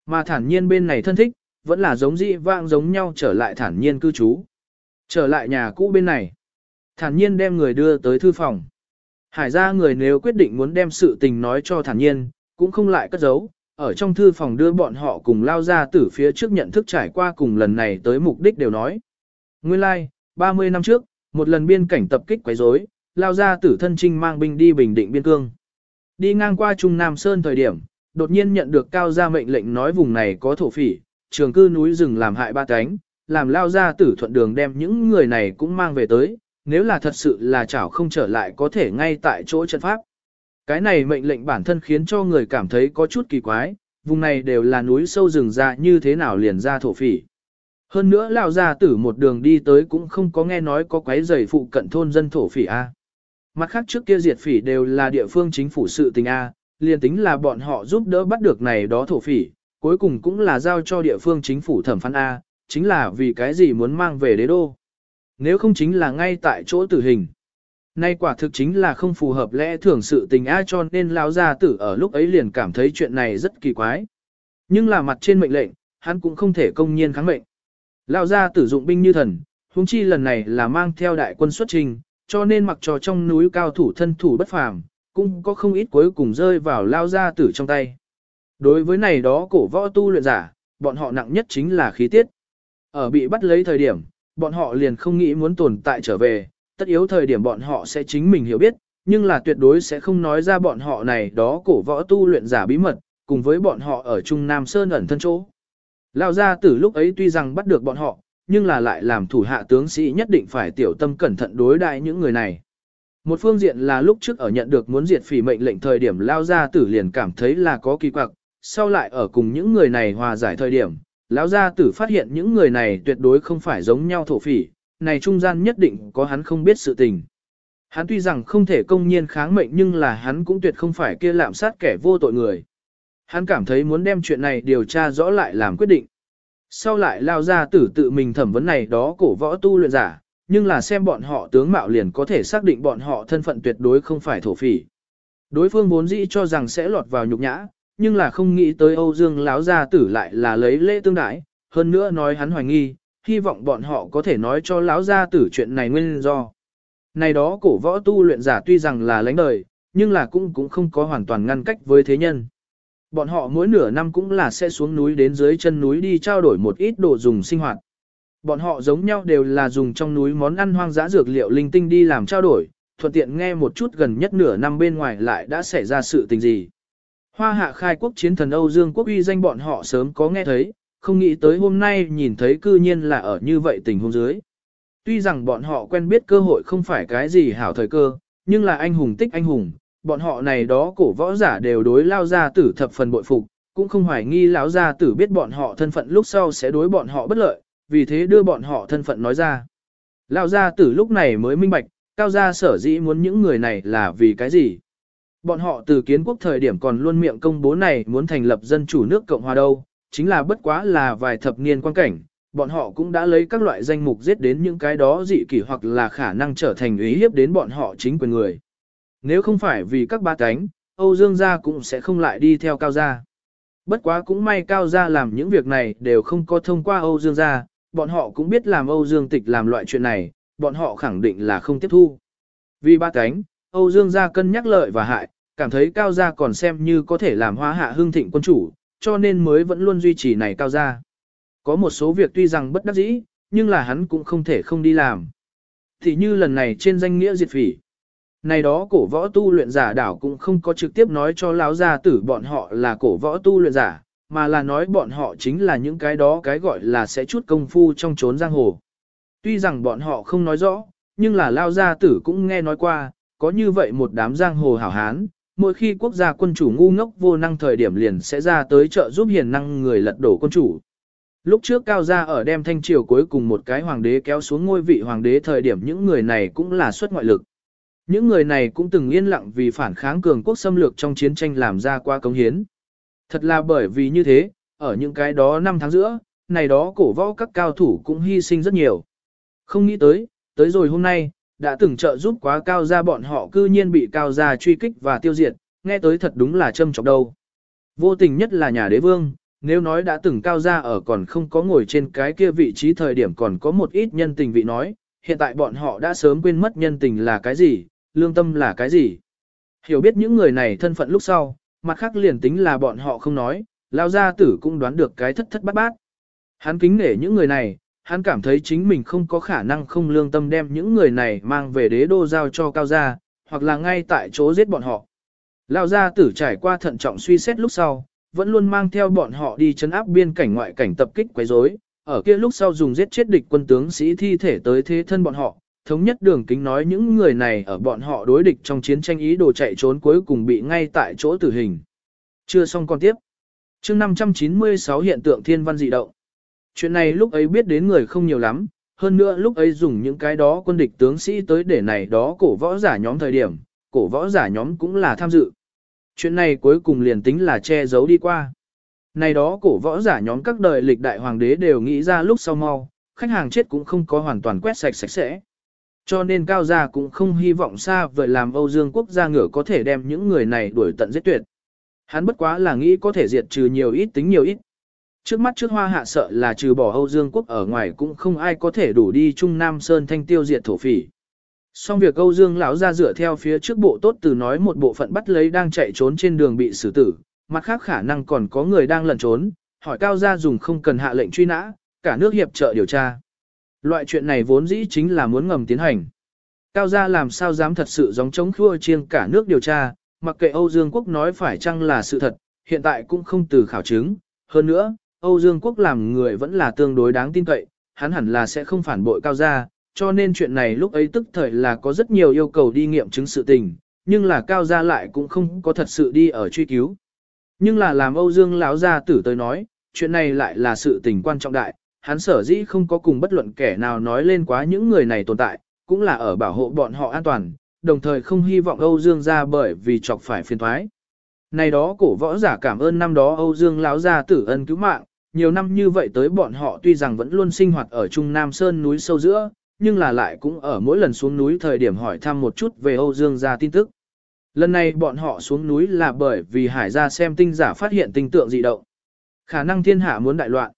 S1: Mà thản nhiên bên này thân thích, vẫn là giống dị vang giống nhau trở lại thản nhiên cư trú. Trở lại nhà cũ bên này. Thản nhiên đem người đưa tới thư phòng. Hải ra người nếu quyết định muốn đem sự tình nói cho thản nhiên, cũng không lại cất giấu, ở trong thư phòng đưa bọn họ cùng lao ra từ phía trước nhận thức trải qua cùng lần này tới mục đích đều nói. Nguyên lai, like, 30 năm trước, một lần biên cảnh tập kích quấy rối, lao ra tử thân trinh mang binh đi bình định biên cương. Đi ngang qua Trung Nam Sơn thời điểm, đột nhiên nhận được cao gia mệnh lệnh nói vùng này có thổ phỉ, trường cư núi rừng làm hại ba cánh, làm lao ra tử thuận đường đem những người này cũng mang về tới, nếu là thật sự là chảo không trở lại có thể ngay tại chỗ trận pháp. Cái này mệnh lệnh bản thân khiến cho người cảm thấy có chút kỳ quái, vùng này đều là núi sâu rừng ra như thế nào liền ra thổ phỉ. Hơn nữa lao gia tử một đường đi tới cũng không có nghe nói có quái giày phụ cận thôn dân thổ phỉ A. Mặt khác trước kia diệt phỉ đều là địa phương chính phủ sự tình A, liền tính là bọn họ giúp đỡ bắt được này đó thổ phỉ, cuối cùng cũng là giao cho địa phương chính phủ thẩm phán A, chính là vì cái gì muốn mang về đế đô. Nếu không chính là ngay tại chỗ tử hình. Nay quả thực chính là không phù hợp lẽ thường sự tình A cho nên lão gia tử ở lúc ấy liền cảm thấy chuyện này rất kỳ quái. Nhưng là mặt trên mệnh lệnh, hắn cũng không thể công nhiên kháng mệnh. Lão gia tử dụng binh như thần, huống chi lần này là mang theo đại quân xuất trình, cho nên mặc cho trong núi cao thủ thân thủ bất phàm, cũng có không ít cuối cùng rơi vào lao gia tử trong tay. Đối với này đó cổ võ tu luyện giả, bọn họ nặng nhất chính là khí tiết. Ở bị bắt lấy thời điểm, bọn họ liền không nghĩ muốn tồn tại trở về, tất yếu thời điểm bọn họ sẽ chính mình hiểu biết, nhưng là tuyệt đối sẽ không nói ra bọn họ này đó cổ võ tu luyện giả bí mật, cùng với bọn họ ở Trung Nam Sơn ẩn thân chỗ. Lao gia tử lúc ấy tuy rằng bắt được bọn họ, nhưng là lại làm thủ hạ tướng sĩ nhất định phải tiểu tâm cẩn thận đối đại những người này. Một phương diện là lúc trước ở nhận được muốn diệt phỉ mệnh lệnh thời điểm lao gia tử liền cảm thấy là có kỳ quặc, sau lại ở cùng những người này hòa giải thời điểm, lão gia tử phát hiện những người này tuyệt đối không phải giống nhau thổ phỉ, này trung gian nhất định có hắn không biết sự tình. Hắn tuy rằng không thể công nhiên kháng mệnh nhưng là hắn cũng tuyệt không phải kia lạm sát kẻ vô tội người. Hắn cảm thấy muốn đem chuyện này điều tra rõ lại làm quyết định. Sau lại lao ra tử tự mình thẩm vấn này đó cổ võ tu luyện giả, nhưng là xem bọn họ tướng mạo liền có thể xác định bọn họ thân phận tuyệt đối không phải thổ phỉ. Đối phương vốn dĩ cho rằng sẽ lọt vào nhục nhã, nhưng là không nghĩ tới Âu Dương lão gia tử lại là lấy lễ tương đãi, hơn nữa nói hắn hoài nghi, hy vọng bọn họ có thể nói cho lão gia tử chuyện này nguyên do. Này đó cổ võ tu luyện giả tuy rằng là lãnh đời, nhưng là cũng cũng không có hoàn toàn ngăn cách với thế nhân. Bọn họ mỗi nửa năm cũng là sẽ xuống núi đến dưới chân núi đi trao đổi một ít đồ dùng sinh hoạt. Bọn họ giống nhau đều là dùng trong núi món ăn hoang dã dược liệu linh tinh đi làm trao đổi, thuận tiện nghe một chút gần nhất nửa năm bên ngoài lại đã xảy ra sự tình gì. Hoa hạ khai quốc chiến thần Âu Dương quốc uy danh bọn họ sớm có nghe thấy, không nghĩ tới hôm nay nhìn thấy cư nhiên là ở như vậy tình huống dưới. Tuy rằng bọn họ quen biết cơ hội không phải cái gì hảo thời cơ, nhưng là anh hùng tích anh hùng, bọn họ này đó cổ võ giả đều đối lao gia tử thập phần bội phục, cũng không hoài nghi lão gia tử biết bọn họ thân phận lúc sau sẽ đối bọn họ bất lợi, vì thế đưa bọn họ thân phận nói ra. Lão gia tử lúc này mới minh bạch, cao gia sở dĩ muốn những người này là vì cái gì. Bọn họ từ kiến quốc thời điểm còn luôn miệng công bố này muốn thành lập dân chủ nước Cộng Hòa đâu, chính là bất quá là vài thập niên quan cảnh, bọn họ cũng đã lấy các loại danh mục giết đến những cái đó dị kỷ hoặc là khả năng trở thành ý hiếp đến bọn họ chính quyền người. Nếu không phải vì các ba cánh, Âu Dương gia cũng sẽ không lại đi theo cao gia. Bất quá cũng may cao gia làm những việc này đều không có thông qua Âu Dương gia, bọn họ cũng biết làm Âu Dương tịch làm loại chuyện này, bọn họ khẳng định là không tiếp thu. Vì ba cánh, Âu Dương gia cân nhắc lợi và hại, cảm thấy cao gia còn xem như có thể làm hóa hạ hương thịnh quân chủ, cho nên mới vẫn luôn duy trì này cao gia. Có một số việc tuy rằng bất đắc dĩ, nhưng là hắn cũng không thể không đi làm. Thì như lần này trên danh nghĩa diệt phỉ. Này đó cổ võ tu luyện giả đảo cũng không có trực tiếp nói cho lão gia tử bọn họ là cổ võ tu luyện giả, mà là nói bọn họ chính là những cái đó cái gọi là sẽ chút công phu trong trốn giang hồ. Tuy rằng bọn họ không nói rõ, nhưng là lao gia tử cũng nghe nói qua, có như vậy một đám giang hồ hảo hán, mỗi khi quốc gia quân chủ ngu ngốc vô năng thời điểm liền sẽ ra tới trợ giúp hiền năng người lật đổ quân chủ. Lúc trước cao gia ở đem thanh triều cuối cùng một cái hoàng đế kéo xuống ngôi vị hoàng đế thời điểm những người này cũng là xuất ngoại lực. Những người này cũng từng yên lặng vì phản kháng cường quốc xâm lược trong chiến tranh làm ra qua công hiến. Thật là bởi vì như thế, ở những cái đó năm tháng giữa, này đó cổ võ các cao thủ cũng hy sinh rất nhiều. Không nghĩ tới, tới rồi hôm nay, đã từng trợ giúp quá cao gia bọn họ cư nhiên bị cao gia truy kích và tiêu diệt, nghe tới thật đúng là châm trọng đâu. Vô tình nhất là nhà đế vương, nếu nói đã từng cao gia ở còn không có ngồi trên cái kia vị trí thời điểm còn có một ít nhân tình vị nói, hiện tại bọn họ đã sớm quên mất nhân tình là cái gì, lương tâm là cái gì. Hiểu biết những người này thân phận lúc sau, mặt khác liền tính là bọn họ không nói, lao gia tử cũng đoán được cái thất thất bát bát. Hắn kính nể những người này, hắn cảm thấy chính mình không có khả năng không lương tâm đem những người này mang về đế đô giao cho cao gia, hoặc là ngay tại chỗ giết bọn họ. Lao gia tử trải qua thận trọng suy xét lúc sau, vẫn luôn mang theo bọn họ đi chấn áp biên cảnh ngoại cảnh tập kích quấy rối, ở kia lúc sau dùng giết chết địch quân tướng sĩ thi thể tới thế thân bọn họ, thống nhất đường kính nói những người này ở bọn họ đối địch trong chiến tranh ý đồ chạy trốn cuối cùng bị ngay tại chỗ tử hình. Chưa xong con tiếp. chương 596 hiện tượng thiên văn dị động. Chuyện này lúc ấy biết đến người không nhiều lắm, hơn nữa lúc ấy dùng những cái đó quân địch tướng sĩ tới để này đó cổ võ giả nhóm thời điểm, cổ võ giả nhóm cũng là tham dự. Chuyện này cuối cùng liền tính là che giấu đi qua. Này đó cổ võ giả nhóm các đời lịch đại hoàng đế đều nghĩ ra lúc sau mau, khách hàng chết cũng không có hoàn toàn quét sạch sạch sẽ. Cho nên cao gia cũng không hy vọng xa vời làm Âu Dương quốc gia ngựa có thể đem những người này đuổi tận giết tuyệt. Hắn bất quá là nghĩ có thể diệt trừ nhiều ít tính nhiều ít. Trước mắt trước hoa hạ sợ là trừ bỏ Âu Dương quốc ở ngoài cũng không ai có thể đủ đi Trung Nam Sơn thanh tiêu diệt thổ phỉ. Xong việc Âu Dương lão ra dựa theo phía trước bộ tốt từ nói một bộ phận bắt lấy đang chạy trốn trên đường bị xử tử, mặt khác khả năng còn có người đang lẩn trốn, hỏi cao gia dùng không cần hạ lệnh truy nã, cả nước hiệp trợ điều tra. Loại chuyện này vốn dĩ chính là muốn ngầm tiến hành. Cao gia làm sao dám thật sự giống chống khua chiêng cả nước điều tra, mặc kệ Âu Dương Quốc nói phải chăng là sự thật, hiện tại cũng không từ khảo chứng. Hơn nữa, Âu Dương Quốc làm người vẫn là tương đối đáng tin cậy, hắn hẳn là sẽ không phản bội Cao gia, cho nên chuyện này lúc ấy tức thời là có rất nhiều yêu cầu đi nghiệm chứng sự tình, nhưng là Cao gia lại cũng không có thật sự đi ở truy cứu. Nhưng là làm Âu Dương lão gia tử tới nói, chuyện này lại là sự tình quan trọng đại, hắn sở dĩ không có cùng bất luận kẻ nào nói lên quá những người này tồn tại, cũng là ở bảo hộ bọn họ an toàn, đồng thời không hy vọng Âu Dương gia bởi vì chọc phải phiền toái. Này đó cổ võ giả cảm ơn năm đó Âu Dương lão gia tử ân cứu mạng, nhiều năm như vậy tới bọn họ tuy rằng vẫn luôn sinh hoạt ở Trung Nam Sơn núi sâu giữa, nhưng là lại cũng ở mỗi lần xuống núi thời điểm hỏi thăm một chút về Âu Dương gia tin tức. Lần này bọn họ xuống núi là bởi vì hải gia xem tinh giả phát hiện tinh tượng dị động. Khả năng thiên hạ muốn đại loạn.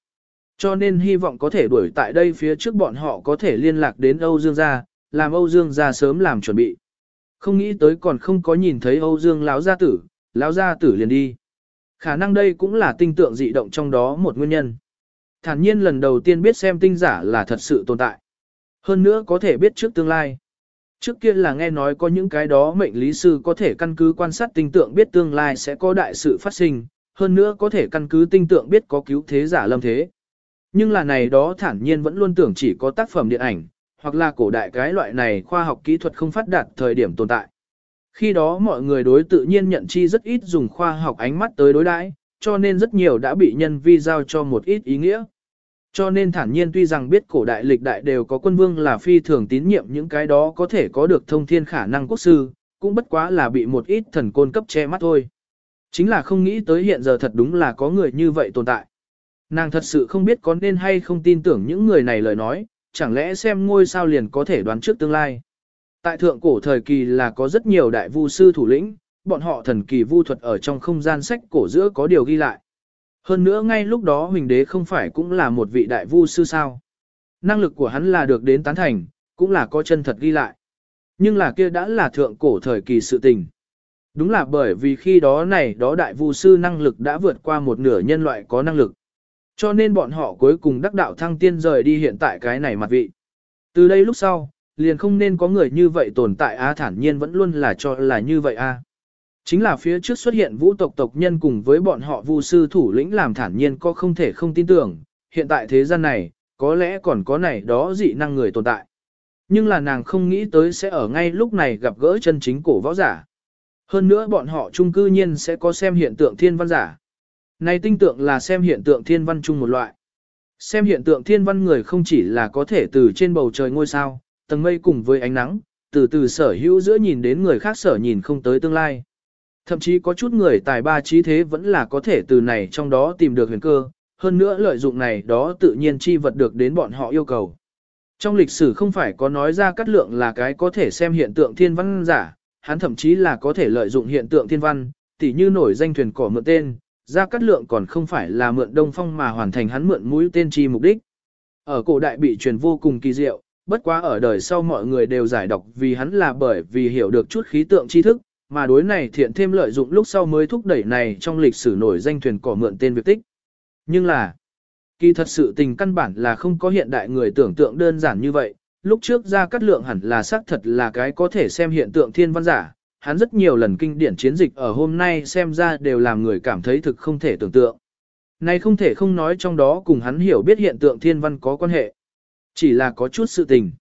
S1: Cho nên hy vọng có thể đuổi tại đây phía trước bọn họ có thể liên lạc đến Âu Dương gia, làm Âu Dương gia sớm làm chuẩn bị. Không nghĩ tới còn không có nhìn thấy Âu Dương lão gia tử, lão gia tử liền đi. Khả năng đây cũng là tinh tượng dị động trong đó một nguyên nhân. Thản nhiên lần đầu tiên biết xem tinh giả là thật sự tồn tại. Hơn nữa có thể biết trước tương lai. Trước kia là nghe nói có những cái đó mệnh lý sư có thể căn cứ quan sát tinh tượng biết tương lai sẽ có đại sự phát sinh, hơn nữa có thể căn cứ tinh tượng biết có cứu thế giả lâm thế. Nhưng là này đó thản nhiên vẫn luôn tưởng chỉ có tác phẩm điện ảnh, hoặc là cổ đại cái loại này khoa học kỹ thuật không phát đạt thời điểm tồn tại. Khi đó mọi người đối tự nhiên nhận chi rất ít dùng khoa học ánh mắt tới đối đãi, cho nên rất nhiều đã bị nhân vi giao cho một ít ý nghĩa. Cho nên thản nhiên tuy rằng biết cổ đại lịch đại đều có quân vương là phi thường tín nhiệm những cái đó có thể có được thông thiên khả năng quốc sư, cũng bất quá là bị một ít thần côn cấp che mắt thôi. Chính là không nghĩ tới hiện giờ thật đúng là có người như vậy tồn tại. Nàng thật sự không biết có nên hay không tin tưởng những người này lời nói, chẳng lẽ xem ngôi sao liền có thể đoán trước tương lai. Tại thượng cổ thời kỳ là có rất nhiều đại vu sư thủ lĩnh, bọn họ thần kỳ vu thuật ở trong không gian sách cổ giữa có điều ghi lại. Hơn nữa ngay lúc đó huỳnh đế không phải cũng là một vị đại vu sư sao. Năng lực của hắn là được đến tán thành, cũng là có chân thật ghi lại. Nhưng là kia đã là thượng cổ thời kỳ sự tình. Đúng là bởi vì khi đó này đó đại vu sư năng lực đã vượt qua một nửa nhân loại có năng lực. Cho nên bọn họ cuối cùng đắc đạo thăng tiên rời đi hiện tại cái này mặt vị. Từ đây lúc sau, liền không nên có người như vậy tồn tại á thản nhiên vẫn luôn là cho là như vậy a. Chính là phía trước xuất hiện vũ tộc tộc nhân cùng với bọn họ vu sư thủ lĩnh làm thản nhiên có không thể không tin tưởng, hiện tại thế gian này, có lẽ còn có này đó dị năng người tồn tại. Nhưng là nàng không nghĩ tới sẽ ở ngay lúc này gặp gỡ chân chính cổ võ giả. Hơn nữa bọn họ chung cư nhiên sẽ có xem hiện tượng thiên văn giả. Này tinh tượng là xem hiện tượng thiên văn chung một loại. Xem hiện tượng thiên văn người không chỉ là có thể từ trên bầu trời ngôi sao, tầng mây cùng với ánh nắng, từ từ sở hữu giữa nhìn đến người khác sở nhìn không tới tương lai. Thậm chí có chút người tài ba trí thế vẫn là có thể từ này trong đó tìm được huyền cơ, hơn nữa lợi dụng này đó tự nhiên chi vật được đến bọn họ yêu cầu. Trong lịch sử không phải có nói ra cắt lượng là cái có thể xem hiện tượng thiên văn giả, hắn thậm chí là có thể lợi dụng hiện tượng thiên văn, tỉ như nổi danh thuyền cỏ mượn tên, ra cắt lượng còn không phải là mượn đông phong mà hoàn thành hắn mượn mũi tên chi mục đích. Ở cổ đại bị truyền vô cùng kỳ diệu, bất quá ở đời sau mọi người đều giải độc vì hắn là bởi vì hiểu được chút khí tượng tri thức, mà đối này thiện thêm lợi dụng lúc sau mới thúc đẩy này trong lịch sử nổi danh thuyền cỏ mượn tên việc tích. Nhưng là, kỳ thật sự tình căn bản là không có hiện đại người tưởng tượng đơn giản như vậy, lúc trước ra cắt lượng hẳn là xác thật là cái có thể xem hiện tượng thiên văn giả, hắn rất nhiều lần kinh điển chiến dịch ở hôm nay xem ra đều làm người cảm thấy thực không thể tưởng tượng. Này không thể không nói trong đó cùng hắn hiểu biết hiện tượng thiên văn có quan hệ. Chỉ là có chút sự tình.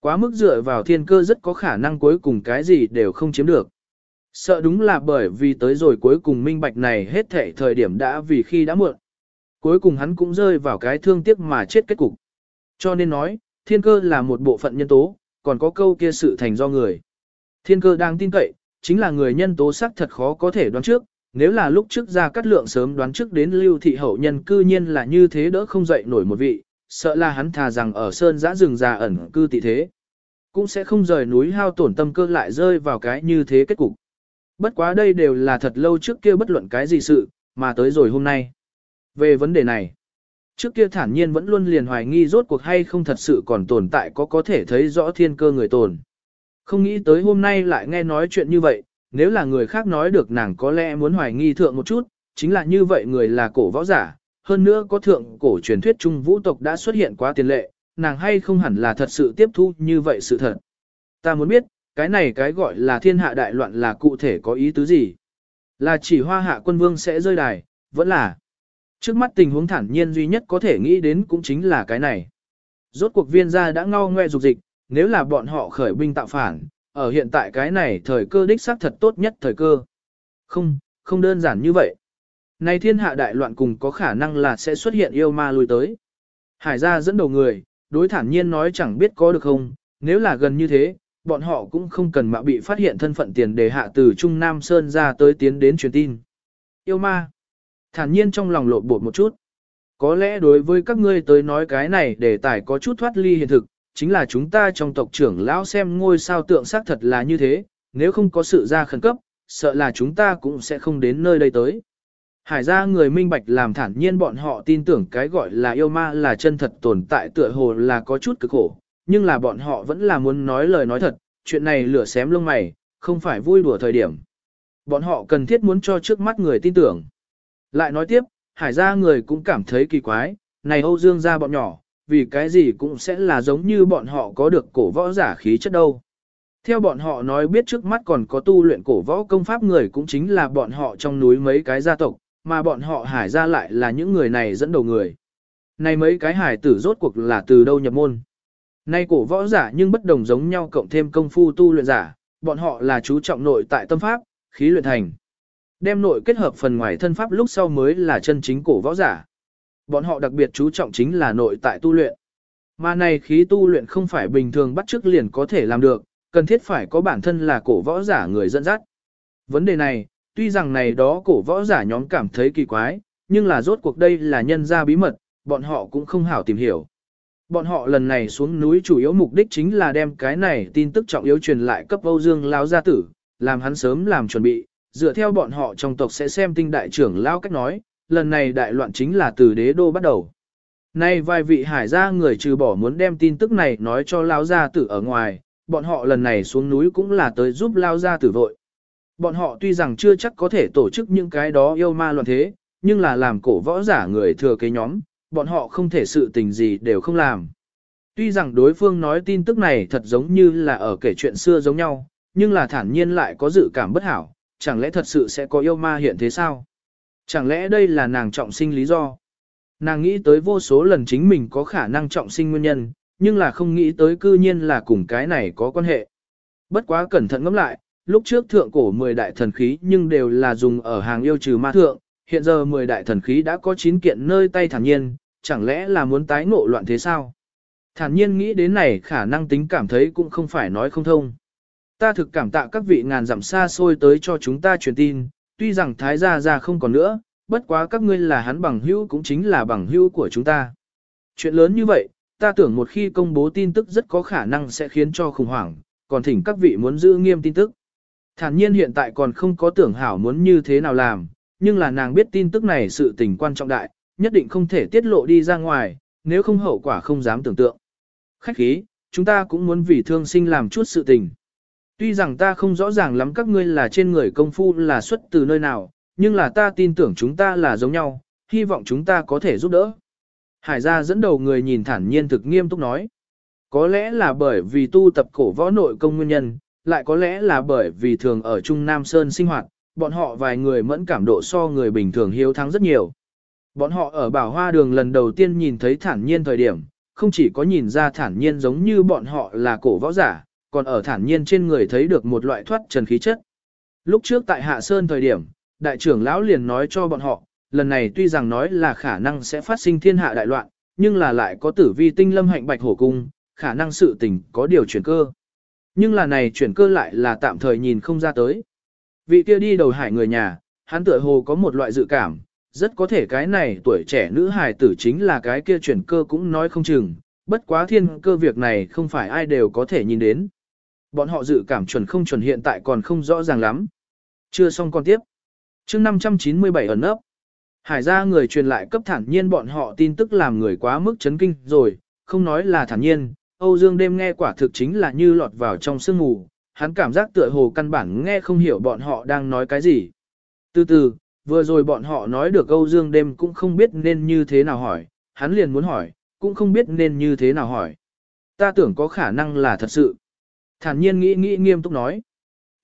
S1: Quá mức dựa vào thiên cơ rất có khả năng cuối cùng cái gì đều không chiếm được. Sợ đúng là bởi vì tới rồi cuối cùng minh bạch này hết thể thời điểm đã vì khi đã muộn. Cuối cùng hắn cũng rơi vào cái thương tiếc mà chết kết cục. Cho nên nói, thiên cơ là một bộ phận nhân tố, còn có câu kia sự thành do người. Thiên cơ đang tin cậy, chính là người nhân tố sắc thật khó có thể đoán trước, nếu là lúc trước ra cắt lượng sớm đoán trước đến lưu thị hậu nhân cư nhiên là như thế đỡ không dậy nổi một vị, sợ là hắn thà rằng ở sơn giã rừng già ẩn cư tị thế. Cũng sẽ không rời núi hao tổn tâm cơ lại rơi vào cái như thế kết cục. Bất quá đây đều là thật lâu trước kia bất luận cái gì sự, mà tới rồi hôm nay. Về vấn đề này, trước kia thản nhiên vẫn luôn liền hoài nghi rốt cuộc hay không thật sự còn tồn tại có có thể thấy rõ thiên cơ người tồn. Không nghĩ tới hôm nay lại nghe nói chuyện như vậy, nếu là người khác nói được nàng có lẽ muốn hoài nghi thượng một chút, chính là như vậy người là cổ võ giả, hơn nữa có thượng cổ truyền thuyết trung vũ tộc đã xuất hiện quá tiền lệ, nàng hay không hẳn là thật sự tiếp thu như vậy sự thật. Ta muốn biết, cái này cái gọi là thiên hạ đại loạn là cụ thể có ý tứ gì? Là chỉ hoa hạ quân vương sẽ rơi đài, vẫn là. Trước mắt tình huống thản nhiên duy nhất có thể nghĩ đến cũng chính là cái này. Rốt cuộc viên gia đã ngao ngoe dục dịch, nếu là bọn họ khởi binh tạo phản, ở hiện tại cái này thời cơ đích xác thật tốt nhất thời cơ. Không, không đơn giản như vậy. Này thiên hạ đại loạn cùng có khả năng là sẽ xuất hiện yêu ma lui tới. Hải gia dẫn đầu người, đối thản nhiên nói chẳng biết có được không, nếu là gần như thế, bọn họ cũng không cần mà bị phát hiện thân phận tiền đề hạ từ Trung Nam Sơn ra tới tiến đến truyền tin. Yêu ma. Thản nhiên trong lòng lộn bột một chút. Có lẽ đối với các ngươi tới nói cái này để tải có chút thoát ly hiện thực, chính là chúng ta trong tộc trưởng lão xem ngôi sao tượng xác thật là như thế, nếu không có sự ra khẩn cấp, sợ là chúng ta cũng sẽ không đến nơi đây tới. Hải gia người minh bạch làm thản nhiên bọn họ tin tưởng cái gọi là yêu ma là chân thật tồn tại tựa hồ là có chút cực khổ, nhưng là bọn họ vẫn là muốn nói lời nói thật, chuyện này lửa xém lông mày, không phải vui đùa thời điểm. Bọn họ cần thiết muốn cho trước mắt người tin tưởng. Lại nói tiếp, hải gia người cũng cảm thấy kỳ quái, này Âu Dương gia bọn nhỏ, vì cái gì cũng sẽ là giống như bọn họ có được cổ võ giả khí chất đâu. Theo bọn họ nói biết trước mắt còn có tu luyện cổ võ công pháp người cũng chính là bọn họ trong núi mấy cái gia tộc, mà bọn họ hải ra lại là những người này dẫn đầu người. Này mấy cái hải tử rốt cuộc là từ đâu nhập môn. Nay cổ võ giả nhưng bất đồng giống nhau cộng thêm công phu tu luyện giả, bọn họ là chú trọng nội tại tâm pháp, khí luyện thành. Đem nội kết hợp phần ngoài thân pháp lúc sau mới là chân chính cổ võ giả. Bọn họ đặc biệt chú trọng chính là nội tại tu luyện. Mà này khí tu luyện không phải bình thường bắt chước liền có thể làm được, cần thiết phải có bản thân là cổ võ giả người dẫn dắt. Vấn đề này, tuy rằng này đó cổ võ giả nhóm cảm thấy kỳ quái, nhưng là rốt cuộc đây là nhân gia bí mật, bọn họ cũng không hảo tìm hiểu. Bọn họ lần này xuống núi chủ yếu mục đích chính là đem cái này tin tức trọng yếu truyền lại cấp Âu Dương Lão gia tử, làm hắn sớm làm chuẩn bị, dựa theo bọn họ trong tộc sẽ xem tinh đại trưởng Lão cách nói, lần này đại loạn chính là từ đế đô bắt đầu. Nay vài vị hải gia người trừ bỏ muốn đem tin tức này nói cho Lão gia tử ở ngoài, bọn họ lần này xuống núi cũng là tới giúp Lão gia tử vội. Bọn họ tuy rằng chưa chắc có thể tổ chức những cái đó yêu ma loạn thế, nhưng là làm cổ võ giả người thừa kế nhóm, bọn họ không thể sự tình gì đều không làm. Tuy rằng đối phương nói tin tức này thật giống như là ở kể chuyện xưa giống nhau, nhưng là thản nhiên lại có dự cảm bất hảo, chẳng lẽ thật sự sẽ có yêu ma hiện thế sao? Chẳng lẽ đây là nàng trọng sinh lý do? Nàng nghĩ tới vô số lần chính mình có khả năng trọng sinh nguyên nhân, nhưng là không nghĩ tới cư nhiên là cùng cái này có quan hệ. Bất quá cẩn thận ngẫm lại, lúc trước thượng cổ 10 đại thần khí nhưng đều là dùng ở hàng yêu trừ ma thượng, hiện giờ 10 đại thần khí đã có 9 kiện nơi tay thản nhiên, chẳng lẽ là muốn tái ngộ loạn thế sao? Thản nhiên nghĩ đến này khả năng tính cảm thấy cũng không phải nói không thông. Ta thực cảm tạ các vị ngàn dặm xa xôi tới cho chúng ta truyền tin, tuy rằng thái gia gia không còn nữa, bất quá các ngươi là hắn bằng hữu cũng chính là bằng hữu của chúng ta. Chuyện lớn như vậy, ta tưởng một khi công bố tin tức rất có khả năng sẽ khiến cho khủng hoảng, còn thỉnh các vị muốn giữ nghiêm tin tức. Thản nhiên hiện tại còn không có tưởng hảo muốn như thế nào làm, nhưng là nàng biết tin tức này sự tình quan trọng đại, nhất định không thể tiết lộ đi ra ngoài, nếu không hậu quả không dám tưởng tượng. Khách khí, chúng ta cũng muốn vì thương sinh làm chút sự tình. Tuy rằng ta không rõ ràng lắm các ngươi là trên người công phu là xuất từ nơi nào, nhưng là ta tin tưởng chúng ta là giống nhau, hy vọng chúng ta có thể giúp đỡ. Hải gia dẫn đầu người nhìn thản nhiên thực nghiêm túc nói. Có lẽ là bởi vì tu tập cổ võ nội công nguyên nhân, lại có lẽ là bởi vì thường ở Trung Nam Sơn sinh hoạt, bọn họ vài người mẫn cảm độ so người bình thường hiếu thắng rất nhiều. Bọn họ ở bảo hoa đường lần đầu tiên nhìn thấy thản nhiên thời điểm, không chỉ có nhìn ra thản nhiên giống như bọn họ là cổ võ giả, còn ở thản nhiên trên người thấy được một loại thoát trần khí chất. Lúc trước tại Hạ Sơn thời điểm, đại trưởng lão liền nói cho bọn họ, lần này tuy rằng nói là khả năng sẽ phát sinh thiên hạ đại loạn, nhưng là lại có tử vi tinh lâm hạnh bạch hổ cung, khả năng sự tình có điều chuyển cơ. Nhưng là này chuyển cơ lại là tạm thời nhìn không ra tới. Vị kia đi đầu hải người nhà, hắn tựa hồ có một loại dự cảm, rất có thể cái này tuổi trẻ nữ hài tử chính là cái kia chuyển cơ cũng nói không chừng, bất quá thiên cơ việc này không phải ai đều có thể nhìn đến. Bọn họ dự cảm chuẩn không chuẩn hiện tại còn không rõ ràng lắm. Chưa xong con tiếp. chương 597 ẩn ấp. Hải ra người truyền lại cấp thản nhiên bọn họ tin tức làm người quá mức chấn kinh rồi, không nói là thản nhiên, Âu Dương đêm nghe quả thực chính là như lọt vào trong sương mù, hắn cảm giác tựa hồ căn bản nghe không hiểu bọn họ đang nói cái gì. Từ từ, vừa rồi bọn họ nói được Âu Dương đêm cũng không biết nên như thế nào hỏi, hắn liền muốn hỏi, cũng không biết nên như thế nào hỏi. Ta tưởng có khả năng là thật sự. Thản nhiên nghĩ nghĩ nghiêm túc nói.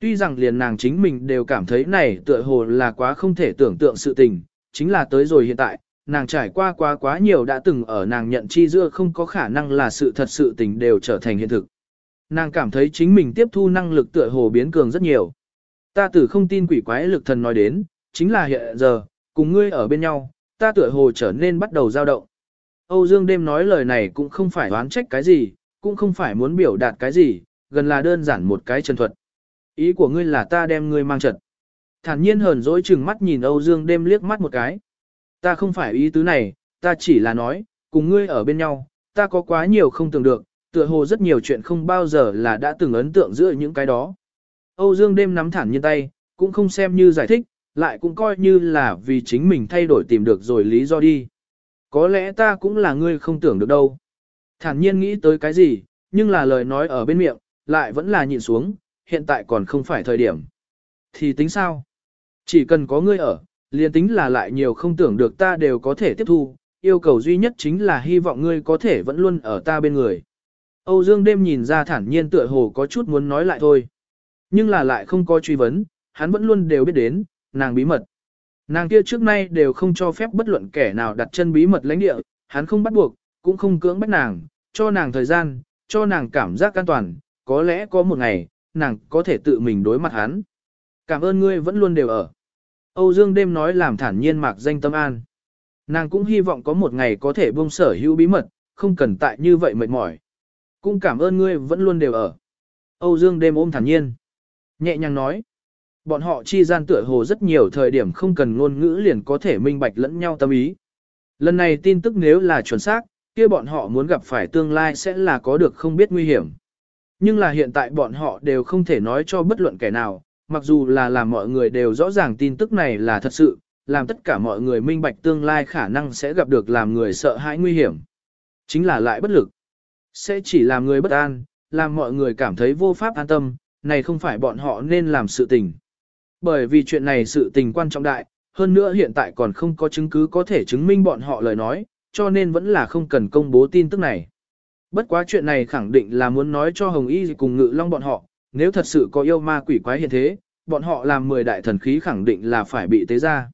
S1: Tuy rằng liền nàng chính mình đều cảm thấy này tựa hồ là quá không thể tưởng tượng sự tình, chính là tới rồi hiện tại, nàng trải qua quá quá nhiều đã từng ở nàng nhận chi giữa không có khả năng là sự thật sự tình đều trở thành hiện thực. Nàng cảm thấy chính mình tiếp thu năng lực tựa hồ biến cường rất nhiều. Ta tử không tin quỷ quái lực thần nói đến, chính là hiện giờ, cùng ngươi ở bên nhau, ta tựa hồ trở nên bắt đầu dao động. Âu Dương đêm nói lời này cũng không phải oán trách cái gì, cũng không phải muốn biểu đạt cái gì, gần là đơn giản một cái chân thuật. Ý của ngươi là ta đem ngươi mang trật. Thản nhiên hờn dỗi chừng mắt nhìn Âu Dương đêm liếc mắt một cái. Ta không phải ý tứ này, ta chỉ là nói, cùng ngươi ở bên nhau, ta có quá nhiều không tưởng được, tựa hồ rất nhiều chuyện không bao giờ là đã từng ấn tượng giữa những cái đó. Âu Dương đêm nắm thẳng nhân tay, cũng không xem như giải thích, lại cũng coi như là vì chính mình thay đổi tìm được rồi lý do đi. Có lẽ ta cũng là ngươi không tưởng được đâu. Thản nhiên nghĩ tới cái gì, nhưng là lời nói ở bên miệng, lại vẫn là nhịn xuống, hiện tại còn không phải thời điểm. Thì tính sao? Chỉ cần có ngươi ở, liền tính là lại nhiều không tưởng được ta đều có thể tiếp thu, yêu cầu duy nhất chính là hy vọng ngươi có thể vẫn luôn ở ta bên người. Âu Dương đêm nhìn ra thản nhiên tựa hồ có chút muốn nói lại thôi. Nhưng là lại không có truy vấn, hắn vẫn luôn đều biết đến, nàng bí mật. Nàng kia trước nay đều không cho phép bất luận kẻ nào đặt chân bí mật lãnh địa, hắn không bắt buộc, cũng không cưỡng bắt nàng, cho nàng thời gian, cho nàng cảm giác an toàn, có lẽ có một ngày, nàng có thể tự mình đối mặt hắn. Cảm ơn ngươi vẫn luôn đều ở. Âu Dương đêm nói làm thản nhiên mạc danh tâm an. Nàng cũng hy vọng có một ngày có thể buông sở hữu bí mật, không cần tại như vậy mệt mỏi. Cũng cảm ơn ngươi vẫn luôn đều ở. Âu Dương đêm ôm thản nhiên. Nhẹ nhàng nói. Bọn họ chi gian tựa hồ rất nhiều thời điểm không cần ngôn ngữ liền có thể minh bạch lẫn nhau tâm ý. Lần này tin tức nếu là chuẩn xác, kia bọn họ muốn gặp phải tương lai sẽ là có được không biết nguy hiểm. Nhưng là hiện tại bọn họ đều không thể nói cho bất luận kẻ nào, mặc dù là làm mọi người đều rõ ràng tin tức này là thật sự, làm tất cả mọi người minh bạch tương lai khả năng sẽ gặp được làm người sợ hãi nguy hiểm. Chính là lại bất lực. Sẽ chỉ làm người bất an, làm mọi người cảm thấy vô pháp an tâm, này không phải bọn họ nên làm sự tình. Bởi vì chuyện này sự tình quan trọng đại, hơn nữa hiện tại còn không có chứng cứ có thể chứng minh bọn họ lời nói, cho nên vẫn là không cần công bố tin tức này. Bất quá chuyện này khẳng định là muốn nói cho Hồng Y cùng Ngự Long bọn họ, nếu thật sự có yêu ma quỷ quái hiện thế, bọn họ làm 10 đại thần khí khẳng định là phải bị tế ra.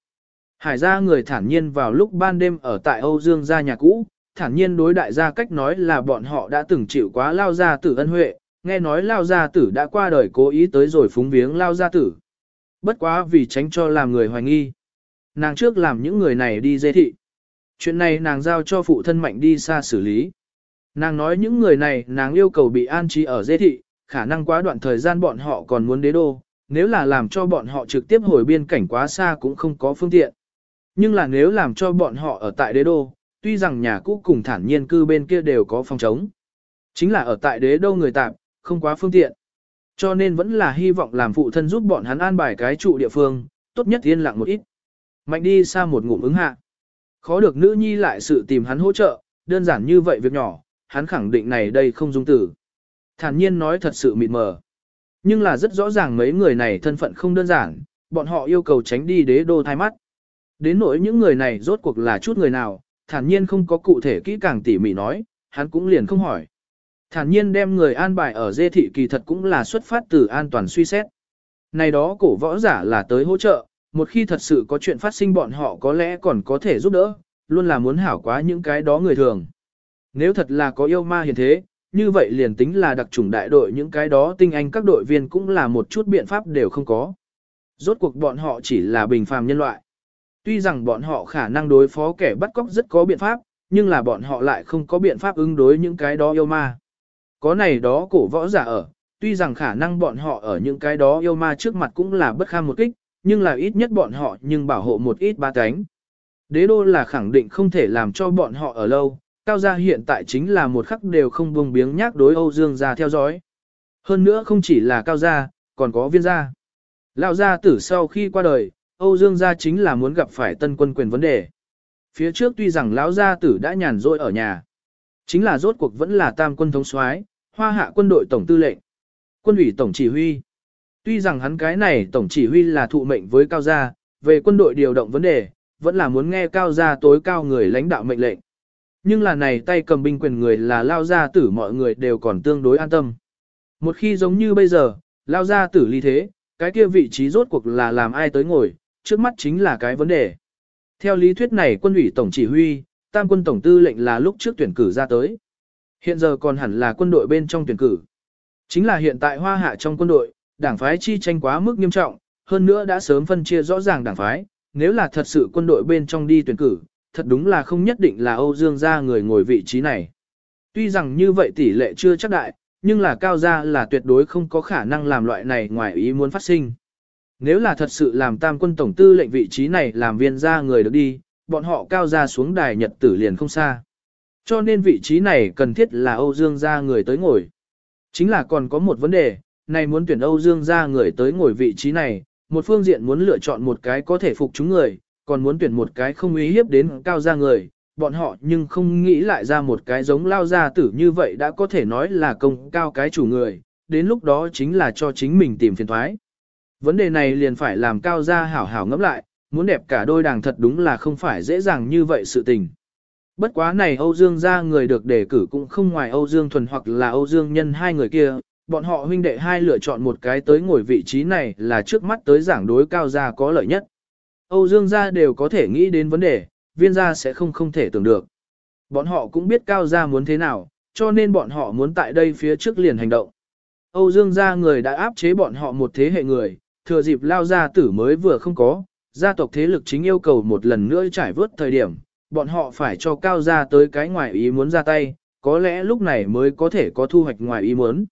S1: Hải gia người thản nhiên vào lúc ban đêm ở tại Âu Dương gia nhà cũ, thản nhiên đối đại gia cách nói là bọn họ đã từng chịu quá lao gia tử ân huệ, nghe nói lao gia tử đã qua đời cố ý tới rồi phúng viếng lao gia tử. Bất quá vì tránh cho làm người hoài nghi. Nàng trước làm những người này đi dê thị. Chuyện này nàng giao cho phụ thân mạnh đi xa xử lý. Nàng nói những người này nàng yêu cầu bị an trí ở dê thị, khả năng quá đoạn thời gian bọn họ còn muốn đế đô, nếu là làm cho bọn họ trực tiếp hồi biên cảnh quá xa cũng không có phương tiện. Nhưng là nếu làm cho bọn họ ở tại đế đô, tuy rằng nhà cũ cùng thản nhiên cư bên kia đều có phòng chống. Chính là ở tại đế đô người tạm, không quá phương tiện. Cho nên vẫn là hy vọng làm phụ thân giúp bọn hắn an bài cái trụ địa phương, tốt nhất yên lặng một ít. Mạnh đi xa một ngụm ứng hạ. Khó được nữ nhi lại sự tìm hắn hỗ trợ, đơn giản như vậy việc nhỏ, hắn khẳng định này đây không dung tử. Thản nhiên nói thật sự mịt mờ. Nhưng là rất rõ ràng mấy người này thân phận không đơn giản, bọn họ yêu cầu tránh đi đế đô thai mắt. Đến nỗi những người này rốt cuộc là chút người nào, thản nhiên không có cụ thể kỹ càng tỉ mỉ nói, hắn cũng liền không hỏi. Thản nhiên đem người an bài ở dê thị kỳ thật cũng là xuất phát từ an toàn suy xét. Này đó cổ võ giả là tới hỗ trợ, một khi thật sự có chuyện phát sinh bọn họ có lẽ còn có thể giúp đỡ, luôn là muốn hảo quá những cái đó người thường. Nếu thật là có yêu ma hiền thế, như vậy liền tính là đặc chủng đại đội những cái đó tinh anh các đội viên cũng là một chút biện pháp đều không có. Rốt cuộc bọn họ chỉ là bình phàm nhân loại. Tuy rằng bọn họ khả năng đối phó kẻ bắt cóc rất có biện pháp, nhưng là bọn họ lại không có biện pháp ứng đối những cái đó yêu ma. Có này đó cổ võ giả ở, tuy rằng khả năng bọn họ ở những cái đó yêu ma trước mặt cũng là bất kham một kích, nhưng là ít nhất bọn họ nhưng bảo hộ một ít ba cánh. Đế đô là khẳng định không thể làm cho bọn họ ở lâu, cao gia hiện tại chính là một khắc đều không buông biếng nhác đối Âu Dương gia theo dõi. Hơn nữa không chỉ là cao gia, còn có viên gia. Lão gia tử sau khi qua đời, Âu Dương gia chính là muốn gặp phải tân quân quyền vấn đề. Phía trước tuy rằng lão gia tử đã nhàn rỗi ở nhà, chính là rốt cuộc vẫn là tam quân thống soái, hoa hạ quân đội tổng tư lệnh, quân ủy tổng chỉ huy. Tuy rằng hắn cái này tổng chỉ huy là thụ mệnh với cao gia, về quân đội điều động vấn đề, vẫn là muốn nghe cao gia tối cao người lãnh đạo mệnh lệnh. Nhưng là này tay cầm binh quyền người là lao gia tử mọi người đều còn tương đối an tâm. Một khi giống như bây giờ, lao gia tử ly thế, cái kia vị trí rốt cuộc là làm ai tới ngồi, trước mắt chính là cái vấn đề. Theo lý thuyết này quân ủy tổng chỉ huy, tam quân tổng tư lệnh là lúc trước tuyển cử ra tới. Hiện giờ còn hẳn là quân đội bên trong tuyển cử. Chính là hiện tại hoa hạ trong quân đội, đảng phái chi tranh quá mức nghiêm trọng, hơn nữa đã sớm phân chia rõ ràng đảng phái, nếu là thật sự quân đội bên trong đi tuyển cử, thật đúng là không nhất định là Âu Dương gia người ngồi vị trí này. Tuy rằng như vậy tỷ lệ chưa chắc đại, nhưng là cao gia là tuyệt đối không có khả năng làm loại này ngoài ý muốn phát sinh. Nếu là thật sự làm tam quân tổng tư lệnh vị trí này làm viên gia người được đi, bọn họ cao gia xuống đài nhật tử liền không xa. Cho nên vị trí này cần thiết là Âu Dương gia người tới ngồi. Chính là còn có một vấn đề, này muốn tuyển Âu Dương gia người tới ngồi vị trí này, một phương diện muốn lựa chọn một cái có thể phục chúng người, còn muốn tuyển một cái không uy hiếp đến cao gia người, bọn họ nhưng không nghĩ lại ra một cái giống lao gia tử như vậy đã có thể nói là công cao cái chủ người, đến lúc đó chính là cho chính mình tìm phiền thoái. Vấn đề này liền phải làm cao gia hảo hảo ngẫm lại, muốn đẹp cả đôi đàng thật đúng là không phải dễ dàng như vậy sự tình. Bất quá này Âu Dương gia người được đề cử cũng không ngoài Âu Dương Thuần hoặc là Âu Dương Nhân hai người kia, bọn họ huynh đệ hai lựa chọn một cái tới ngồi vị trí này là trước mắt tới giảng đối cao gia có lợi nhất. Âu Dương gia đều có thể nghĩ đến vấn đề, viên gia sẽ không không thể tưởng được. Bọn họ cũng biết cao gia muốn thế nào, cho nên bọn họ muốn tại đây phía trước liền hành động. Âu Dương gia người đã áp chế bọn họ một thế hệ người, thừa dịp lao gia tử mới vừa không có, gia tộc thế lực chính yêu cầu một lần nữa trải vớt thời điểm, bọn họ phải cho cao gia tới cái ngoài ý muốn ra tay, có lẽ lúc này mới có thể có thu hoạch ngoài ý muốn.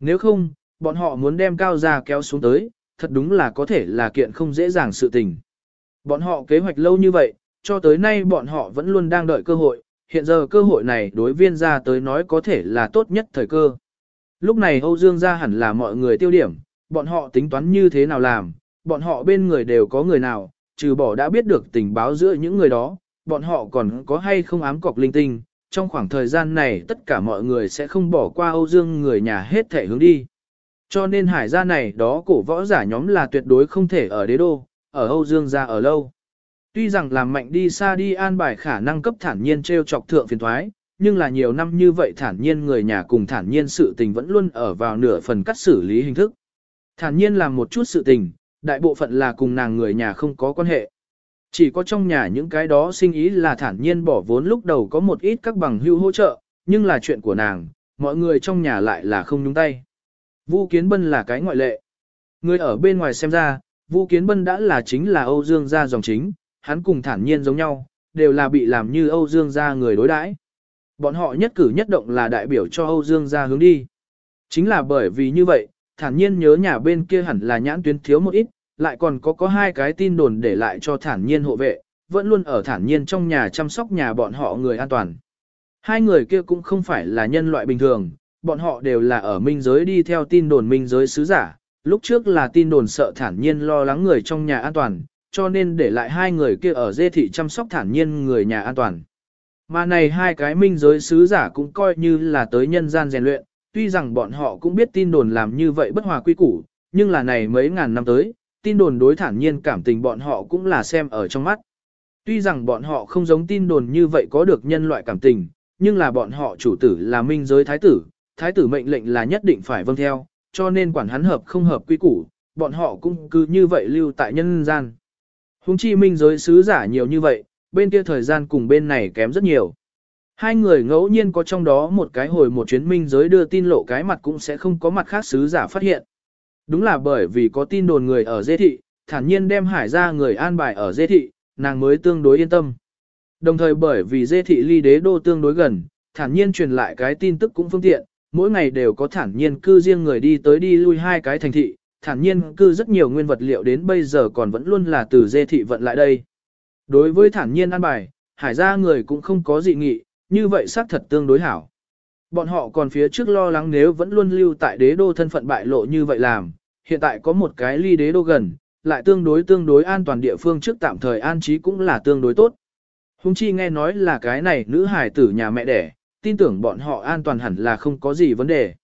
S1: Nếu không, bọn họ muốn đem cao gia kéo xuống tới, thật đúng là có thể là kiện không dễ dàng sự tình. Bọn họ kế hoạch lâu như vậy, cho tới nay bọn họ vẫn luôn đang đợi cơ hội, hiện giờ cơ hội này đối viên gia tới nói có thể là tốt nhất thời cơ. Lúc này Âu Dương gia hẳn là mọi người tiêu điểm, bọn họ tính toán như thế nào làm, bọn họ bên người đều có người nào, trừ bỏ đã biết được tình báo giữa những người đó, bọn họ còn có hay không ám cọc linh tinh, trong khoảng thời gian này tất cả mọi người sẽ không bỏ qua Âu Dương người nhà hết thể hướng đi. Cho nên hải gia này đó cổ võ giả nhóm là tuyệt đối không thể ở đế đô, ở Âu Dương gia ở lâu. Tuy rằng làm mạnh đi xa đi an bài khả năng cấp thản nhiên treo chọc thượng phiền thoái, nhưng là nhiều năm như vậy thản nhiên người nhà cùng thản nhiên sự tình vẫn luôn ở vào nửa phần cắt xử lý hình thức. Thản nhiên làm một chút sự tình, đại bộ phận là cùng nàng người nhà không có quan hệ. Chỉ có trong nhà những cái đó sinh ý là thản nhiên bỏ vốn lúc đầu có một ít các bằng hưu hỗ trợ, nhưng là chuyện của nàng, mọi người trong nhà lại là không nhúng tay. Vu Kiến Bân là cái ngoại lệ. Người ở bên ngoài xem ra, Vu Kiến Bân đã là chính là Âu Dương gia dòng chính, hắn cùng thản nhiên giống nhau, đều là bị làm như Âu Dương gia người đối đãi. Bọn họ nhất cử nhất động là đại biểu cho Âu Dương gia hướng đi. Chính là bởi vì như vậy, thản nhiên nhớ nhà bên kia hẳn là nhãn tuyến thiếu một ít, lại còn có có hai cái tin đồn để lại cho thản nhiên hộ vệ, vẫn luôn ở thản nhiên trong nhà chăm sóc nhà bọn họ người an toàn. Hai người kia cũng không phải là nhân loại bình thường, bọn họ đều là ở minh giới đi theo tin đồn minh giới sứ giả, lúc trước là tin đồn sợ thản nhiên lo lắng người trong nhà an toàn, cho nên để lại hai người kia ở dê thị chăm sóc thản nhiên người nhà an toàn. Mà này hai cái minh giới sứ giả cũng coi như là tới nhân gian rèn luyện, tuy rằng bọn họ cũng biết tin đồn làm như vậy bất hòa quy củ, nhưng là này mấy ngàn năm tới, tin đồn đối thản nhiên cảm tình bọn họ cũng là xem ở trong mắt. Tuy rằng bọn họ không giống tin đồn như vậy có được nhân loại cảm tình, nhưng là bọn họ chủ tử là minh giới thái tử, thái tử mệnh lệnh là nhất định phải vâng theo, cho nên quản hắn hợp không hợp quy củ, bọn họ cũng cứ như vậy lưu tại nhân gian. Hùng chi minh giới sứ giả nhiều như vậy, bên kia thời gian cùng bên này kém rất nhiều. Hai người ngẫu nhiên có trong đó một cái hồi một chuyến minh giới đưa tin lộ cái mặt cũng sẽ không có mặt khác sứ giả phát hiện. Đúng là bởi vì có tin đồn người ở dê thị, thản nhiên đem hải ra người an bài ở dê thị, nàng mới tương đối yên tâm. Đồng thời bởi vì dê thị ly đế đô tương đối gần, thản nhiên truyền lại cái tin tức cũng phương tiện, mỗi ngày đều có thản nhiên cư riêng người đi tới đi lui hai cái thành thị, thản nhiên cư rất nhiều nguyên vật liệu đến bây giờ còn vẫn luôn là từ dê thị vận lại đây. Đối với thản nhiên an bài, hải Gia người cũng không có dị nghị, như vậy xác thật tương đối hảo. Bọn họ còn phía trước lo lắng nếu vẫn luôn lưu tại đế đô thân phận bại lộ như vậy làm, hiện tại có một cái ly đế đô gần, lại tương đối tương đối an toàn địa phương trước tạm thời an trí cũng là tương đối tốt. Hùng chi nghe nói là cái này nữ hải tử nhà mẹ đẻ, tin tưởng bọn họ an toàn hẳn là không có gì vấn đề.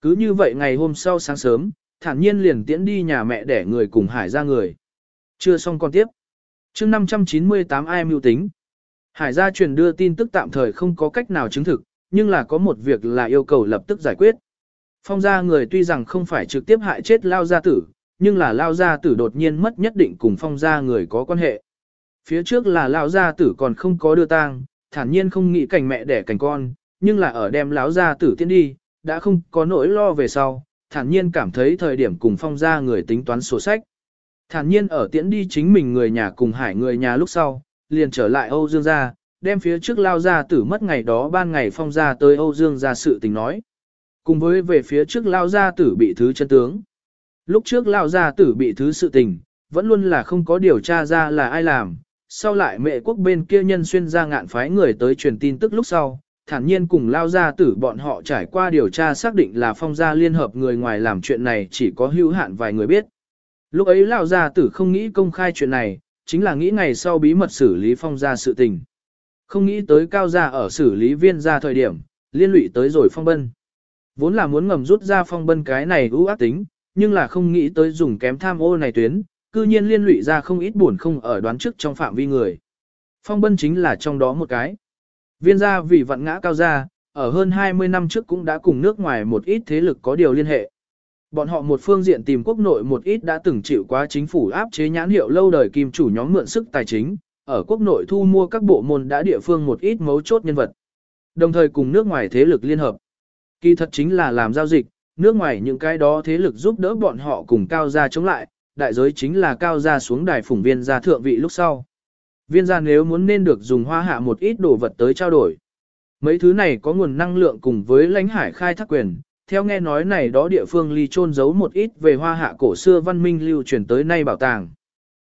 S1: Cứ như vậy ngày hôm sau sáng sớm, thản nhiên liền tiễn đi nhà mẹ đẻ người cùng hải ra người. Chưa xong còn tiếp. chương 598 ai mưu tính. Hải gia truyền đưa tin tức tạm thời không có cách nào chứng thực, nhưng là có một việc là yêu cầu lập tức giải quyết. Phong gia người tuy rằng không phải trực tiếp hại chết lao gia tử, nhưng là lao gia tử đột nhiên mất nhất định cùng phong gia người có quan hệ. Phía trước là lao gia tử còn không có đưa tang, thản nhiên không nghĩ cảnh mẹ đẻ cảnh con, nhưng là ở đem láo ra tử tiến đi, đã không có nỗi lo về sau, thản nhiên cảm thấy thời điểm cùng phong gia người tính toán sổ sách. Thản nhiên ở tiễn đi chính mình người nhà cùng hải người nhà lúc sau, liền trở lại Âu Dương gia, đem phía trước lao gia tử mất ngày đó ban ngày phong gia tới Âu Dương gia sự tình nói. Cùng với về phía trước lao gia tử bị thứ chân tướng. Lúc trước lao gia tử bị thứ sự tình, vẫn luôn là không có điều tra ra là ai làm. Sau lại mẹ quốc bên kia nhân xuyên ra ngạn phái người tới truyền tin tức lúc sau, thản nhiên cùng lao gia tử bọn họ trải qua điều tra xác định là phong gia liên hợp người ngoài làm chuyện này chỉ có hữu hạn vài người biết. Lúc ấy lao gia tử không nghĩ công khai chuyện này, chính là nghĩ ngày sau bí mật xử lý phong gia sự tình. Không nghĩ tới cao gia ở xử lý viên gia thời điểm, liên lụy tới rồi phong bân. Vốn là muốn ngầm rút ra phong bân cái này ưu ác tính, nhưng là không nghĩ tới dùng kém tham ô này tuyến, cư nhiên liên lụy ra không ít buồn không ở đoán trước trong phạm vi người. Phong bân chính là trong đó một cái. Viên gia vì vận ngã cao gia, ở hơn 20 năm trước cũng đã cùng nước ngoài một ít thế lực có điều liên hệ. Bọn họ một phương diện tìm quốc nội một ít đã từng chịu quá chính phủ áp chế nhãn hiệu lâu đời kim chủ nhóm mượn sức tài chính, ở quốc nội thu mua các bộ môn đã địa phương một ít mấu chốt nhân vật. Đồng thời cùng nước ngoài thế lực liên hợp. Kỳ thật chính là làm giao dịch, nước ngoài những cái đó thế lực giúp đỡ bọn họ cùng cao gia chống lại, đại giới chính là cao gia xuống đài phủng viên gia thượng vị lúc sau. Viên gia nếu muốn nên được dùng hoa hạ một ít đồ vật tới trao đổi. Mấy thứ này có nguồn năng lượng cùng với lãnh hải khai thác quyền, theo nghe nói này đó địa phương ly trôn giấu một ít về hoa hạ cổ xưa văn minh lưu truyền tới nay bảo tàng.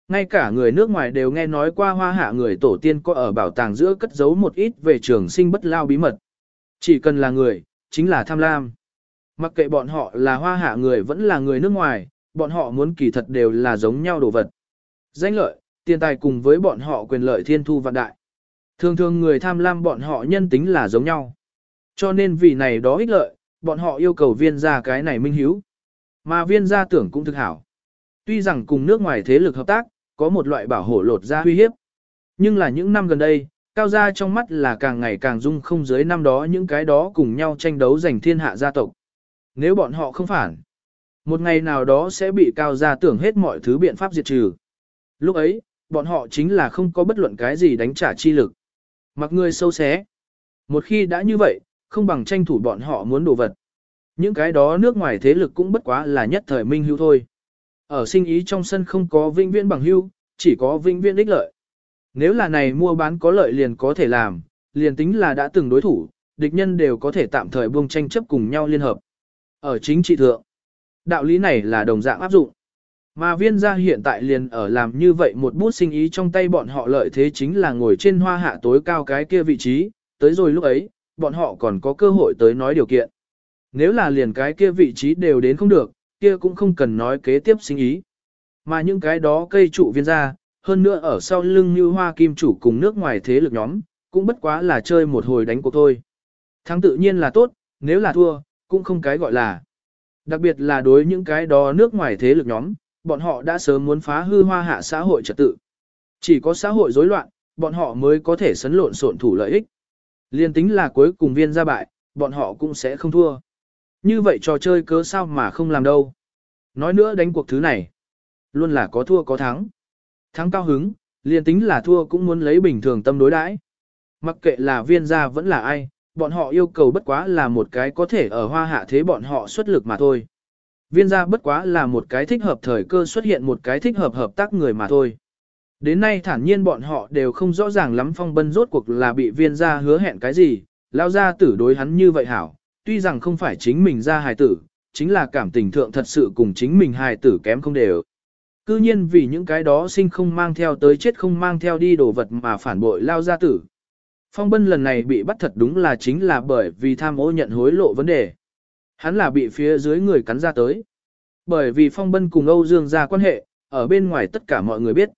S1: Ngay cả người nước ngoài đều nghe nói qua hoa hạ người tổ tiên có ở bảo tàng giữa cất giấu một ít về trường sinh bất lao bí mật. Chỉ cần là người, chính là tham lam. Mặc kệ bọn họ là hoa hạ người vẫn là người nước ngoài, bọn họ muốn kỳ thật đều là giống nhau đồ vật. Danh lợi, tiền tài cùng với bọn họ quyền lợi thiên thu vạn đại. Thường thường người tham lam bọn họ nhân tính là giống nhau. Cho nên vì này đó ích lợi, bọn họ yêu cầu viên gia cái này minh hiếu. Mà viên gia tưởng cũng thực hảo. Tuy rằng cùng nước ngoài thế lực hợp tác, có một loại bảo hộ lột ra uy hiếp. Nhưng là những năm gần đây, cao gia trong mắt là càng ngày càng dung không dưới năm đó những cái đó cùng nhau tranh đấu giành thiên hạ gia tộc. Nếu bọn họ không phản, một ngày nào đó sẽ bị cao gia tưởng hết mọi thứ biện pháp diệt trừ. Lúc ấy, bọn họ chính là không có bất luận cái gì đánh trả chi lực. Mặc người sâu xé. Một khi đã như vậy, không bằng tranh thủ bọn họ muốn đồ vật. Những cái đó nước ngoài thế lực cũng bất quá là nhất thời minh hữu thôi. Ở sinh ý trong sân không có vinh viễn bằng hữu, chỉ có vinh viễn ích lợi. Nếu là này mua bán có lợi liền có thể làm, liền tính là đã từng đối thủ, địch nhân đều có thể tạm thời buông tranh chấp cùng nhau liên hợp. Ở chính trị thượng, đạo lý này là đồng dạng áp dụng. Mà viên gia hiện tại liền ở làm như vậy một bút sinh ý trong tay bọn họ lợi thế chính là ngồi trên hoa hạ tối cao cái kia vị trí, tới rồi lúc ấy, bọn họ còn có cơ hội tới nói điều kiện. Nếu là liền cái kia vị trí đều đến không được, kia cũng không cần nói kế tiếp sinh ý. Mà những cái đó cây trụ viên gia, hơn nữa ở sau lưng như hoa kim chủ cùng nước ngoài thế lực nhóm, cũng bất quá là chơi một hồi đánh cuộc thôi. Thắng tự nhiên là tốt, nếu là thua, cũng không cái gọi là. Đặc biệt là đối những cái đó nước ngoài thế lực nhóm, bọn họ đã sớm muốn phá hư hoa hạ xã hội trật tự. Chỉ có xã hội rối loạn, bọn họ mới có thể sấn lộn xộn thủ lợi ích. Liên tính là cuối cùng viên ra bại, bọn họ cũng sẽ không thua. Như vậy trò chơi cớ sao mà không làm đâu. Nói nữa đánh cuộc thứ này, luôn là có thua có thắng. Thắng cao hứng, liền tính là thua cũng muốn lấy bình thường tâm đối đãi. Mặc kệ là viên gia vẫn là ai, bọn họ yêu cầu bất quá là một cái có thể ở hoa hạ thế bọn họ xuất lực mà thôi. Viên gia bất quá là một cái thích hợp thời cơ xuất hiện một cái thích hợp hợp tác người mà thôi. Đến nay thản nhiên bọn họ đều không rõ ràng lắm phong bân rốt cuộc là bị viên gia hứa hẹn cái gì, lao gia tử đối hắn như vậy hảo, tuy rằng không phải chính mình ra hài tử, chính là cảm tình thượng thật sự cùng chính mình hài tử kém không đều. Cư nhiên vì những cái đó sinh không mang theo tới chết không mang theo đi đồ vật mà phản bội lao gia tử. Phong bân lần này bị bắt thật đúng là chính là bởi vì tham ô nhận hối lộ vấn đề. Hắn là bị phía dưới người cắn ra tới. Bởi vì phong bân cùng Âu Dương ra quan hệ, ở bên ngoài tất cả mọi người biết.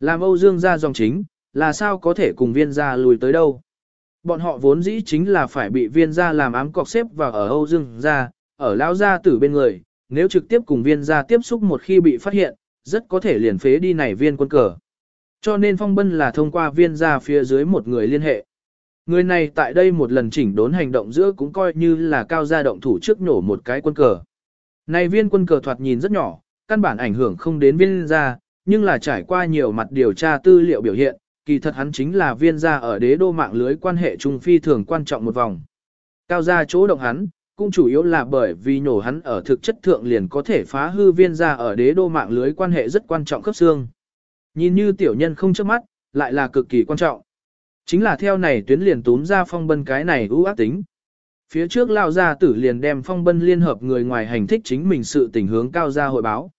S1: Làm Âu Dương ra dòng chính, là sao có thể cùng viên gia lùi tới đâu. Bọn họ vốn dĩ chính là phải bị viên gia làm ám cọc xếp vào ở Âu Dương gia, ở lao gia tử bên người, nếu trực tiếp cùng viên gia tiếp xúc một khi bị phát hiện, rất có thể liền phế đi này viên quân cờ. Cho nên phong bân là thông qua viên gia phía dưới một người liên hệ. Người này tại đây một lần chỉnh đốn hành động giữa cũng coi như là cao gia động thủ trước nổ một cái quân cờ. Này viên quân cờ thoạt nhìn rất nhỏ, căn bản ảnh hưởng không đến viên gia, nhưng là trải qua nhiều mặt điều tra tư liệu biểu hiện, kỳ thật hắn chính là viên gia ở đế đô mạng lưới quan hệ trung phi thường quan trọng một vòng. Cao gia chỗ động hắn, cũng chủ yếu là bởi vì nổ hắn ở thực chất thượng liền có thể phá hư viên gia ở đế đô mạng lưới quan hệ rất quan trọng cấp xương. Nhìn như tiểu nhân không trước mắt, lại là cực kỳ quan trọng. Chính là theo này tuyến liền túm ra phong bân cái này ưu ác tính. Phía trước lao gia tử liền đem phong bân liên hợp người ngoài hành thích chính mình sự tình hướng cao gia hội báo.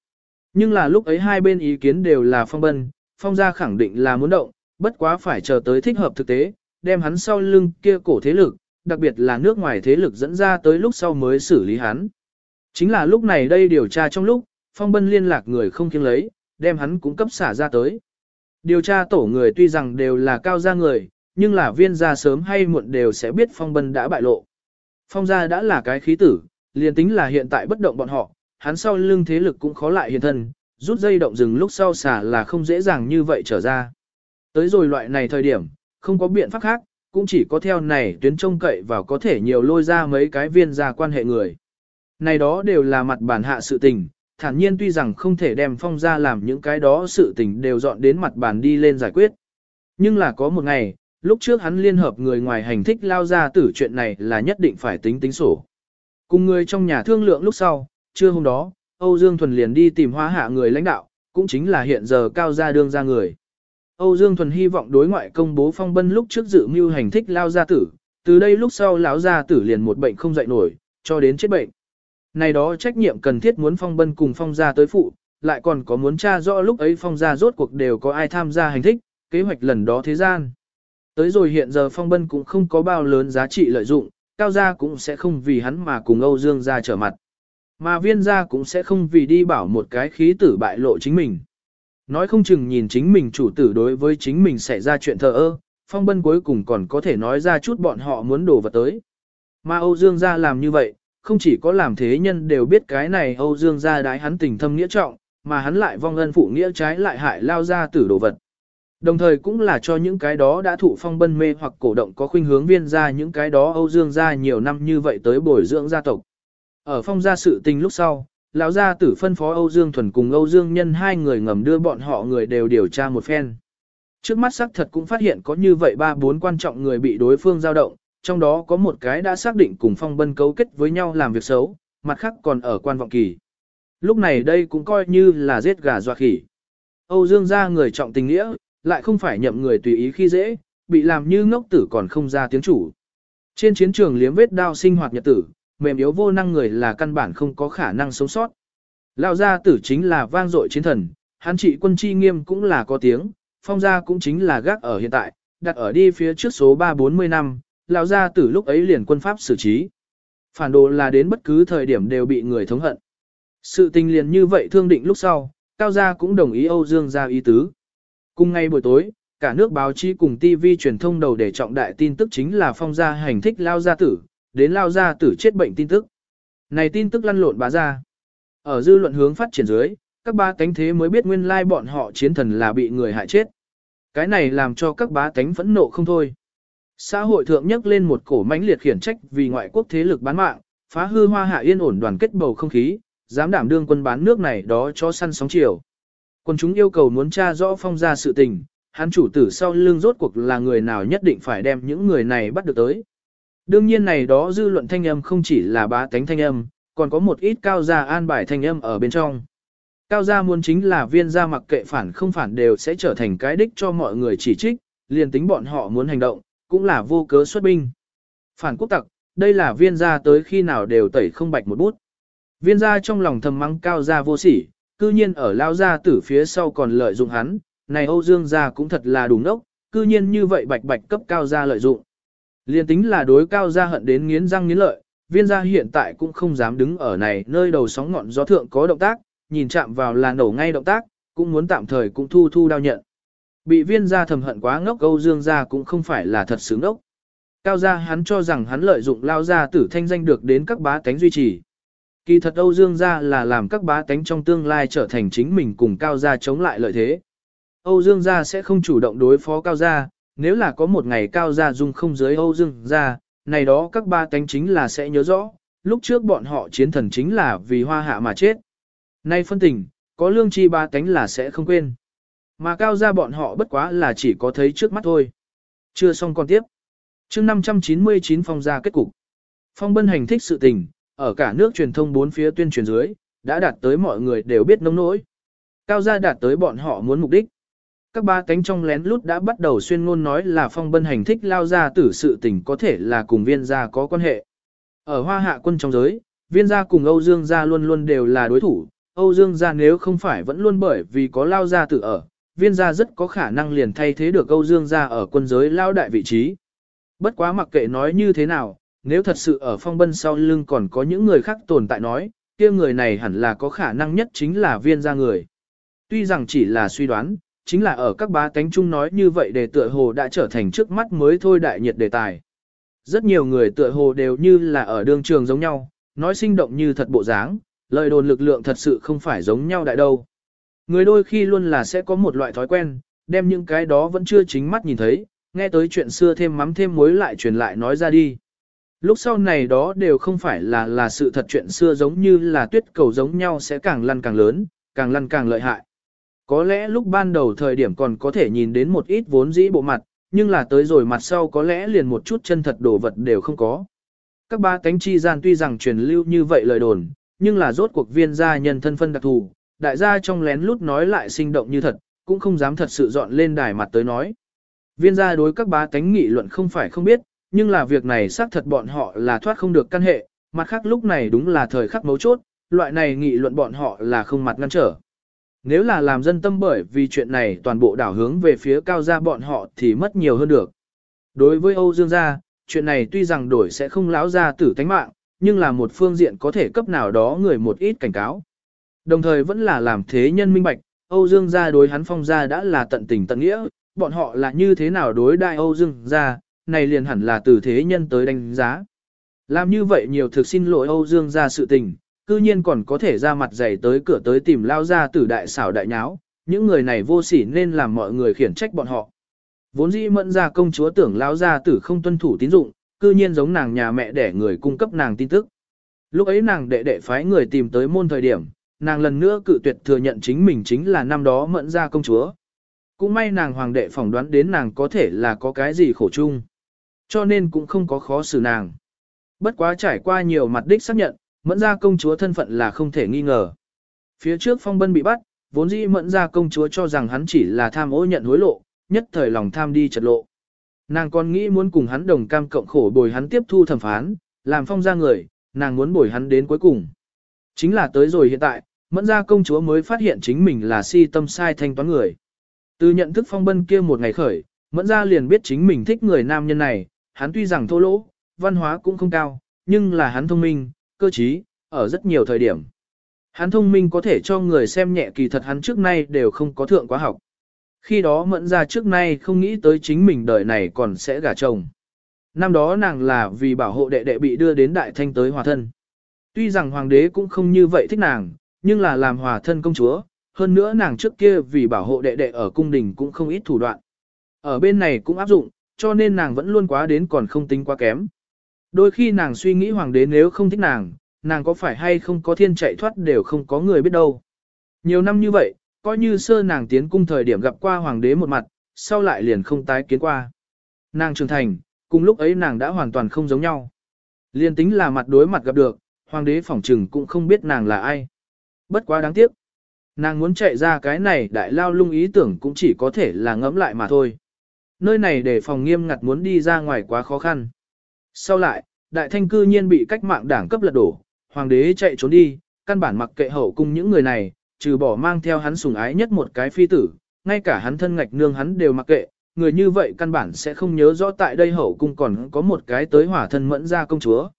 S1: Nhưng là lúc ấy hai bên ý kiến đều là phong bân, phong gia khẳng định là muốn động, bất quá phải chờ tới thích hợp thực tế, đem hắn sau lưng kia cổ thế lực, đặc biệt là nước ngoài thế lực dẫn ra tới lúc sau mới xử lý hắn. Chính là lúc này đây điều tra trong lúc, phong bân liên lạc người không kiêng lấy, đem hắn cũng cấp xả ra tới. Điều tra tổ người tuy rằng đều là cao gia người, nhưng là viên gia sớm hay muộn đều sẽ biết phong bân đã bại lộ. Phong gia đã là cái khí tử, liền tính là hiện tại bất động bọn họ, hắn sau lưng thế lực cũng khó lại hiện thân, rút dây động rừng lúc sau xả là không dễ dàng như vậy trở ra. Tới rồi loại này thời điểm, không có biện pháp khác, cũng chỉ có theo này tuyến trông cậy vào có thể nhiều lôi ra mấy cái viên gia quan hệ người. Này đó đều là mặt bản hạ sự tình, thản nhiên tuy rằng không thể đem phong ra làm những cái đó sự tình đều dọn đến mặt bàn đi lên giải quyết. Nhưng là có một ngày, lúc trước hắn liên hợp người ngoài hành thích lao ra tử chuyện này là nhất định phải tính tính sổ. Cùng người trong nhà thương lượng lúc sau, trưa hôm đó, Âu Dương Thuần liền đi tìm hóa hạ người lãnh đạo, cũng chính là hiện giờ cao gia đương ra người. Âu Dương Thuần hy vọng đối ngoại công bố phong bân lúc trước dự mưu hành thích lao gia tử, từ đây lúc sau lão gia tử liền một bệnh không dậy nổi, cho đến chết bệnh. Này đó trách nhiệm cần thiết muốn phong bân cùng phong gia tới phụ, lại còn có muốn tra rõ lúc ấy phong gia rốt cuộc đều có ai tham gia hành thích, kế hoạch lần đó thế gian. Tới rồi hiện giờ phong bân cũng không có bao lớn giá trị lợi dụng, cao gia cũng sẽ không vì hắn mà cùng Âu Dương gia trở mặt. Mà viên gia cũng sẽ không vì đi bảo một cái khí tử bại lộ chính mình. Nói không chừng nhìn chính mình chủ tử đối với chính mình xảy ra chuyện thờ ơ, phong bân cuối cùng còn có thể nói ra chút bọn họ muốn đổ vào tới. Mà Âu Dương gia làm như vậy, không chỉ có làm thế nhân đều biết cái này Âu Dương gia đái hắn tình thâm nghĩa trọng, mà hắn lại vong ân phụ nghĩa trái lại hại lao ra tử đồ vật. Đồng thời cũng là cho những cái đó đã thụ phong bân mê hoặc cổ động có khuynh hướng viên ra những cái đó Âu Dương gia nhiều năm như vậy tới bồi dưỡng gia tộc. Ở phong gia sự tình lúc sau, lão gia tử phân phó Âu Dương Thuần cùng Âu Dương Nhân hai người ngầm đưa bọn họ người đều điều tra một phen. Trước mắt xác thật cũng phát hiện có như vậy ba bốn quan trọng người bị đối phương giao động, trong đó có một cái đã xác định cùng phong bân cấu kết với nhau làm việc xấu, mặt khác còn ở quan vọng kỳ. Lúc này đây cũng coi như là giết gà dọa khỉ. Âu Dương gia người trọng tình nghĩa, lại không phải nhậm người tùy ý khi dễ, bị làm như ngốc tử còn không ra tiếng chủ. Trên chiến trường liếm vết đao sinh hoạt nhật tử, mềm yếu vô năng người là căn bản không có khả năng sống sót. Lão gia tử chính là vang dội chiến thần, hắn trị quân chi nghiêm cũng là có tiếng, phong gia cũng chính là gác ở hiện tại, đặt ở đi phía trước số 340 năm, lão gia tử lúc ấy liền quân pháp xử trí. Phản đồ là đến bất cứ thời điểm đều bị người thống hận. Sự tình liền như vậy thương định lúc sau, Cao gia cũng đồng ý Âu Dương gia ý tứ. Cùng ngay buổi tối, cả nước báo chí cùng TV truyền thông đầu để trọng đại tin tức chính là phong gia hành thích lao gia tử, đến lao gia tử chết bệnh tin tức. Này tin tức lăn lộn bá ra. Ở dư luận hướng phát triển dưới, các ba cánh thế mới biết nguyên lai bọn họ chiến thần là bị người hại chết. Cái này làm cho các bá tánh phẫn nộ không thôi. Xã hội thượng nhấc lên một cổ mãnh liệt khiển trách vì ngoại quốc thế lực bán mạng, phá hư hoa hạ yên ổn đoàn kết bầu không khí, dám đảm đương quân bán nước này đó cho săn sóng chiều. Quân chúng yêu cầu muốn tra rõ phong ra sự tình, hắn chủ tử sau lưng rốt cuộc là người nào nhất định phải đem những người này bắt được tới. Đương nhiên này đó dư luận thanh âm không chỉ là bá tánh thanh âm, còn có một ít cao gia an bài thanh âm ở bên trong. Cao gia muốn chính là viên gia mặc kệ phản không phản đều sẽ trở thành cái đích cho mọi người chỉ trích, liền tính bọn họ muốn hành động, cũng là vô cớ xuất binh. Phản quốc tặc, đây là viên gia tới khi nào đều tẩy không bạch một bút. Viên gia trong lòng thầm mắng cao gia vô sỉ, cư nhiên ở lao gia tử phía sau còn lợi dụng hắn, này Âu Dương gia cũng thật là đúng đốc, cư nhiên như vậy bạch bạch cấp cao gia lợi dụng. Liên tính là đối cao gia hận đến nghiến răng nghiến lợi, viên gia hiện tại cũng không dám đứng ở này nơi đầu sóng ngọn gió thượng có động tác, nhìn chạm vào là nổ ngay động tác, cũng muốn tạm thời cũng thu thu đao nhận. Bị viên gia thầm hận quá ngốc Âu Dương gia cũng không phải là thật sướng đốc. Cao gia hắn cho rằng hắn lợi dụng lao gia tử thanh danh được đến các bá tánh duy trì. Kỳ thật Âu Dương gia là làm các bá tánh trong tương lai trở thành chính mình cùng Cao gia chống lại lợi thế. Âu Dương gia sẽ không chủ động đối phó Cao gia, nếu là có một ngày Cao gia dung không dưới Âu Dương gia, này đó các bá tánh chính là sẽ nhớ rõ, lúc trước bọn họ chiến thần chính là vì hoa hạ mà chết. Nay phân tình, có lương chi ba tánh là sẽ không quên. Mà Cao gia bọn họ bất quá là chỉ có thấy trước mắt thôi. Chưa xong còn tiếp. chương 599 phong gia kết cục. Phong bân hành thích sự tình, ở cả nước truyền thông bốn phía tuyên truyền dưới, đã đạt tới mọi người đều biết nông nỗi. Cao gia đạt tới bọn họ muốn mục đích. Các ba cánh trong lén lút đã bắt đầu xuyên ngôn nói là phong bân hành thích lao ra tử sự tình có thể là cùng viên gia có quan hệ. Ở hoa hạ quân trong giới, viên gia cùng Âu Dương gia luôn luôn đều là đối thủ. Âu Dương gia nếu không phải vẫn luôn bởi vì có lao gia tử ở, viên gia rất có khả năng liền thay thế được Âu Dương gia ở quân giới lao đại vị trí. Bất quá mặc kệ nói như thế nào, nếu thật sự ở phong bân sau lưng còn có những người khác tồn tại nói, kia người này hẳn là có khả năng nhất chính là viên gia người. Tuy rằng chỉ là suy đoán, chính là ở các bá tánh chung nói như vậy để tựa hồ đã trở thành trước mắt mới thôi đại nhiệt đề tài. Rất nhiều người tựa hồ đều như là ở đường trường giống nhau, nói sinh động như thật bộ dáng, lời đồn lực lượng thật sự không phải giống nhau đại đâu. Người đôi khi luôn là sẽ có một loại thói quen, đem những cái đó vẫn chưa chính mắt nhìn thấy, nghe tới chuyện xưa thêm mắm thêm muối lại truyền lại nói ra đi. Lúc sau này đó đều không phải là là sự thật chuyện xưa giống như là tuyết cầu giống nhau sẽ càng lăn càng lớn, càng lăn càng lợi hại. Có lẽ lúc ban đầu thời điểm còn có thể nhìn đến một ít vốn dĩ bộ mặt, nhưng là tới rồi mặt sau có lẽ liền một chút chân thật đồ vật đều không có. Các ba cánh chi gian tuy rằng truyền lưu như vậy lời đồn, nhưng là rốt cuộc viên gia nhân thân phân đặc thù, đại gia trong lén lút nói lại sinh động như thật, cũng không dám thật sự dọn lên đài mặt tới nói. Viên gia đối các bá tánh nghị luận không phải không biết, nhưng là việc này xác thật bọn họ là thoát không được căn hệ, mặt khác lúc này đúng là thời khắc mấu chốt, loại này nghị luận bọn họ là không mặt ngăn trở. Nếu là làm dân tâm bởi vì chuyện này toàn bộ đảo hướng về phía cao gia bọn họ thì mất nhiều hơn được. Đối với Âu Dương gia, chuyện này tuy rằng đổi sẽ không láo ra tử tánh mạng, nhưng là một phương diện có thể cấp nào đó người một ít cảnh cáo. Đồng thời vẫn là làm thế nhân minh bạch, Âu Dương gia đối hắn phong gia đã là tận tình tận nghĩa, bọn họ là như thế nào đối đại Âu Dương gia, này liền hẳn là từ thế nhân tới đánh giá. Làm như vậy nhiều thực xin lỗi Âu Dương ra sự tình, cư nhiên còn có thể ra mặt dày tới cửa tới tìm lao ra tử đại xảo đại nháo, những người này vô sỉ nên làm mọi người khiển trách bọn họ. Vốn dĩ mẫn ra công chúa tưởng lao ra tử không tuân thủ tín dụng, cư nhiên giống nàng nhà mẹ để người cung cấp nàng tin tức. Lúc ấy nàng đệ đệ phái người tìm tới môn thời điểm, nàng lần nữa cự tuyệt thừa nhận chính mình chính là năm đó mẫn ra công chúa. Cũng may nàng hoàng đệ phỏng đoán đến nàng có thể là có cái gì khổ chung. Cho nên cũng không có khó xử nàng. Bất quá trải qua nhiều mặt đích xác nhận, mẫn ra công chúa thân phận là không thể nghi ngờ. Phía trước phong bân bị bắt, vốn dĩ mẫn ra công chúa cho rằng hắn chỉ là tham ô nhận hối lộ, nhất thời lòng tham đi chật lộ. Nàng còn nghĩ muốn cùng hắn đồng cam cộng khổ bồi hắn tiếp thu thẩm phán, làm phong ra người, nàng muốn bồi hắn đến cuối cùng. Chính là tới rồi hiện tại, mẫn ra công chúa mới phát hiện chính mình là si tâm sai thanh toán người. Từ nhận thức phong bân kia một ngày khởi, mẫn ra liền biết chính mình thích người nam nhân này, hắn tuy rằng thô lỗ, văn hóa cũng không cao, nhưng là hắn thông minh, cơ trí, ở rất nhiều thời điểm. Hắn thông minh có thể cho người xem nhẹ kỳ thật hắn trước nay đều không có thượng quá học. Khi đó mẫn ra trước nay không nghĩ tới chính mình đời này còn sẽ gả chồng. Năm đó nàng là vì bảo hộ đệ đệ bị đưa đến đại thanh tới hòa thân. Tuy rằng hoàng đế cũng không như vậy thích nàng, nhưng là làm hòa thân công chúa, hơn nữa nàng trước kia vì bảo hộ đệ đệ ở cung đình cũng không ít thủ đoạn. Ở bên này cũng áp dụng, cho nên nàng vẫn luôn quá đến còn không tính quá kém. Đôi khi nàng suy nghĩ hoàng đế nếu không thích nàng, nàng có phải hay không có thiên chạy thoát đều không có người biết đâu. Nhiều năm như vậy, coi như sơ nàng tiến cung thời điểm gặp qua hoàng đế một mặt, sau lại liền không tái kiến qua. Nàng trưởng thành, cùng lúc ấy nàng đã hoàn toàn không giống nhau. Liên tính là mặt đối mặt gặp được, hoàng đế phỏng trừng cũng không biết nàng là ai. Bất quá đáng tiếc. Nàng muốn chạy ra cái này đại lao lung ý tưởng cũng chỉ có thể là ngẫm lại mà thôi. Nơi này để phòng nghiêm ngặt muốn đi ra ngoài quá khó khăn. Sau lại, đại thanh cư nhiên bị cách mạng đảng cấp lật đổ, hoàng đế chạy trốn đi, căn bản mặc kệ hậu cung những người này, trừ bỏ mang theo hắn sủng ái nhất một cái phi tử, ngay cả hắn thân ngạch nương hắn đều mặc kệ, người như vậy căn bản sẽ không nhớ rõ tại đây hậu cung còn có một cái tới hỏa thân mẫn ra công chúa.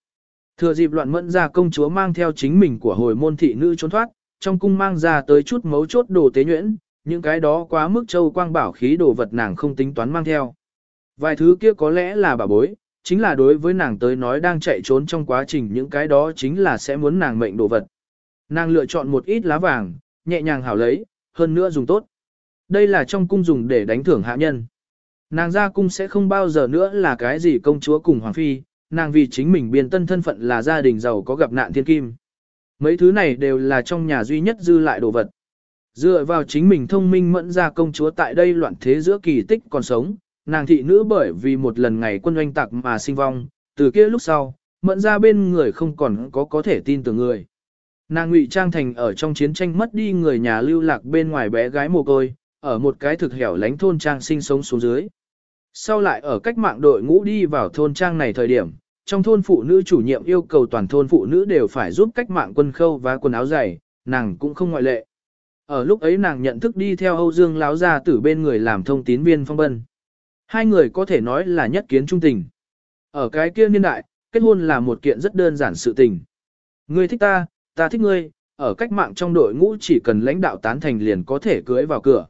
S1: Thừa dịp loạn mẫn ra công chúa mang theo chính mình của hồi môn thị nữ trốn thoát, trong cung mang ra tới chút mấu chốt đồ tế nhuyễn, những cái đó quá mức châu quang bảo khí đồ vật nàng không tính toán mang theo. Vài thứ kia có lẽ là bà bối, chính là đối với nàng tới nói đang chạy trốn trong quá trình những cái đó chính là sẽ muốn nàng mệnh đồ vật. Nàng lựa chọn một ít lá vàng, nhẹ nhàng hảo lấy, hơn nữa dùng tốt. Đây là trong cung dùng để đánh thưởng hạ nhân. Nàng ra cung sẽ không bao giờ nữa là cái gì công chúa cùng hoàng phi, nàng vì chính mình biên tân thân phận là gia đình giàu có gặp nạn thiên kim. Mấy thứ này đều là trong nhà duy nhất dư lại đồ vật. Dựa vào chính mình thông minh mẫn ra công chúa tại đây loạn thế giữa kỳ tích còn sống, nàng thị nữ bởi vì một lần ngày quân oanh tạc mà sinh vong, từ kia lúc sau, mẫn ra bên người không còn có có thể tin tưởng người. Nàng ngụy trang thành ở trong chiến tranh mất đi người nhà lưu lạc bên ngoài bé gái mồ côi, ở một cái thực hẻo lánh thôn trang sinh sống xuống dưới. Sau lại ở cách mạng đội ngũ đi vào thôn trang này thời điểm, trong thôn phụ nữ chủ nhiệm yêu cầu toàn thôn phụ nữ đều phải giúp cách mạng quân khâu và quần áo dày, nàng cũng không ngoại lệ. Ở lúc ấy nàng nhận thức đi theo Âu Dương láo ra từ bên người làm thông tín viên phong bân. Hai người có thể nói là nhất kiến trung tình. Ở cái kia niên đại, kết hôn là một kiện rất đơn giản sự tình. Ngươi thích ta, ta thích ngươi, ở cách mạng trong đội ngũ chỉ cần lãnh đạo tán thành liền có thể cưới vào cửa.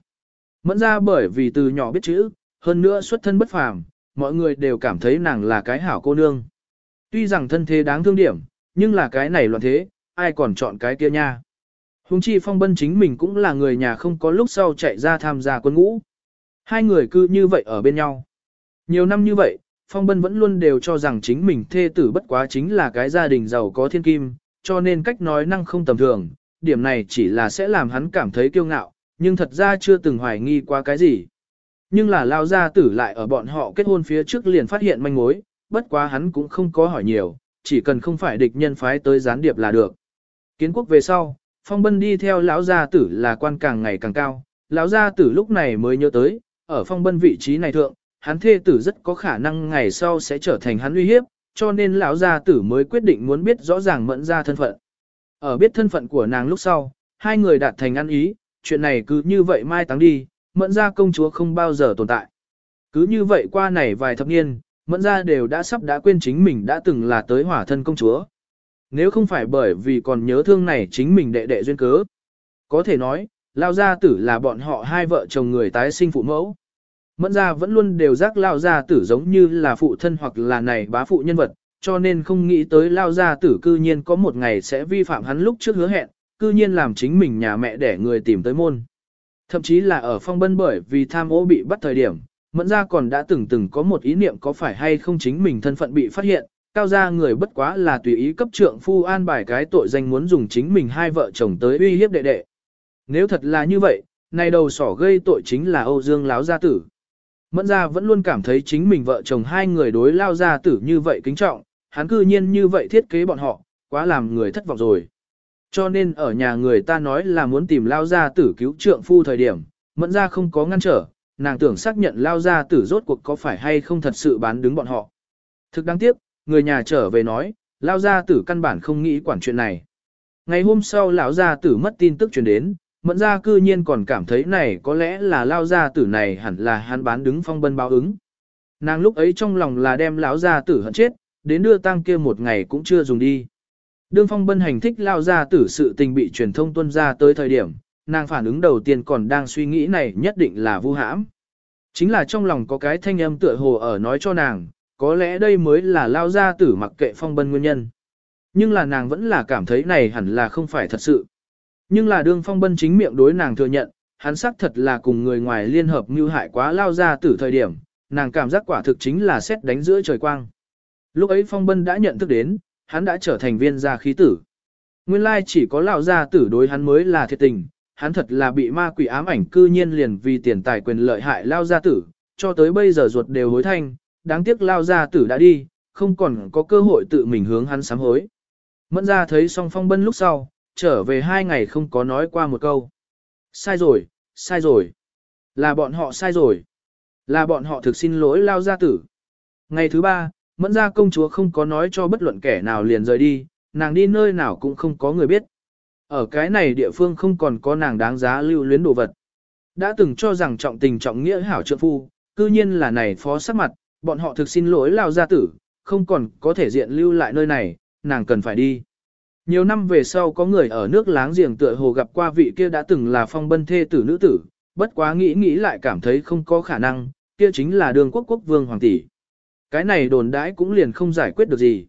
S1: Mẫn ra bởi vì từ nhỏ biết chữ, hơn nữa xuất thân bất phàm, mọi người đều cảm thấy nàng là cái hảo cô nương. Tuy rằng thân thế đáng thương điểm, nhưng là cái này loạn thế, ai còn chọn cái kia nha. Hùng chi phong bân chính mình cũng là người nhà không có lúc sau chạy ra tham gia quân ngũ. Hai người cứ như vậy ở bên nhau. Nhiều năm như vậy, Phong Bân vẫn luôn đều cho rằng chính mình thê tử bất quá chính là cái gia đình giàu có thiên kim, cho nên cách nói năng không tầm thường, điểm này chỉ là sẽ làm hắn cảm thấy kiêu ngạo, nhưng thật ra chưa từng hoài nghi qua cái gì. Nhưng là lao gia tử lại ở bọn họ kết hôn phía trước liền phát hiện manh mối, bất quá hắn cũng không có hỏi nhiều, chỉ cần không phải địch nhân phái tới gián điệp là được. Kiến quốc về sau, Phong Bân đi theo lão gia tử là quan càng ngày càng cao, lão gia tử lúc này mới nhớ tới, ở Phong Bân vị trí này thượng, hắn thê tử rất có khả năng ngày sau sẽ trở thành hắn uy hiếp, cho nên lão gia tử mới quyết định muốn biết rõ ràng mẫn ra thân phận. Ở biết thân phận của nàng lúc sau, hai người đạt thành ăn ý, chuyện này cứ như vậy mai táng đi, mẫn ra công chúa không bao giờ tồn tại. Cứ như vậy qua này vài thập niên, mẫn ra đều đã sắp đã quên chính mình đã từng là tới hỏa thân công chúa. Nếu không phải bởi vì còn nhớ thương này chính mình đệ đệ duyên cớ. Có thể nói, lao gia tử là bọn họ hai vợ chồng người tái sinh phụ mẫu. Mẫn gia vẫn luôn đều giác lao gia tử giống như là phụ thân hoặc là này bá phụ nhân vật, cho nên không nghĩ tới lao gia tử cư nhiên có một ngày sẽ vi phạm hắn lúc trước hứa hẹn, cư nhiên làm chính mình nhà mẹ để người tìm tới môn. Thậm chí là ở phong bân bởi vì tham ô bị bắt thời điểm, mẫn gia còn đã từng từng có một ý niệm có phải hay không chính mình thân phận bị phát hiện, cao gia người bất quá là tùy ý cấp trượng phu an bài cái tội danh muốn dùng chính mình hai vợ chồng tới uy hiếp đệ đệ. Nếu thật là như vậy, này đầu sỏ gây tội chính là Âu Dương Láo Gia Tử. Mẫn gia vẫn luôn cảm thấy chính mình vợ chồng hai người đối lao gia tử như vậy kính trọng, hắn cư nhiên như vậy thiết kế bọn họ, quá làm người thất vọng rồi. Cho nên ở nhà người ta nói là muốn tìm lao gia tử cứu trượng phu thời điểm, mẫn gia không có ngăn trở, nàng tưởng xác nhận lao gia tử rốt cuộc có phải hay không thật sự bán đứng bọn họ. Thực đáng tiếc, người nhà trở về nói, lao gia tử căn bản không nghĩ quản chuyện này. Ngày hôm sau lão gia tử mất tin tức truyền đến, mẫn gia cư nhiên còn cảm thấy này có lẽ là lao gia tử này hẳn là hắn bán đứng phong bân báo ứng. Nàng lúc ấy trong lòng là đem lão gia tử hận chết, đến đưa tang kia một ngày cũng chưa dùng đi. Đương phong bân hành thích lao gia tử sự tình bị truyền thông tuân ra tới thời điểm, nàng phản ứng đầu tiên còn đang suy nghĩ này nhất định là vu hãm. Chính là trong lòng có cái thanh âm tựa hồ ở nói cho nàng, có lẽ đây mới là lao gia tử mặc kệ phong bân nguyên nhân. Nhưng là nàng vẫn là cảm thấy này hẳn là không phải thật sự. Nhưng là đương phong bân chính miệng đối nàng thừa nhận, hắn xác thật là cùng người ngoài liên hợp mưu hại quá lao gia tử thời điểm, nàng cảm giác quả thực chính là xét đánh giữa trời quang. Lúc ấy phong bân đã nhận thức đến, hắn đã trở thành viên gia khí tử. Nguyên lai chỉ có lão gia tử đối hắn mới là thiệt tình, hắn thật là bị ma quỷ ám ảnh cư nhiên liền vì tiền tài quyền lợi hại lao gia tử, cho tới bây giờ ruột đều hối thanh, đáng tiếc lao gia tử đã đi, không còn có cơ hội tự mình hướng hắn sám hối. Mẫn ra thấy song phong bân lúc sau, trở về hai ngày không có nói qua một câu. Sai rồi, sai rồi. Là bọn họ sai rồi. Là bọn họ thực xin lỗi lao gia tử. Ngày thứ ba, mẫn ra công chúa không có nói cho bất luận kẻ nào liền rời đi, nàng đi nơi nào cũng không có người biết. Ở cái này địa phương không còn có nàng đáng giá lưu luyến đồ vật. Đã từng cho rằng trọng tình trọng nghĩa hảo trượng phu, cư nhiên là này phó sắc mặt, bọn họ thực xin lỗi lao gia tử, không còn có thể diện lưu lại nơi này, nàng cần phải đi. Nhiều năm về sau có người ở nước láng giềng tựa hồ gặp qua vị kia đã từng là phong bân thê tử nữ tử, bất quá nghĩ nghĩ lại cảm thấy không có khả năng, kia chính là đường quốc quốc vương hoàng tỷ. Cái này đồn đãi cũng liền không giải quyết được gì.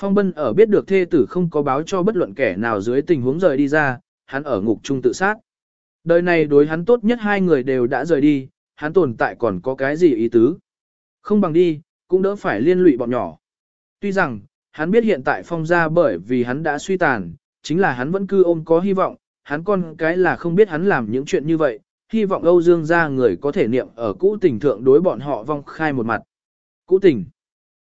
S1: Phong bân ở biết được thê tử không có báo cho bất luận kẻ nào dưới tình huống rời đi ra, hắn ở ngục trung tự sát. Đời này đối hắn tốt nhất hai người đều đã rời đi, hắn tồn tại còn có cái gì ý tứ. Không bằng đi, cũng đỡ phải liên lụy bọn nhỏ. Tuy rằng, hắn biết hiện tại phong gia bởi vì hắn đã suy tàn, chính là hắn vẫn cư ôm có hy vọng, hắn con cái là không biết hắn làm những chuyện như vậy, hy vọng Âu Dương gia người có thể niệm ở cũ tình thượng đối bọn họ vong khai một mặt. Cũ tình.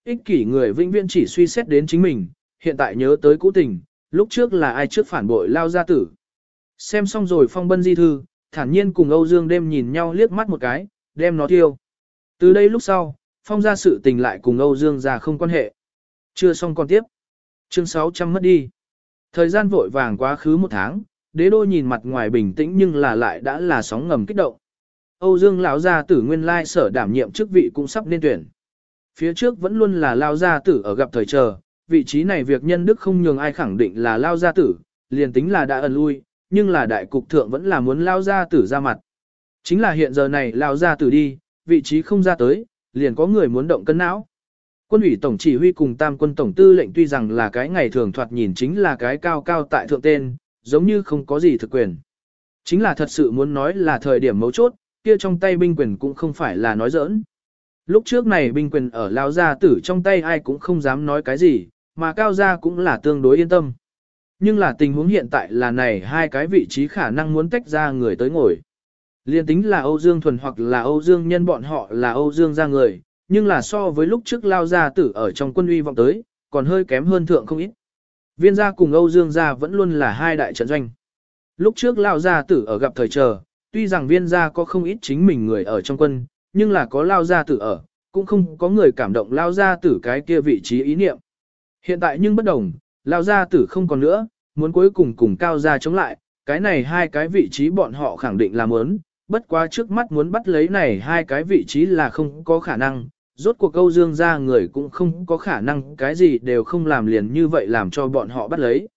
S1: Ích kỷ người vĩnh viễn chỉ suy xét đến chính mình, hiện tại nhớ tới cũ tình, lúc trước là ai trước phản bội lao gia tử. Xem xong rồi phong bân di thư, thản nhiên cùng Âu Dương đêm nhìn nhau liếc mắt một cái, đem nó tiêu. Từ đây lúc sau, phong gia sự tình lại cùng Âu Dương gia không quan hệ. Chưa xong còn tiếp. Chương 600 mất đi. Thời gian vội vàng quá khứ một tháng, đế đô nhìn mặt ngoài bình tĩnh nhưng là lại đã là sóng ngầm kích động. Âu Dương lão gia tử nguyên lai sở đảm nhiệm chức vị cũng sắp nên tuyển. Phía trước vẫn luôn là lao gia tử ở gặp thời chờ, vị trí này việc nhân đức không nhường ai khẳng định là lao gia tử, liền tính là đã ẩn lui, nhưng là đại cục thượng vẫn là muốn lao gia tử ra mặt. Chính là hiện giờ này lao gia tử đi, vị trí không ra tới, liền có người muốn động cân não. Quân ủy tổng chỉ huy cùng tam quân tổng tư lệnh tuy rằng là cái ngày thường thoạt nhìn chính là cái cao cao tại thượng tên, giống như không có gì thực quyền. Chính là thật sự muốn nói là thời điểm mấu chốt, kia trong tay binh quyền cũng không phải là nói giỡn. Lúc trước này binh quyền ở Lao Gia Tử trong tay ai cũng không dám nói cái gì, mà Cao Gia cũng là tương đối yên tâm. Nhưng là tình huống hiện tại là này hai cái vị trí khả năng muốn tách ra người tới ngồi. Liên tính là Âu Dương Thuần hoặc là Âu Dương Nhân bọn họ là Âu Dương ra người, nhưng là so với lúc trước Lao Gia Tử ở trong quân uy vọng tới, còn hơi kém hơn thượng không ít. Viên gia cùng Âu Dương gia vẫn luôn là hai đại trận doanh. Lúc trước Lao Gia Tử ở gặp thời chờ, tuy rằng viên gia có không ít chính mình người ở trong quân, nhưng là có Lao Gia Tử ở, cũng không có người cảm động Lao Gia Tử cái kia vị trí ý niệm. Hiện tại nhưng bất đồng, Lao Gia Tử không còn nữa, muốn cuối cùng cùng Cao Gia chống lại, cái này hai cái vị trí bọn họ khẳng định là muốn, bất quá trước mắt muốn bắt lấy này hai cái vị trí là không có khả năng, rốt cuộc câu dương ra người cũng không có khả năng cái gì đều không làm liền như vậy làm cho bọn họ bắt lấy.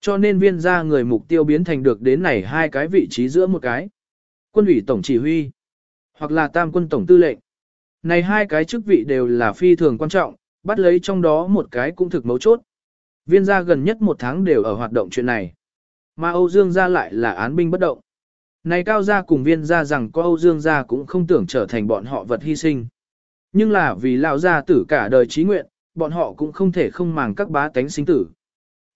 S1: Cho nên viên ra người mục tiêu biến thành được đến này hai cái vị trí giữa một cái. Quân ủy tổng chỉ huy, hoặc là tam quân tổng tư lệnh. Này hai cái chức vị đều là phi thường quan trọng, bắt lấy trong đó một cái cũng thực mấu chốt. Viên gia gần nhất một tháng đều ở hoạt động chuyện này. Mà Âu Dương gia lại là án binh bất động. Này cao gia cùng viên gia rằng có Âu Dương gia cũng không tưởng trở thành bọn họ vật hy sinh. Nhưng là vì lão gia tử cả đời trí nguyện, bọn họ cũng không thể không màng các bá tánh sinh tử.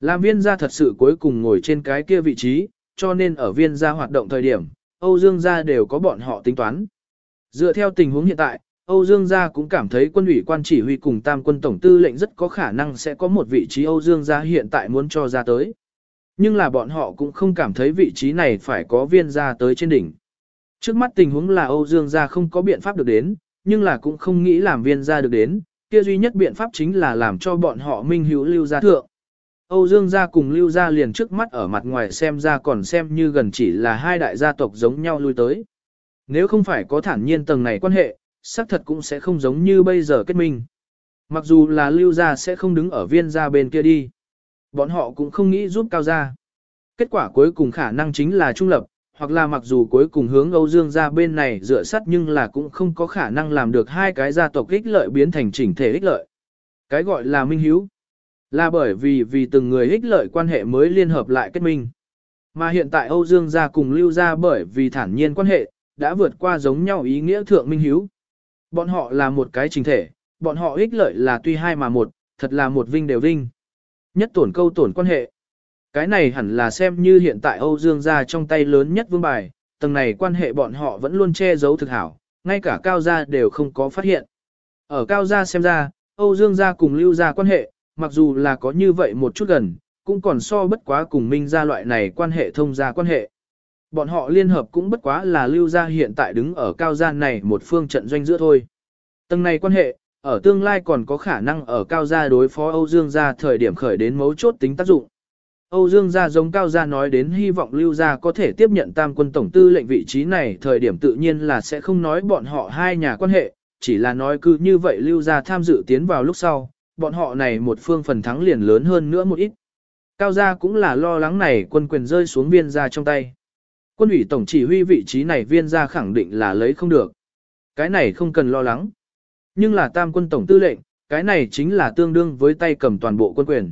S1: Làm viên gia thật sự cuối cùng ngồi trên cái kia vị trí, cho nên ở viên gia hoạt động thời điểm, Âu Dương gia đều có bọn họ tính toán. Dựa theo tình huống hiện tại, Âu Dương gia cũng cảm thấy quân ủy quan chỉ huy cùng tam quân tổng tư lệnh rất có khả năng sẽ có một vị trí Âu Dương gia hiện tại muốn cho ra tới. Nhưng là bọn họ cũng không cảm thấy vị trí này phải có viên gia tới trên đỉnh. Trước mắt tình huống là Âu Dương gia không có biện pháp được đến, nhưng là cũng không nghĩ làm viên gia được đến, kia duy nhất biện pháp chính là làm cho bọn họ minh hữu lưu gia thượng. Âu Dương gia cùng lưu gia liền trước mắt ở mặt ngoài xem ra còn xem như gần chỉ là hai đại gia tộc giống nhau lui tới. Nếu không phải có thản nhiên tầng này quan hệ, xác thật cũng sẽ không giống như bây giờ kết minh. Mặc dù là lưu gia sẽ không đứng ở viên gia bên kia đi. Bọn họ cũng không nghĩ giúp cao gia. Kết quả cuối cùng khả năng chính là trung lập, hoặc là mặc dù cuối cùng hướng Âu Dương gia bên này dựa sắt nhưng là cũng không có khả năng làm được hai cái gia tộc ích lợi biến thành chỉnh thể ích lợi. Cái gọi là minh hiếu, là bởi vì vì từng người ích lợi quan hệ mới liên hợp lại kết minh. Mà hiện tại Âu Dương gia cùng Lưu gia bởi vì thản nhiên quan hệ, đã vượt qua giống nhau ý nghĩa thượng minh hiếu. Bọn họ là một cái chỉnh thể, bọn họ ích lợi là tuy hai mà một, thật là một vinh đều vinh. Nhất tổn câu tổn quan hệ. Cái này hẳn là xem như hiện tại Âu Dương gia trong tay lớn nhất vương bài, tầng này quan hệ bọn họ vẫn luôn che giấu thực hảo, ngay cả Cao gia đều không có phát hiện. Ở Cao gia xem ra, Âu Dương gia cùng Lưu gia quan hệ, mặc dù là có như vậy một chút gần, cũng còn so bất quá cùng Minh gia loại này quan hệ thông gia quan hệ. Bọn họ liên hợp cũng bất quá là Lưu gia hiện tại đứng ở Cao gia này một phương trận doanh giữa thôi. Tầng này quan hệ, ở tương lai còn có khả năng ở Cao gia đối phó Âu Dương gia thời điểm khởi đến mấu chốt tính tác dụng. Âu Dương gia giống Cao gia nói đến hy vọng Lưu gia có thể tiếp nhận tam quân tổng tư lệnh vị trí này thời điểm tự nhiên là sẽ không nói bọn họ hai nhà quan hệ, chỉ là nói cứ như vậy Lưu gia tham dự tiến vào lúc sau, bọn họ này một phương phần thắng liền lớn hơn nữa một ít. Cao gia cũng là lo lắng này quân quyền rơi xuống viên gia trong tay. Quân ủy tổng chỉ huy vị trí này viên gia khẳng định là lấy không được. Cái này không cần lo lắng. Nhưng là tam quân tổng tư lệnh, cái này chính là tương đương với tay cầm toàn bộ quân quyền.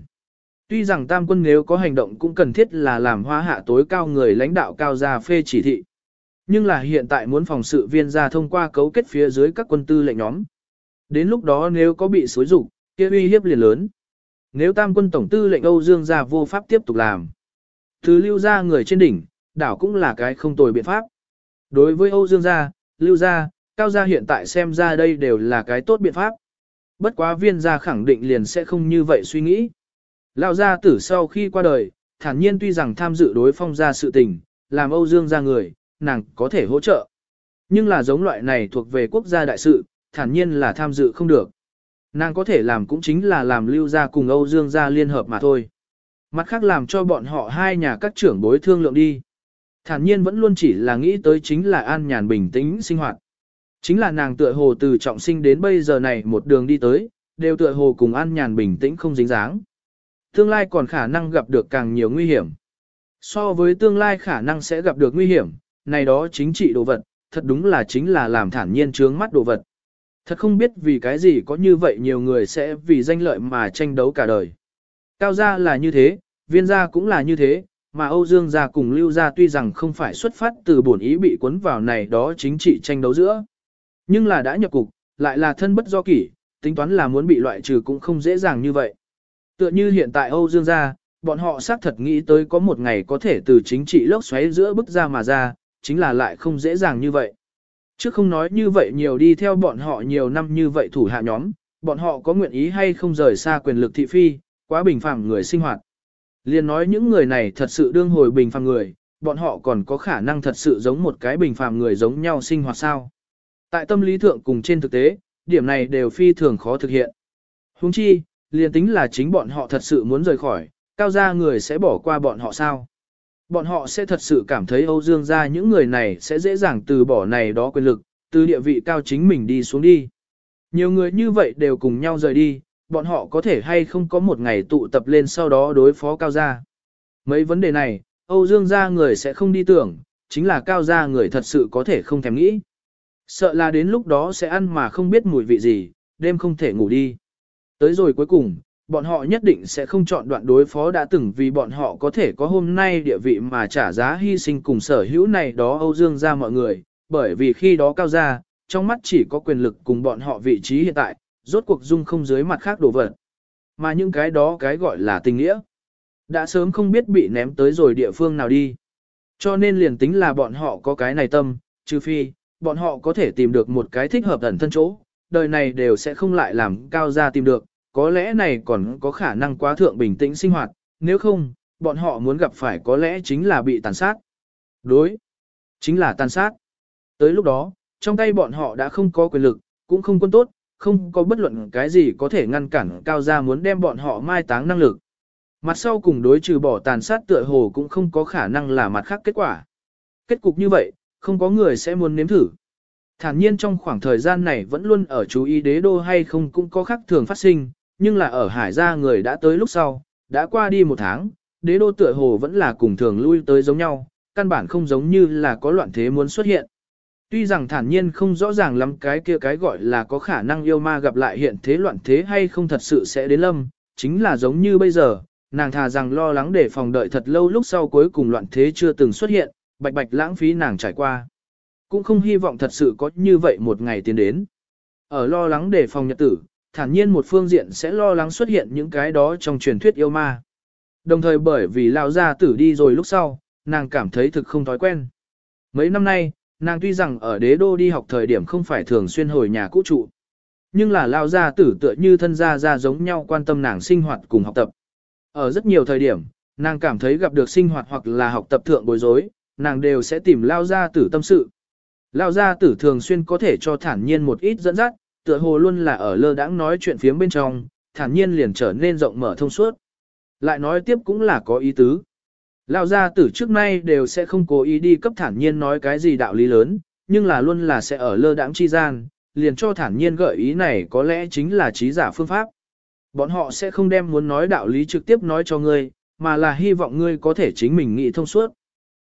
S1: Tuy rằng tam quân nếu có hành động cũng cần thiết là làm hóa hạ tối cao người lãnh đạo cao gia phê chỉ thị. Nhưng là hiện tại muốn phòng sự viên gia thông qua cấu kết phía dưới các quân tư lệnh nhóm. Đến lúc đó nếu có bị xối rục, kia uy hiếp liền lớn. Nếu tam quân tổng tư lệnh Âu Dương gia vô pháp tiếp tục làm. thứ lưu gia người trên đỉnh, đảo cũng là cái không tồi biện pháp. Đối với Âu Dương gia, lưu gia, cao gia hiện tại xem ra đây đều là cái tốt biện pháp. Bất quá viên gia khẳng định liền sẽ không như vậy suy nghĩ. Lão gia tử sau khi qua đời, thản nhiên tuy rằng tham dự đối phong gia sự tình, làm Âu Dương gia người, nàng có thể hỗ trợ. Nhưng là giống loại này thuộc về quốc gia đại sự, thản nhiên là tham dự không được. Nàng có thể làm cũng chính là làm lưu gia cùng Âu Dương gia liên hợp mà thôi. Mặt khác làm cho bọn họ hai nhà các trưởng bối thương lượng đi. Thản nhiên vẫn luôn chỉ là nghĩ tới chính là an nhàn bình tĩnh sinh hoạt. Chính là nàng tựa hồ từ trọng sinh đến bây giờ này một đường đi tới, đều tựa hồ cùng an nhàn bình tĩnh không dính dáng. Tương lai còn khả năng gặp được càng nhiều nguy hiểm. So với tương lai khả năng sẽ gặp được nguy hiểm, này đó chính trị đồ vật, thật đúng là chính là làm thản nhiên trướng mắt đồ vật. Thật không biết vì cái gì có như vậy nhiều người sẽ vì danh lợi mà tranh đấu cả đời. Cao gia là như thế, viên gia cũng là như thế, mà Âu Dương gia cùng Lưu gia tuy rằng không phải xuất phát từ bổn ý bị cuốn vào này đó chính trị tranh đấu giữa. Nhưng là đã nhập cục, lại là thân bất do kỷ, tính toán là muốn bị loại trừ cũng không dễ dàng như vậy. Tựa như hiện tại Âu Dương gia, bọn họ xác thật nghĩ tới có một ngày có thể từ chính trị lốc xoáy giữa bức ra mà ra, chính là lại không dễ dàng như vậy. Chứ không nói như vậy nhiều đi theo bọn họ nhiều năm như vậy thủ hạ nhóm, bọn họ có nguyện ý hay không rời xa quyền lực thị phi, quá bình phẳng người sinh hoạt. Liên nói những người này thật sự đương hồi bình phàm người, bọn họ còn có khả năng thật sự giống một cái bình phàm người giống nhau sinh hoạt sao. Tại tâm lý thượng cùng trên thực tế, điểm này đều phi thường khó thực hiện. Huống chi, liền tính là chính bọn họ thật sự muốn rời khỏi, cao gia người sẽ bỏ qua bọn họ sao? Bọn họ sẽ thật sự cảm thấy Âu Dương gia những người này sẽ dễ dàng từ bỏ này đó quyền lực, từ địa vị cao chính mình đi xuống đi. Nhiều người như vậy đều cùng nhau rời đi, bọn họ có thể hay không có một ngày tụ tập lên sau đó đối phó cao gia. Mấy vấn đề này, Âu Dương gia người sẽ không đi tưởng, chính là cao gia người thật sự có thể không thèm nghĩ. Sợ là đến lúc đó sẽ ăn mà không biết mùi vị gì, đêm không thể ngủ đi. Tới rồi cuối cùng, bọn họ nhất định sẽ không chọn đoạn đối phó đã từng vì bọn họ có thể có hôm nay địa vị mà trả giá hy sinh cùng sở hữu này đó Âu Dương gia mọi người, bởi vì khi đó cao gia, trong mắt chỉ có quyền lực cùng bọn họ vị trí hiện tại, rốt cuộc dung không dưới mặt khác đổ vật. Mà những cái đó cái gọi là tình nghĩa, đã sớm không biết bị ném tới rồi địa phương nào đi. Cho nên liền tính là bọn họ có cái này tâm, trừ phi, bọn họ có thể tìm được một cái thích hợp ẩn thân chỗ, đời này đều sẽ không lại làm cao gia tìm được, có lẽ này còn có khả năng quá thượng bình tĩnh sinh hoạt, nếu không, bọn họ muốn gặp phải có lẽ chính là bị tàn sát. Đối, chính là tàn sát. Tới lúc đó, trong tay bọn họ đã không có quyền lực, cũng không quân tốt, không có bất luận cái gì có thể ngăn cản cao gia muốn đem bọn họ mai táng năng lực. Mặt sau cùng đối trừ bỏ tàn sát tựa hồ cũng không có khả năng là mặt khác kết quả. Kết cục như vậy, không có người sẽ muốn nếm thử. Thản nhiên trong khoảng thời gian này vẫn luôn ở chú ý đế đô hay không cũng có khác thường phát sinh, nhưng là ở hải gia người đã tới lúc sau, đã qua đi một tháng, đế đô tựa hồ vẫn là cùng thường lui tới giống nhau, căn bản không giống như là có loạn thế muốn xuất hiện. Tuy rằng thản nhiên không rõ ràng lắm cái kia cái gọi là có khả năng yêu ma gặp lại hiện thế loạn thế hay không thật sự sẽ đến lâm, chính là giống như bây giờ, nàng thà rằng lo lắng để phòng đợi thật lâu lúc sau cuối cùng loạn thế chưa từng xuất hiện, bạch bạch lãng phí nàng trải qua. Cũng không hy vọng thật sự có như vậy một ngày tiến đến. Ở lo lắng để phòng nhật tử, thản nhiên một phương diện sẽ lo lắng xuất hiện những cái đó trong truyền thuyết yêu ma. Đồng thời bởi vì lao gia tử đi rồi lúc sau, nàng cảm thấy thực không thói quen. Mấy năm nay, nàng tuy rằng ở đế đô đi học thời điểm không phải thường xuyên hồi nhà cũ trụ. Nhưng là lao gia tử tựa như thân gia gia giống nhau quan tâm nàng sinh hoạt cùng học tập. Ở rất nhiều thời điểm, nàng cảm thấy gặp được sinh hoạt hoặc là học tập thượng bối rối, nàng đều sẽ tìm lao gia tử tâm sự. Lao gia tử thường xuyên có thể cho thản nhiên một ít dẫn dắt, tựa hồ luôn là ở lơ đãng nói chuyện phía bên trong, thản nhiên liền trở nên rộng mở thông suốt. Lại nói tiếp cũng là có ý tứ. Lao gia tử trước nay đều sẽ không cố ý đi cấp thản nhiên nói cái gì đạo lý lớn, nhưng là luôn là sẽ ở lơ đãng chi gian, liền cho thản nhiên gợi ý này có lẽ chính là trí giả phương pháp. Bọn họ sẽ không đem muốn nói đạo lý trực tiếp nói cho ngươi, mà là hy vọng ngươi có thể chính mình nghĩ thông suốt.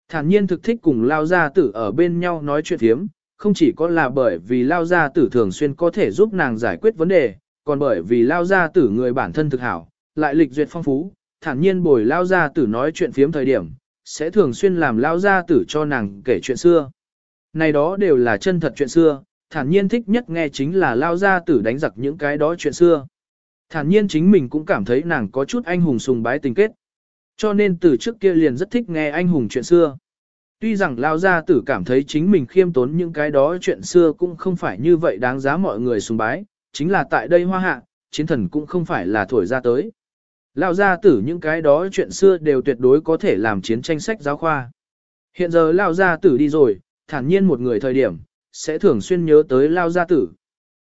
S1: Thản nhiên thực thích cùng Lao gia tử ở bên nhau nói chuyện thiếm, không chỉ có là bởi vì Lao gia tử thường xuyên có thể giúp nàng giải quyết vấn đề, còn bởi vì Lao gia tử người bản thân thực hảo, lại lịch duyệt phong phú, thản nhiên bồi Lao gia tử nói chuyện phiếm thời điểm, sẽ thường xuyên làm Lao gia tử cho nàng kể chuyện xưa. Này đó đều là chân thật chuyện xưa, thản nhiên thích nhất nghe chính là Lao gia tử đánh giặc những cái đó chuyện xưa. Thản nhiên chính mình cũng cảm thấy nàng có chút anh hùng sùng bái tình kết. Cho nên từ trước kia liền rất thích nghe anh hùng chuyện xưa. Tuy rằng Lao Gia Tử cảm thấy chính mình khiêm tốn những cái đó chuyện xưa cũng không phải như vậy đáng giá mọi người sùng bái, chính là tại đây hoa hạ, chiến thần cũng không phải là thổi ra tới. Lao Gia Tử những cái đó chuyện xưa đều tuyệt đối có thể làm chiến tranh sách giáo khoa. Hiện giờ Lao Gia Tử đi rồi, thản nhiên một người thời điểm, sẽ thường xuyên nhớ tới Lao Gia Tử.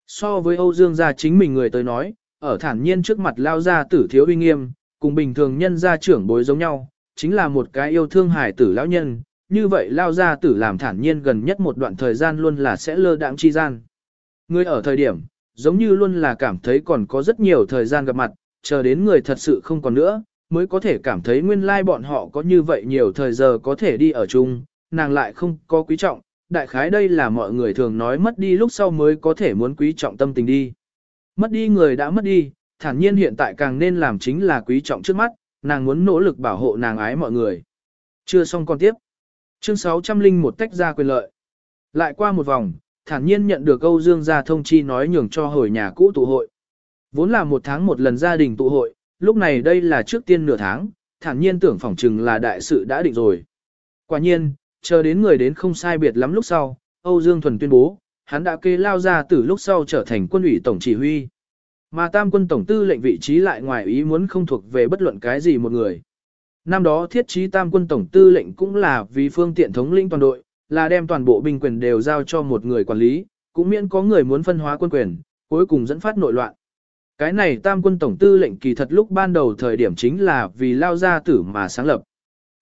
S1: So với Âu Dương gia chính mình người tới nói, ở thản nhiên trước mặt Lao Gia Tử thiếu uy nghiêm, cùng bình thường nhân gia trưởng bối giống nhau, chính là một cái yêu thương hải tử lão nhân, như vậy lao gia tử làm thản nhiên gần nhất một đoạn thời gian luôn là sẽ lơ đãng chi gian. Người ở thời điểm, giống như luôn là cảm thấy còn có rất nhiều thời gian gặp mặt, chờ đến người thật sự không còn nữa, mới có thể cảm thấy nguyên lai bọn họ có như vậy nhiều thời giờ có thể đi ở chung, nàng lại không có quý trọng, đại khái đây là mọi người thường nói mất đi lúc sau mới có thể muốn quý trọng tâm tình đi. Mất đi người đã mất đi, thản nhiên hiện tại càng nên làm chính là quý trọng trước mắt, nàng muốn nỗ lực bảo hộ nàng ái mọi người. Chưa xong con tiếp. Chương 600 linh một tách ra quyền lợi. Lại qua một vòng, thản nhiên nhận được Âu Dương gia thông chi nói nhường cho hồi nhà cũ tụ hội. Vốn là một tháng một lần gia đình tụ hội, lúc này đây là trước tiên nửa tháng, thản nhiên tưởng phỏng chừng là đại sự đã định rồi. Quả nhiên, chờ đến người đến không sai biệt lắm lúc sau, Âu Dương Thuần tuyên bố, hắn đã kê lao ra từ lúc sau trở thành quân ủy tổng chỉ huy. Mà tam quân tổng tư lệnh vị trí lại ngoài ý muốn không thuộc về bất luận cái gì một người. Năm đó thiết trí tam quân tổng tư lệnh cũng là vì phương tiện thống lĩnh toàn đội, là đem toàn bộ binh quyền đều giao cho một người quản lý, cũng miễn có người muốn phân hóa quân quyền, cuối cùng dẫn phát nội loạn. Cái này tam quân tổng tư lệnh kỳ thật lúc ban đầu thời điểm chính là vì lao gia tử mà sáng lập.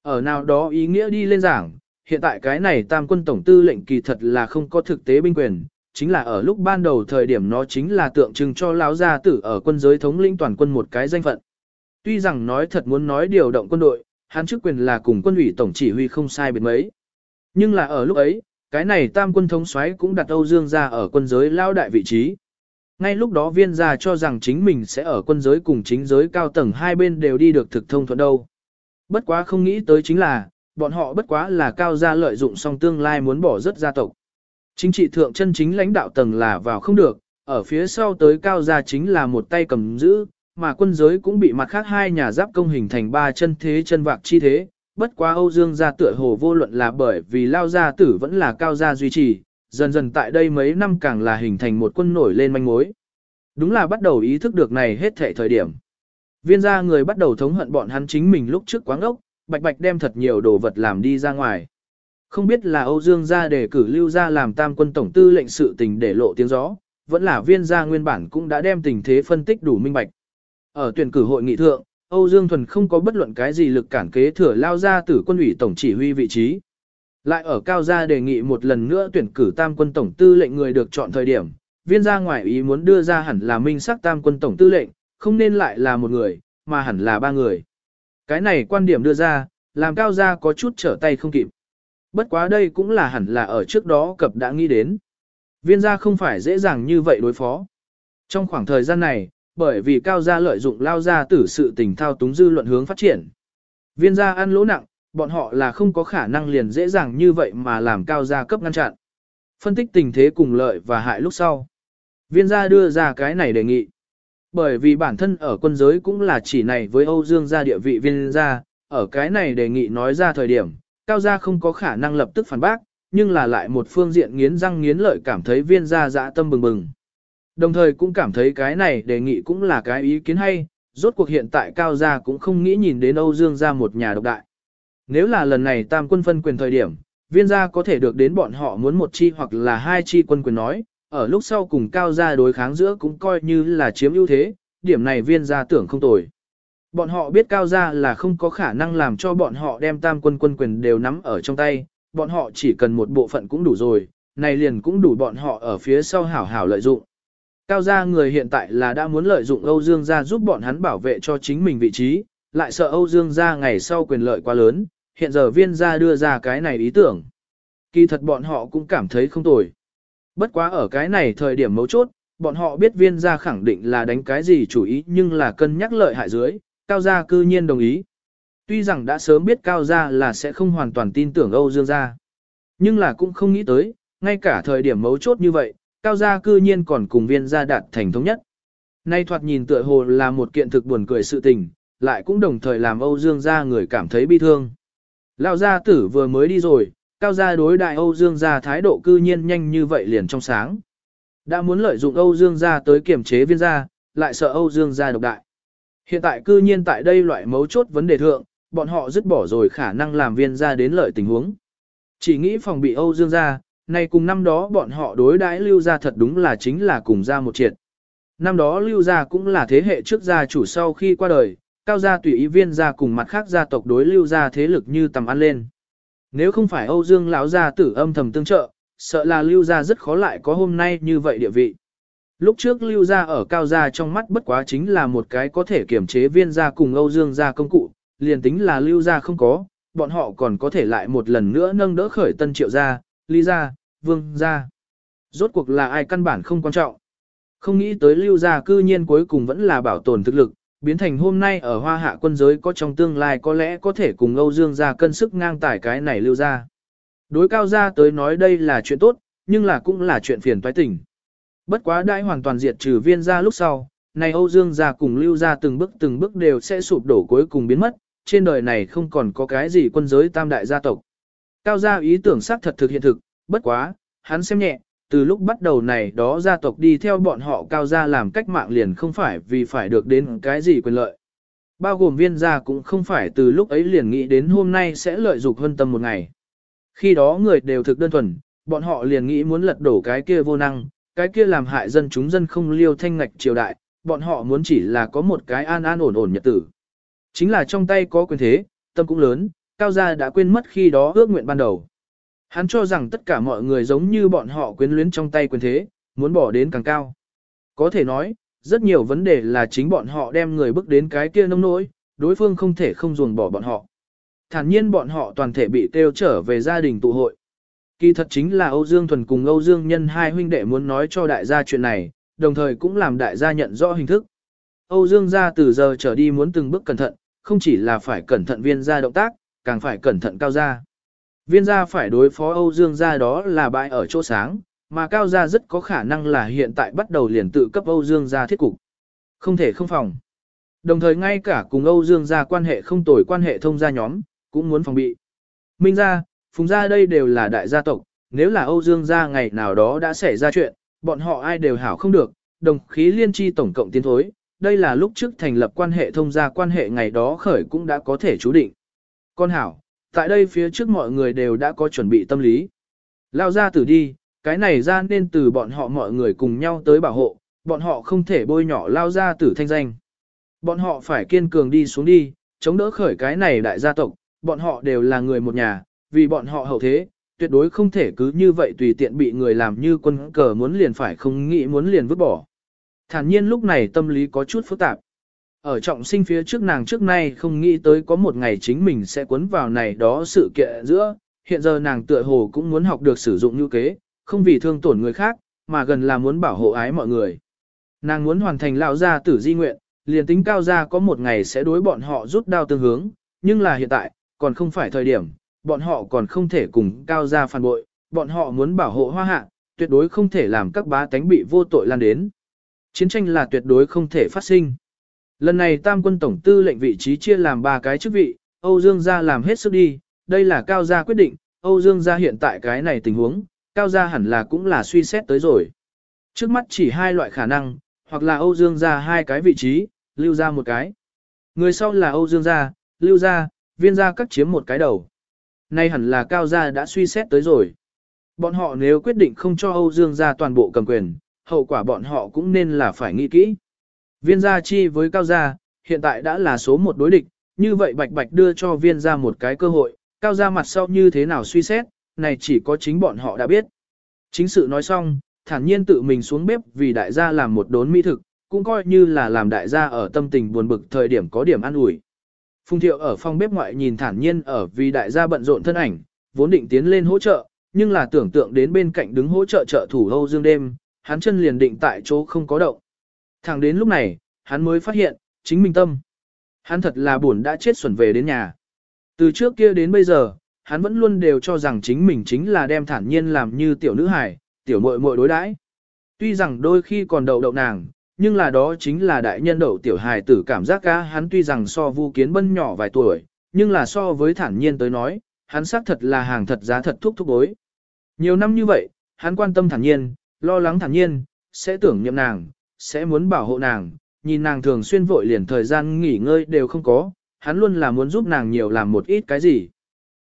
S1: Ở nào đó ý nghĩa đi lên giảng, hiện tại cái này tam quân tổng tư lệnh kỳ thật là không có thực tế binh quyền, chính là ở lúc ban đầu thời điểm nó chính là tượng trưng cho lão gia tử ở quân giới thống lĩnh toàn quân một cái danh phận. Tuy rằng nói thật muốn nói điều động quân đội, hắn chức quyền là cùng quân ủy tổng chỉ huy không sai biệt mấy. Nhưng là ở lúc ấy, cái này tam quân thống soái cũng đặt Âu Dương gia ở quân giới lao đại vị trí. Ngay lúc đó viên gia cho rằng chính mình sẽ ở quân giới cùng chính giới cao tầng hai bên đều đi được thực thông thuận đâu. Bất quá không nghĩ tới chính là, bọn họ bất quá là cao gia lợi dụng song tương lai muốn bỏ rất gia tộc. Chính trị thượng chân chính lãnh đạo tầng là vào không được, ở phía sau tới cao gia chính là một tay cầm giữ, mà quân giới cũng bị mặt khác hai nhà giáp công hình thành ba chân thế chân vạc chi thế. Bất quá Âu Dương gia tựa hồ vô luận là bởi vì lao gia tử vẫn là cao gia duy trì, dần dần tại đây mấy năm càng là hình thành một quân nổi lên manh mối. Đúng là bắt đầu ý thức được này hết thể thời điểm. Viên gia người bắt đầu thống hận bọn hắn chính mình lúc trước quáng ốc, bạch bạch đem thật nhiều đồ vật làm đi ra ngoài. Không biết là Âu Dương gia để cử lưu gia làm tam quân tổng tư lệnh sự tình để lộ tiếng gió, vẫn là viên gia nguyên bản cũng đã đem tình thế phân tích đủ minh bạch. Ở tuyển cử hội nghị thượng, Âu Dương Thuần không có bất luận cái gì lực cản kế thừa lao ra từ quân ủy tổng chỉ huy vị trí. Lại ở cao gia đề nghị một lần nữa tuyển cử tam quân tổng tư lệnh người được chọn thời điểm, viên gia ngoại ý muốn đưa ra hẳn là minh sắc tam quân tổng tư lệnh, không nên lại là một người, mà hẳn là ba người. Cái này quan điểm đưa ra, làm cao gia có chút trở tay không kịp. Bất quá đây cũng là hẳn là ở trước đó cập đã nghĩ đến. Viên gia không phải dễ dàng như vậy đối phó. Trong khoảng thời gian này, bởi vì cao gia lợi dụng lao gia tử sự tình thao túng dư luận hướng phát triển. Viên gia ăn lỗ nặng, bọn họ là không có khả năng liền dễ dàng như vậy mà làm cao gia cấp ngăn chặn. Phân tích tình thế cùng lợi và hại lúc sau. Viên gia đưa ra cái này đề nghị. Bởi vì bản thân ở quân giới cũng là chỉ này với Âu Dương gia địa vị viên gia, ở cái này đề nghị nói ra thời điểm, cao gia không có khả năng lập tức phản bác, nhưng là lại một phương diện nghiến răng nghiến lợi cảm thấy viên gia dã tâm bừng bừng. Đồng thời cũng cảm thấy cái này đề nghị cũng là cái ý kiến hay, rốt cuộc hiện tại cao gia cũng không nghĩ nhìn đến Âu Dương gia một nhà độc đại. Nếu là lần này tam quân phân quyền thời điểm, viên gia có thể được đến bọn họ muốn một chi hoặc là hai chi quân quyền nói, ở lúc sau cùng cao gia đối kháng giữa cũng coi như là chiếm ưu thế, điểm này viên gia tưởng không tồi. Bọn họ biết cao gia là không có khả năng làm cho bọn họ đem tam quân quân quyền đều nắm ở trong tay, bọn họ chỉ cần một bộ phận cũng đủ rồi, này liền cũng đủ bọn họ ở phía sau hảo hảo lợi dụng. Cao gia người hiện tại là đã muốn lợi dụng Âu Dương gia giúp bọn hắn bảo vệ cho chính mình vị trí, lại sợ Âu Dương gia ngày sau quyền lợi quá lớn, hiện giờ viên gia đưa ra cái này ý tưởng. Kỳ thật bọn họ cũng cảm thấy không tồi. Bất quá ở cái này thời điểm mấu chốt, bọn họ biết viên gia khẳng định là đánh cái gì chủ ý nhưng là cân nhắc lợi hại dưới, cao gia cư nhiên đồng ý. Tuy rằng đã sớm biết cao gia là sẽ không hoàn toàn tin tưởng Âu Dương gia, nhưng là cũng không nghĩ tới, ngay cả thời điểm mấu chốt như vậy, cao gia cư nhiên còn cùng viên gia đạt thành thống nhất. Nay thoạt nhìn tựa hồ là một kiện thực buồn cười sự tình, lại cũng đồng thời làm Âu Dương gia người cảm thấy bi thương. Lão gia tử vừa mới đi rồi, cao gia đối đại Âu Dương gia thái độ cư nhiên nhanh như vậy liền trong sáng. Đã muốn lợi dụng Âu Dương gia tới kiểm chế viên gia, lại sợ Âu Dương gia độc đại. Hiện tại cư nhiên tại đây loại mấu chốt vấn đề thượng, bọn họ dứt bỏ rồi khả năng làm viên gia đến lợi tình huống. Chỉ nghĩ phòng bị Âu Dương gia, nay cùng năm đó bọn họ đối đãi lưu gia thật đúng là chính là cùng gia một triệt. Năm đó lưu gia cũng là thế hệ trước gia chủ sau khi qua đời, cao gia tùy ý viên gia cùng mặt khác gia tộc đối lưu gia thế lực như tầm ăn lên. Nếu không phải Âu Dương lão gia tử âm thầm tương trợ, sợ là lưu gia rất khó lại có hôm nay như vậy địa vị. Lúc trước lưu gia ở cao gia trong mắt bất quá chính là một cái có thể kiểm chế viên gia cùng Âu Dương gia công cụ, liền tính là lưu gia không có, bọn họ còn có thể lại một lần nữa nâng đỡ khởi tân triệu gia, ly gia, vương gia. Rốt cuộc là ai căn bản không quan trọng. Không nghĩ tới lưu gia cư nhiên cuối cùng vẫn là bảo tồn thực lực, biến thành hôm nay ở hoa hạ quân giới có trong tương lai có lẽ có thể cùng Âu Dương gia cân sức ngang tải cái này lưu gia. Đối cao gia tới nói đây là chuyện tốt, nhưng là cũng là chuyện phiền toái tình. Bất quá đại hoàn toàn diệt trừ viên gia lúc sau, này Âu Dương gia cùng lưu gia từng bước từng bước đều sẽ sụp đổ cuối cùng biến mất, trên đời này không còn có cái gì quân giới tam đại gia tộc. Cao gia ý tưởng xác thật thực hiện thực, bất quá, hắn xem nhẹ, từ lúc bắt đầu này đó gia tộc đi theo bọn họ cao gia làm cách mạng liền không phải vì phải được đến cái gì quyền lợi. Bao gồm viên gia cũng không phải từ lúc ấy liền nghĩ đến hôm nay sẽ lợi dụng hơn tâm một ngày. Khi đó người đều thực đơn thuần, bọn họ liền nghĩ muốn lật đổ cái kia vô năng, cái kia làm hại dân chúng dân không liêu thanh ngạch triều đại, bọn họ muốn chỉ là có một cái an an ổn ổn nhật tử. Chính là trong tay có quyền thế, tâm cũng lớn, cao gia đã quên mất khi đó ước nguyện ban đầu. Hắn cho rằng tất cả mọi người giống như bọn họ quyến luyến trong tay quyền thế, muốn bỏ đến càng cao. Có thể nói, rất nhiều vấn đề là chính bọn họ đem người bước đến cái kia nông nỗi, đối phương không thể không ruồng bỏ bọn họ. Thản nhiên bọn họ toàn thể bị tiêu trở về gia đình tụ hội. Kỳ thật chính là Âu Dương Thuần cùng Âu Dương Nhân hai huynh đệ muốn nói cho đại gia chuyện này, đồng thời cũng làm đại gia nhận rõ hình thức. Âu Dương gia từ giờ trở đi muốn từng bước cẩn thận, không chỉ là phải cẩn thận viên gia động tác, càng phải cẩn thận cao gia. Viên gia phải đối phó Âu Dương gia đó là bãi ở chỗ sáng, mà cao gia rất có khả năng là hiện tại bắt đầu liền tự cấp Âu Dương gia thiết cục. Không thể không phòng. Đồng thời ngay cả cùng Âu Dương gia quan hệ không tồi quan hệ thông gia nhóm, cũng muốn phòng bị. Minh gia, Phùng gia đây đều là đại gia tộc, nếu là Âu Dương gia ngày nào đó đã xảy ra chuyện, bọn họ ai đều hảo không được, đồng khí liên chi tổng cộng tiến thối, đây là lúc trước thành lập quan hệ thông gia quan hệ ngày đó khởi cũng đã có thể chú định. Con hảo, tại đây phía trước mọi người đều đã có chuẩn bị tâm lý. Lao ra tử đi, cái này ra nên từ bọn họ mọi người cùng nhau tới bảo hộ, bọn họ không thể bôi nhỏ lao ra tử thanh danh. Bọn họ phải kiên cường đi xuống đi, chống đỡ khởi cái này đại gia tộc, bọn họ đều là người một nhà, vì bọn họ hậu thế, tuyệt đối không thể cứ như vậy tùy tiện bị người làm như quân cờ muốn liền phải không nghĩ muốn liền vứt bỏ. Thản nhiên lúc này tâm lý có chút phức tạp. Ở trọng sinh phía trước nàng trước nay không nghĩ tới có một ngày chính mình sẽ cuốn vào này đó sự kiện giữa, hiện giờ nàng tựa hồ cũng muốn học được sử dụng như kế, không vì thương tổn người khác, mà gần là muốn bảo hộ ái mọi người. Nàng muốn hoàn thành lão gia tử di nguyện, liền tính cao gia có một ngày sẽ đối bọn họ rút đao tương hướng, nhưng là hiện tại, còn không phải thời điểm, bọn họ còn không thể cùng cao gia phản bội, bọn họ muốn bảo hộ hoa hạ, tuyệt đối không thể làm các bá tánh bị vô tội lan đến. Chiến tranh là tuyệt đối không thể phát sinh. Lần này tam quân tổng tư lệnh vị trí chia làm ba cái chức vị, Âu Dương gia làm hết sức đi, đây là cao gia quyết định, Âu Dương gia hiện tại cái này tình huống, cao gia hẳn là cũng là suy xét tới rồi. Trước mắt chỉ hai loại khả năng, hoặc là Âu Dương gia hai cái vị trí, lưu ra một cái. Người sau là Âu Dương gia, lưu gia, viên gia cắt chiếm một cái đầu. Nay hẳn là cao gia đã suy xét tới rồi. Bọn họ nếu quyết định không cho Âu Dương gia toàn bộ cầm quyền, hậu quả bọn họ cũng nên là phải nghĩ kỹ. Viên gia chi với cao gia, hiện tại đã là số một đối địch, như vậy bạch bạch đưa cho viên gia một cái cơ hội, cao gia mặt sau như thế nào suy xét, này chỉ có chính bọn họ đã biết. Chính sự nói xong, thản nhiên tự mình xuống bếp vì đại gia làm một đốn mỹ thực, cũng coi như là làm đại gia ở tâm tình buồn bực thời điểm có điểm ăn ủi. Phùng thiệu ở phòng bếp ngoại nhìn thản nhiên ở vì đại gia bận rộn thân ảnh, vốn định tiến lên hỗ trợ, nhưng là tưởng tượng đến bên cạnh đứng hỗ trợ trợ thủ Âu Dương đêm, hắn chân liền định tại chỗ không có động. Thẳng đến lúc này, hắn mới phát hiện, chính mình tâm. Hắn thật là buồn đã chết xuẩn về đến nhà. Từ trước kia đến bây giờ, hắn vẫn luôn đều cho rằng chính mình chính là đem thản nhiên làm như tiểu nữ hài, tiểu muội muội đối đãi. Tuy rằng đôi khi còn đậu đậu nàng, nhưng là đó chính là đại nhân đậu tiểu hài tử cảm giác ca hắn tuy rằng so vu kiến bân nhỏ vài tuổi, nhưng là so với thản nhiên tới nói, hắn xác thật là hàng thật giá thật thúc thúc bối. Nhiều năm như vậy, hắn quan tâm thản nhiên, lo lắng thản nhiên, sẽ tưởng niệm nàng, sẽ muốn bảo hộ nàng, nhìn nàng thường xuyên vội liền thời gian nghỉ ngơi đều không có, hắn luôn là muốn giúp nàng nhiều làm một ít cái gì.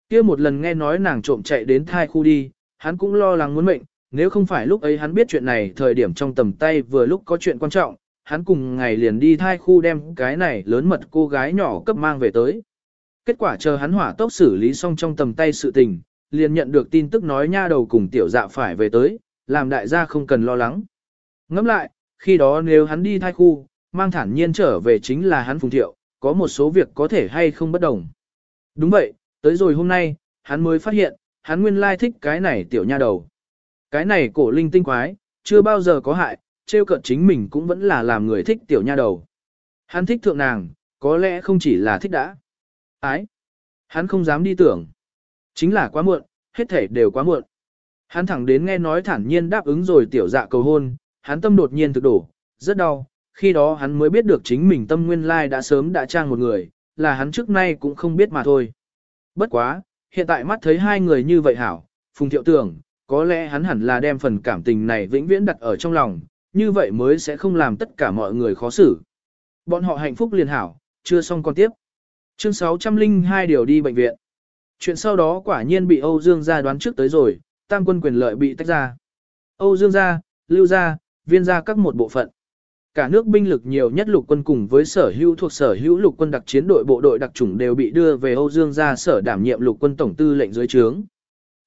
S1: kia một lần nghe nói nàng trộm chạy đến thai khu đi, hắn cũng lo lắng muốn mệnh, nếu không phải lúc ấy hắn biết chuyện này thời điểm trong tầm tay vừa lúc có chuyện quan trọng, hắn cùng ngày liền đi thai khu đem cái này lớn mật cô gái nhỏ cấp mang về tới. Kết quả chờ hắn hỏa tốc xử lý xong trong tầm tay sự tình, liền nhận được tin tức nói nha đầu cùng tiểu dạ phải về tới, làm đại gia không cần lo lắng. Ngẫm lại, khi đó nếu hắn đi thai khu, mang thản nhiên trở về chính là hắn phùng thiệu, có một số việc có thể hay không bất đồng. Đúng vậy, tới rồi hôm nay, hắn mới phát hiện, hắn nguyên lai thích cái này tiểu nha đầu. Cái này cổ linh tinh quái, chưa bao giờ có hại, trêu cợt chính mình cũng vẫn là làm người thích tiểu nha đầu. Hắn thích thượng nàng, có lẽ không chỉ là thích đã. Ái. Hắn không dám đi tưởng. Chính là quá muộn, hết thể đều quá muộn. Hắn thẳng đến nghe nói thản nhiên đáp ứng rồi tiểu dạ cầu hôn, hắn tâm đột nhiên thực đổ, rất đau, khi đó hắn mới biết được chính mình tâm nguyên lai đã sớm đã trang một người, là hắn trước nay cũng không biết mà thôi. Bất quá, hiện tại mắt thấy hai người như vậy hảo, Phùng Thiệu tưởng, có lẽ hắn hẳn là đem phần cảm tình này vĩnh viễn đặt ở trong lòng, như vậy mới sẽ không làm tất cả mọi người khó xử. Bọn họ hạnh phúc liền hảo, chưa xong còn tiếp. Chương 602 điều đi bệnh viện. Chuyện sau đó quả nhiên bị Âu Dương gia đoán trước tới rồi, tam quân quyền lợi bị tách ra. Âu Dương gia, Lưu gia, Viên gia các một bộ phận. Cả nước binh lực nhiều nhất lục quân cùng với sở hữu thuộc sở hữu lục quân đặc chiến đội bộ đội đặc chủng đều bị đưa về Âu Dương gia sở đảm nhiệm lục quân tổng tư lệnh dưới trướng.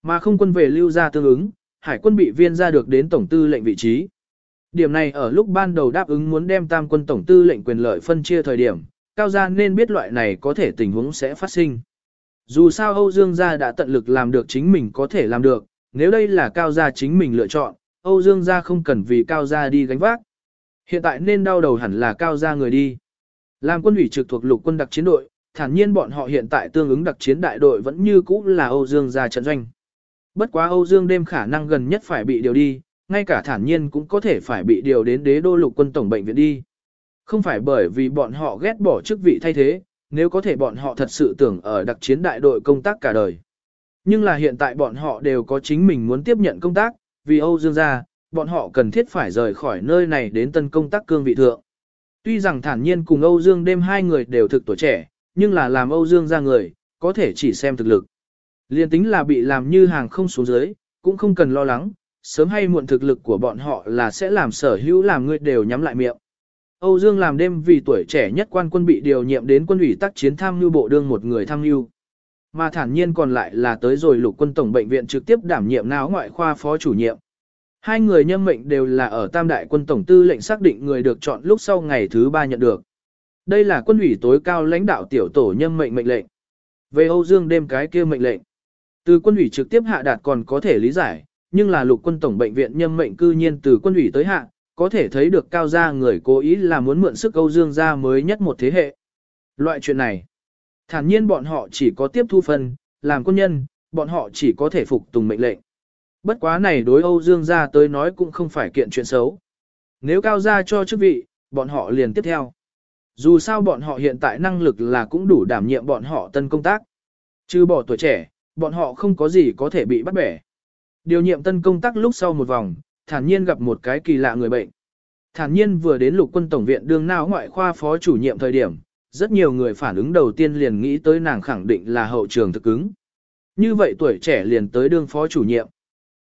S1: Mà không quân về lưu gia tương ứng, hải quân bị viên ra được đến tổng tư lệnh vị trí. Điểm này ở lúc ban đầu đáp ứng muốn đem tam quân tổng tư lệnh quyền lợi phân chia thời điểm, cao gia nên biết loại này có thể tình huống sẽ phát sinh. Dù sao Âu Dương gia đã tận lực làm được chính mình có thể làm được, nếu đây là cao gia chính mình lựa chọn, Âu Dương gia không cần vì cao gia đi gánh vác. Hiện tại nên đau đầu hẳn là cao gia người đi. Làm quân ủy trực thuộc lục quân đặc chiến đội, thản nhiên bọn họ hiện tại tương ứng đặc chiến đại đội vẫn như cũ là Âu Dương gia trận doanh. Bất quá Âu Dương đêm khả năng gần nhất phải bị điều đi, ngay cả thản nhiên cũng có thể phải bị điều đến đế đô lục quân tổng bệnh viện đi. Không phải bởi vì bọn họ ghét bỏ chức vị thay thế, nếu có thể bọn họ thật sự tưởng ở đặc chiến đại đội công tác cả đời. Nhưng là hiện tại bọn họ đều có chính mình muốn tiếp nhận công tác, vì Âu Dương gia, bọn họ cần thiết phải rời khỏi nơi này đến tân công tác cương vị thượng. Tuy rằng thản nhiên cùng Âu Dương đêm hai người đều thực tuổi trẻ, nhưng là làm Âu Dương gia người, có thể chỉ xem thực lực. Liên tính là bị làm như hàng không xuống dưới, cũng không cần lo lắng, sớm hay muộn thực lực của bọn họ là sẽ làm sở hữu làm người đều nhắm lại miệng. Âu Dương làm đêm vì tuổi trẻ nhất quan quân bị điều nhiệm đến quân ủy tác chiến tham mưu bộ đương một người tham mưu. Mà thản nhiên còn lại là tới rồi lục quân tổng bệnh viện trực tiếp đảm nhiệm não ngoại khoa phó chủ nhiệm. Hai người nhân mệnh đều là ở tam đại quân tổng tư lệnh xác định người được chọn lúc sau ngày thứ ba nhận được. Đây là quân ủy tối cao lãnh đạo tiểu tổ nhân mệnh mệnh lệnh. Về Âu Dương đêm cái kia mệnh lệnh. Từ quân ủy trực tiếp hạ đạt còn có thể lý giải, nhưng là lục quân tổng bệnh viện nhân mệnh cư nhiên từ quân ủy tới hạ, có thể thấy được cao gia người cố ý là muốn mượn sức Âu Dương gia mới nhất một thế hệ. Loại chuyện này, thản nhiên bọn họ chỉ có tiếp thu phần làm quân nhân, bọn họ chỉ có thể phục tùng mệnh lệnh. Bất quá này đối Âu Dương gia tới nói cũng không phải kiện chuyện xấu. Nếu cao gia cho chức vị, bọn họ liền tiếp theo. Dù sao bọn họ hiện tại năng lực là cũng đủ đảm nhiệm bọn họ tân công tác. Chứ bỏ tuổi trẻ, bọn họ không có gì có thể bị bắt bẻ. Điều nhiệm tân công tác lúc sau một vòng, thản nhiên gặp một cái kỳ lạ người bệnh. Thản nhiên vừa đến lục quân tổng viện đương nào ngoại khoa phó chủ nhiệm thời điểm, rất nhiều người phản ứng đầu tiên liền nghĩ tới nàng khẳng định là hậu trường thực ứng. Như vậy tuổi trẻ liền tới đương phó chủ nhiệm.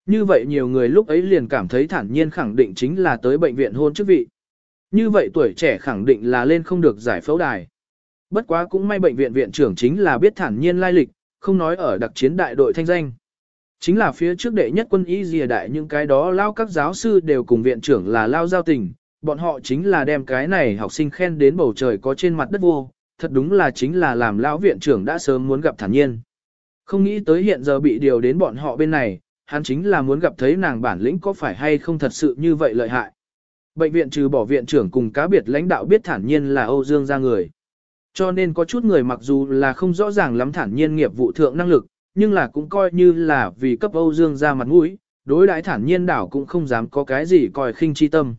S1: Như vậy nhiều người lúc ấy liền cảm thấy thản nhiên khẳng định chính là tới bệnh viện hôn chức vị. Như vậy tuổi trẻ khẳng định là lên không được giải phẫu đài. Bất quá cũng may bệnh viện viện trưởng chính là biết thản nhiên lai lịch, không nói ở đặc chiến đại đội thanh danh. Chính là phía trước đệ nhất quân y dìa đại những cái đó lao các giáo sư đều cùng viện trưởng là lao giao tình, bọn họ chính là đem cái này học sinh khen đến bầu trời có trên mặt đất vô, thật đúng là chính là làm lão viện trưởng đã sớm muốn gặp thản nhiên. Không nghĩ tới hiện giờ bị điều đến bọn họ bên này, hắn chính là muốn gặp thấy nàng bản lĩnh có phải hay không thật sự như vậy lợi hại. Bệnh viện trừ bỏ viện trưởng cùng cá biệt lãnh đạo biết thản nhiên là Âu Dương ra người. Cho nên có chút người mặc dù là không rõ ràng lắm thản nhiên nghiệp vụ thượng năng lực, nhưng là cũng coi như là vì cấp Âu Dương ra mặt mũi, đối đãi thản nhiên đảo cũng không dám có cái gì coi khinh chi tâm.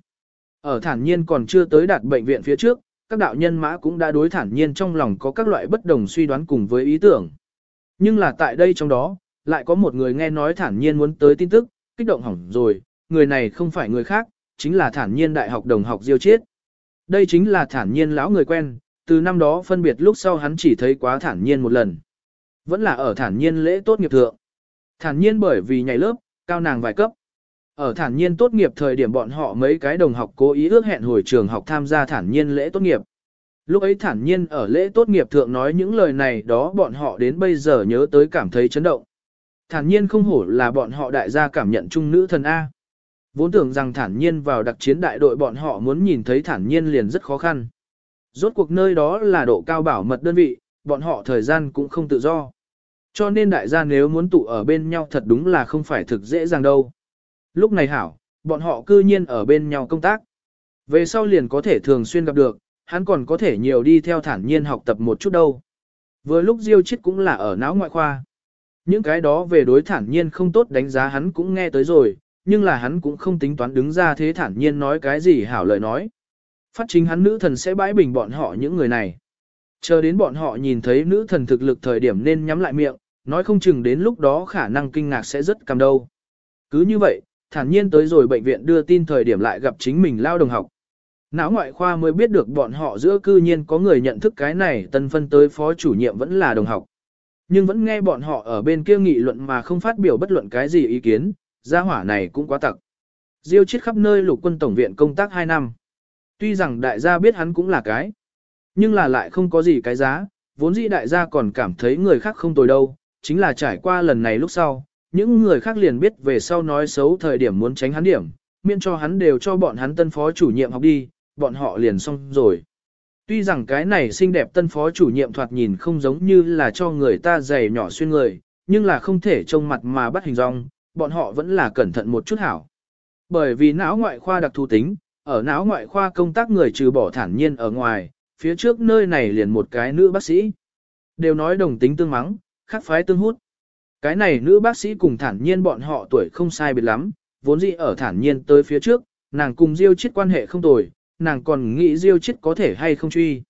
S1: Ở thản nhiên còn chưa tới đạt bệnh viện phía trước, các đạo nhân mã cũng đã đối thản nhiên trong lòng có các loại bất đồng suy đoán cùng với ý tưởng. Nhưng là tại đây trong đó, lại có một người nghe nói thản nhiên muốn tới tin tức, kích động hỏng rồi, người này không phải người khác, chính là thản nhiên đại học đồng học Diêu Chiết. Đây chính là thản nhiên lão người quen, từ năm đó phân biệt lúc sau hắn chỉ thấy quá thản nhiên một lần. Vẫn là ở thản nhiên lễ tốt nghiệp thượng. Thản nhiên bởi vì nhảy lớp, cao nàng vài cấp. Ở thản nhiên tốt nghiệp thời điểm bọn họ mấy cái đồng học cố ý ước hẹn hồi trường học tham gia thản nhiên lễ tốt nghiệp. Lúc ấy thản nhiên ở lễ tốt nghiệp thượng nói những lời này đó bọn họ đến bây giờ nhớ tới cảm thấy chấn động. Thản nhiên không hổ là bọn họ đại gia cảm nhận trung nữ thần A. Vốn tưởng rằng thản nhiên vào đặc chiến đại đội bọn họ muốn nhìn thấy thản nhiên liền rất khó khăn. Rốt cuộc nơi đó là độ cao bảo mật đơn vị, bọn họ thời gian cũng không tự do. Cho nên đại gia nếu muốn tụ ở bên nhau thật đúng là không phải thực dễ dàng đâu. Lúc này hảo, bọn họ cư nhiên ở bên nhau công tác. Về sau liền có thể thường xuyên gặp được, hắn còn có thể nhiều đi theo thản nhiên học tập một chút đâu. Vừa lúc Diêu chết cũng là ở não ngoại khoa. Những cái đó về đối thản nhiên không tốt đánh giá hắn cũng nghe tới rồi, nhưng là hắn cũng không tính toán đứng ra thế thản nhiên nói cái gì hảo lời nói. Phát chính hắn nữ thần sẽ bãi bình bọn họ những người này. Chờ đến bọn họ nhìn thấy nữ thần thực lực thời điểm nên nhắm lại miệng, nói không chừng đến lúc đó khả năng kinh ngạc sẽ rất cầm đâu. Cứ như vậy, thản nhiên tới rồi bệnh viện đưa tin thời điểm lại gặp chính mình lao đồng học. Não ngoại khoa mới biết được bọn họ giữa cư nhiên có người nhận thức cái này tân phân tới phó chủ nhiệm vẫn là đồng học. Nhưng vẫn nghe bọn họ ở bên kia nghị luận mà không phát biểu bất luận cái gì ý kiến, gia hỏa này cũng quá tặc. Diêu chết khắp nơi lục quân tổng viện công tác 2 năm. Tuy rằng đại gia biết hắn cũng là cái, nhưng là lại không có gì cái giá, vốn dĩ đại gia còn cảm thấy người khác không tồi đâu, chính là trải qua lần này lúc sau, những người khác liền biết về sau nói xấu thời điểm muốn tránh hắn điểm, miễn cho hắn đều cho bọn hắn tân phó chủ nhiệm học đi, bọn họ liền xong rồi. Tuy rằng cái này xinh đẹp tân phó chủ nhiệm thoạt nhìn không giống như là cho người ta dày nhỏ xuyên người, nhưng là không thể trông mặt mà bắt hình dong, bọn họ vẫn là cẩn thận một chút hảo. Bởi vì não ngoại khoa đặc thù tính, ở não ngoại khoa công tác người trừ bỏ thản nhiên ở ngoài, phía trước nơi này liền một cái nữ bác sĩ. Đều nói đồng tính tương mắng, khác phái tương hút. Cái này nữ bác sĩ cùng thản nhiên bọn họ tuổi không sai biệt lắm, vốn dĩ ở thản nhiên tới phía trước, nàng cùng Diêu chết quan hệ không tồi, nàng còn nghĩ Diêu chết có thể hay không truy.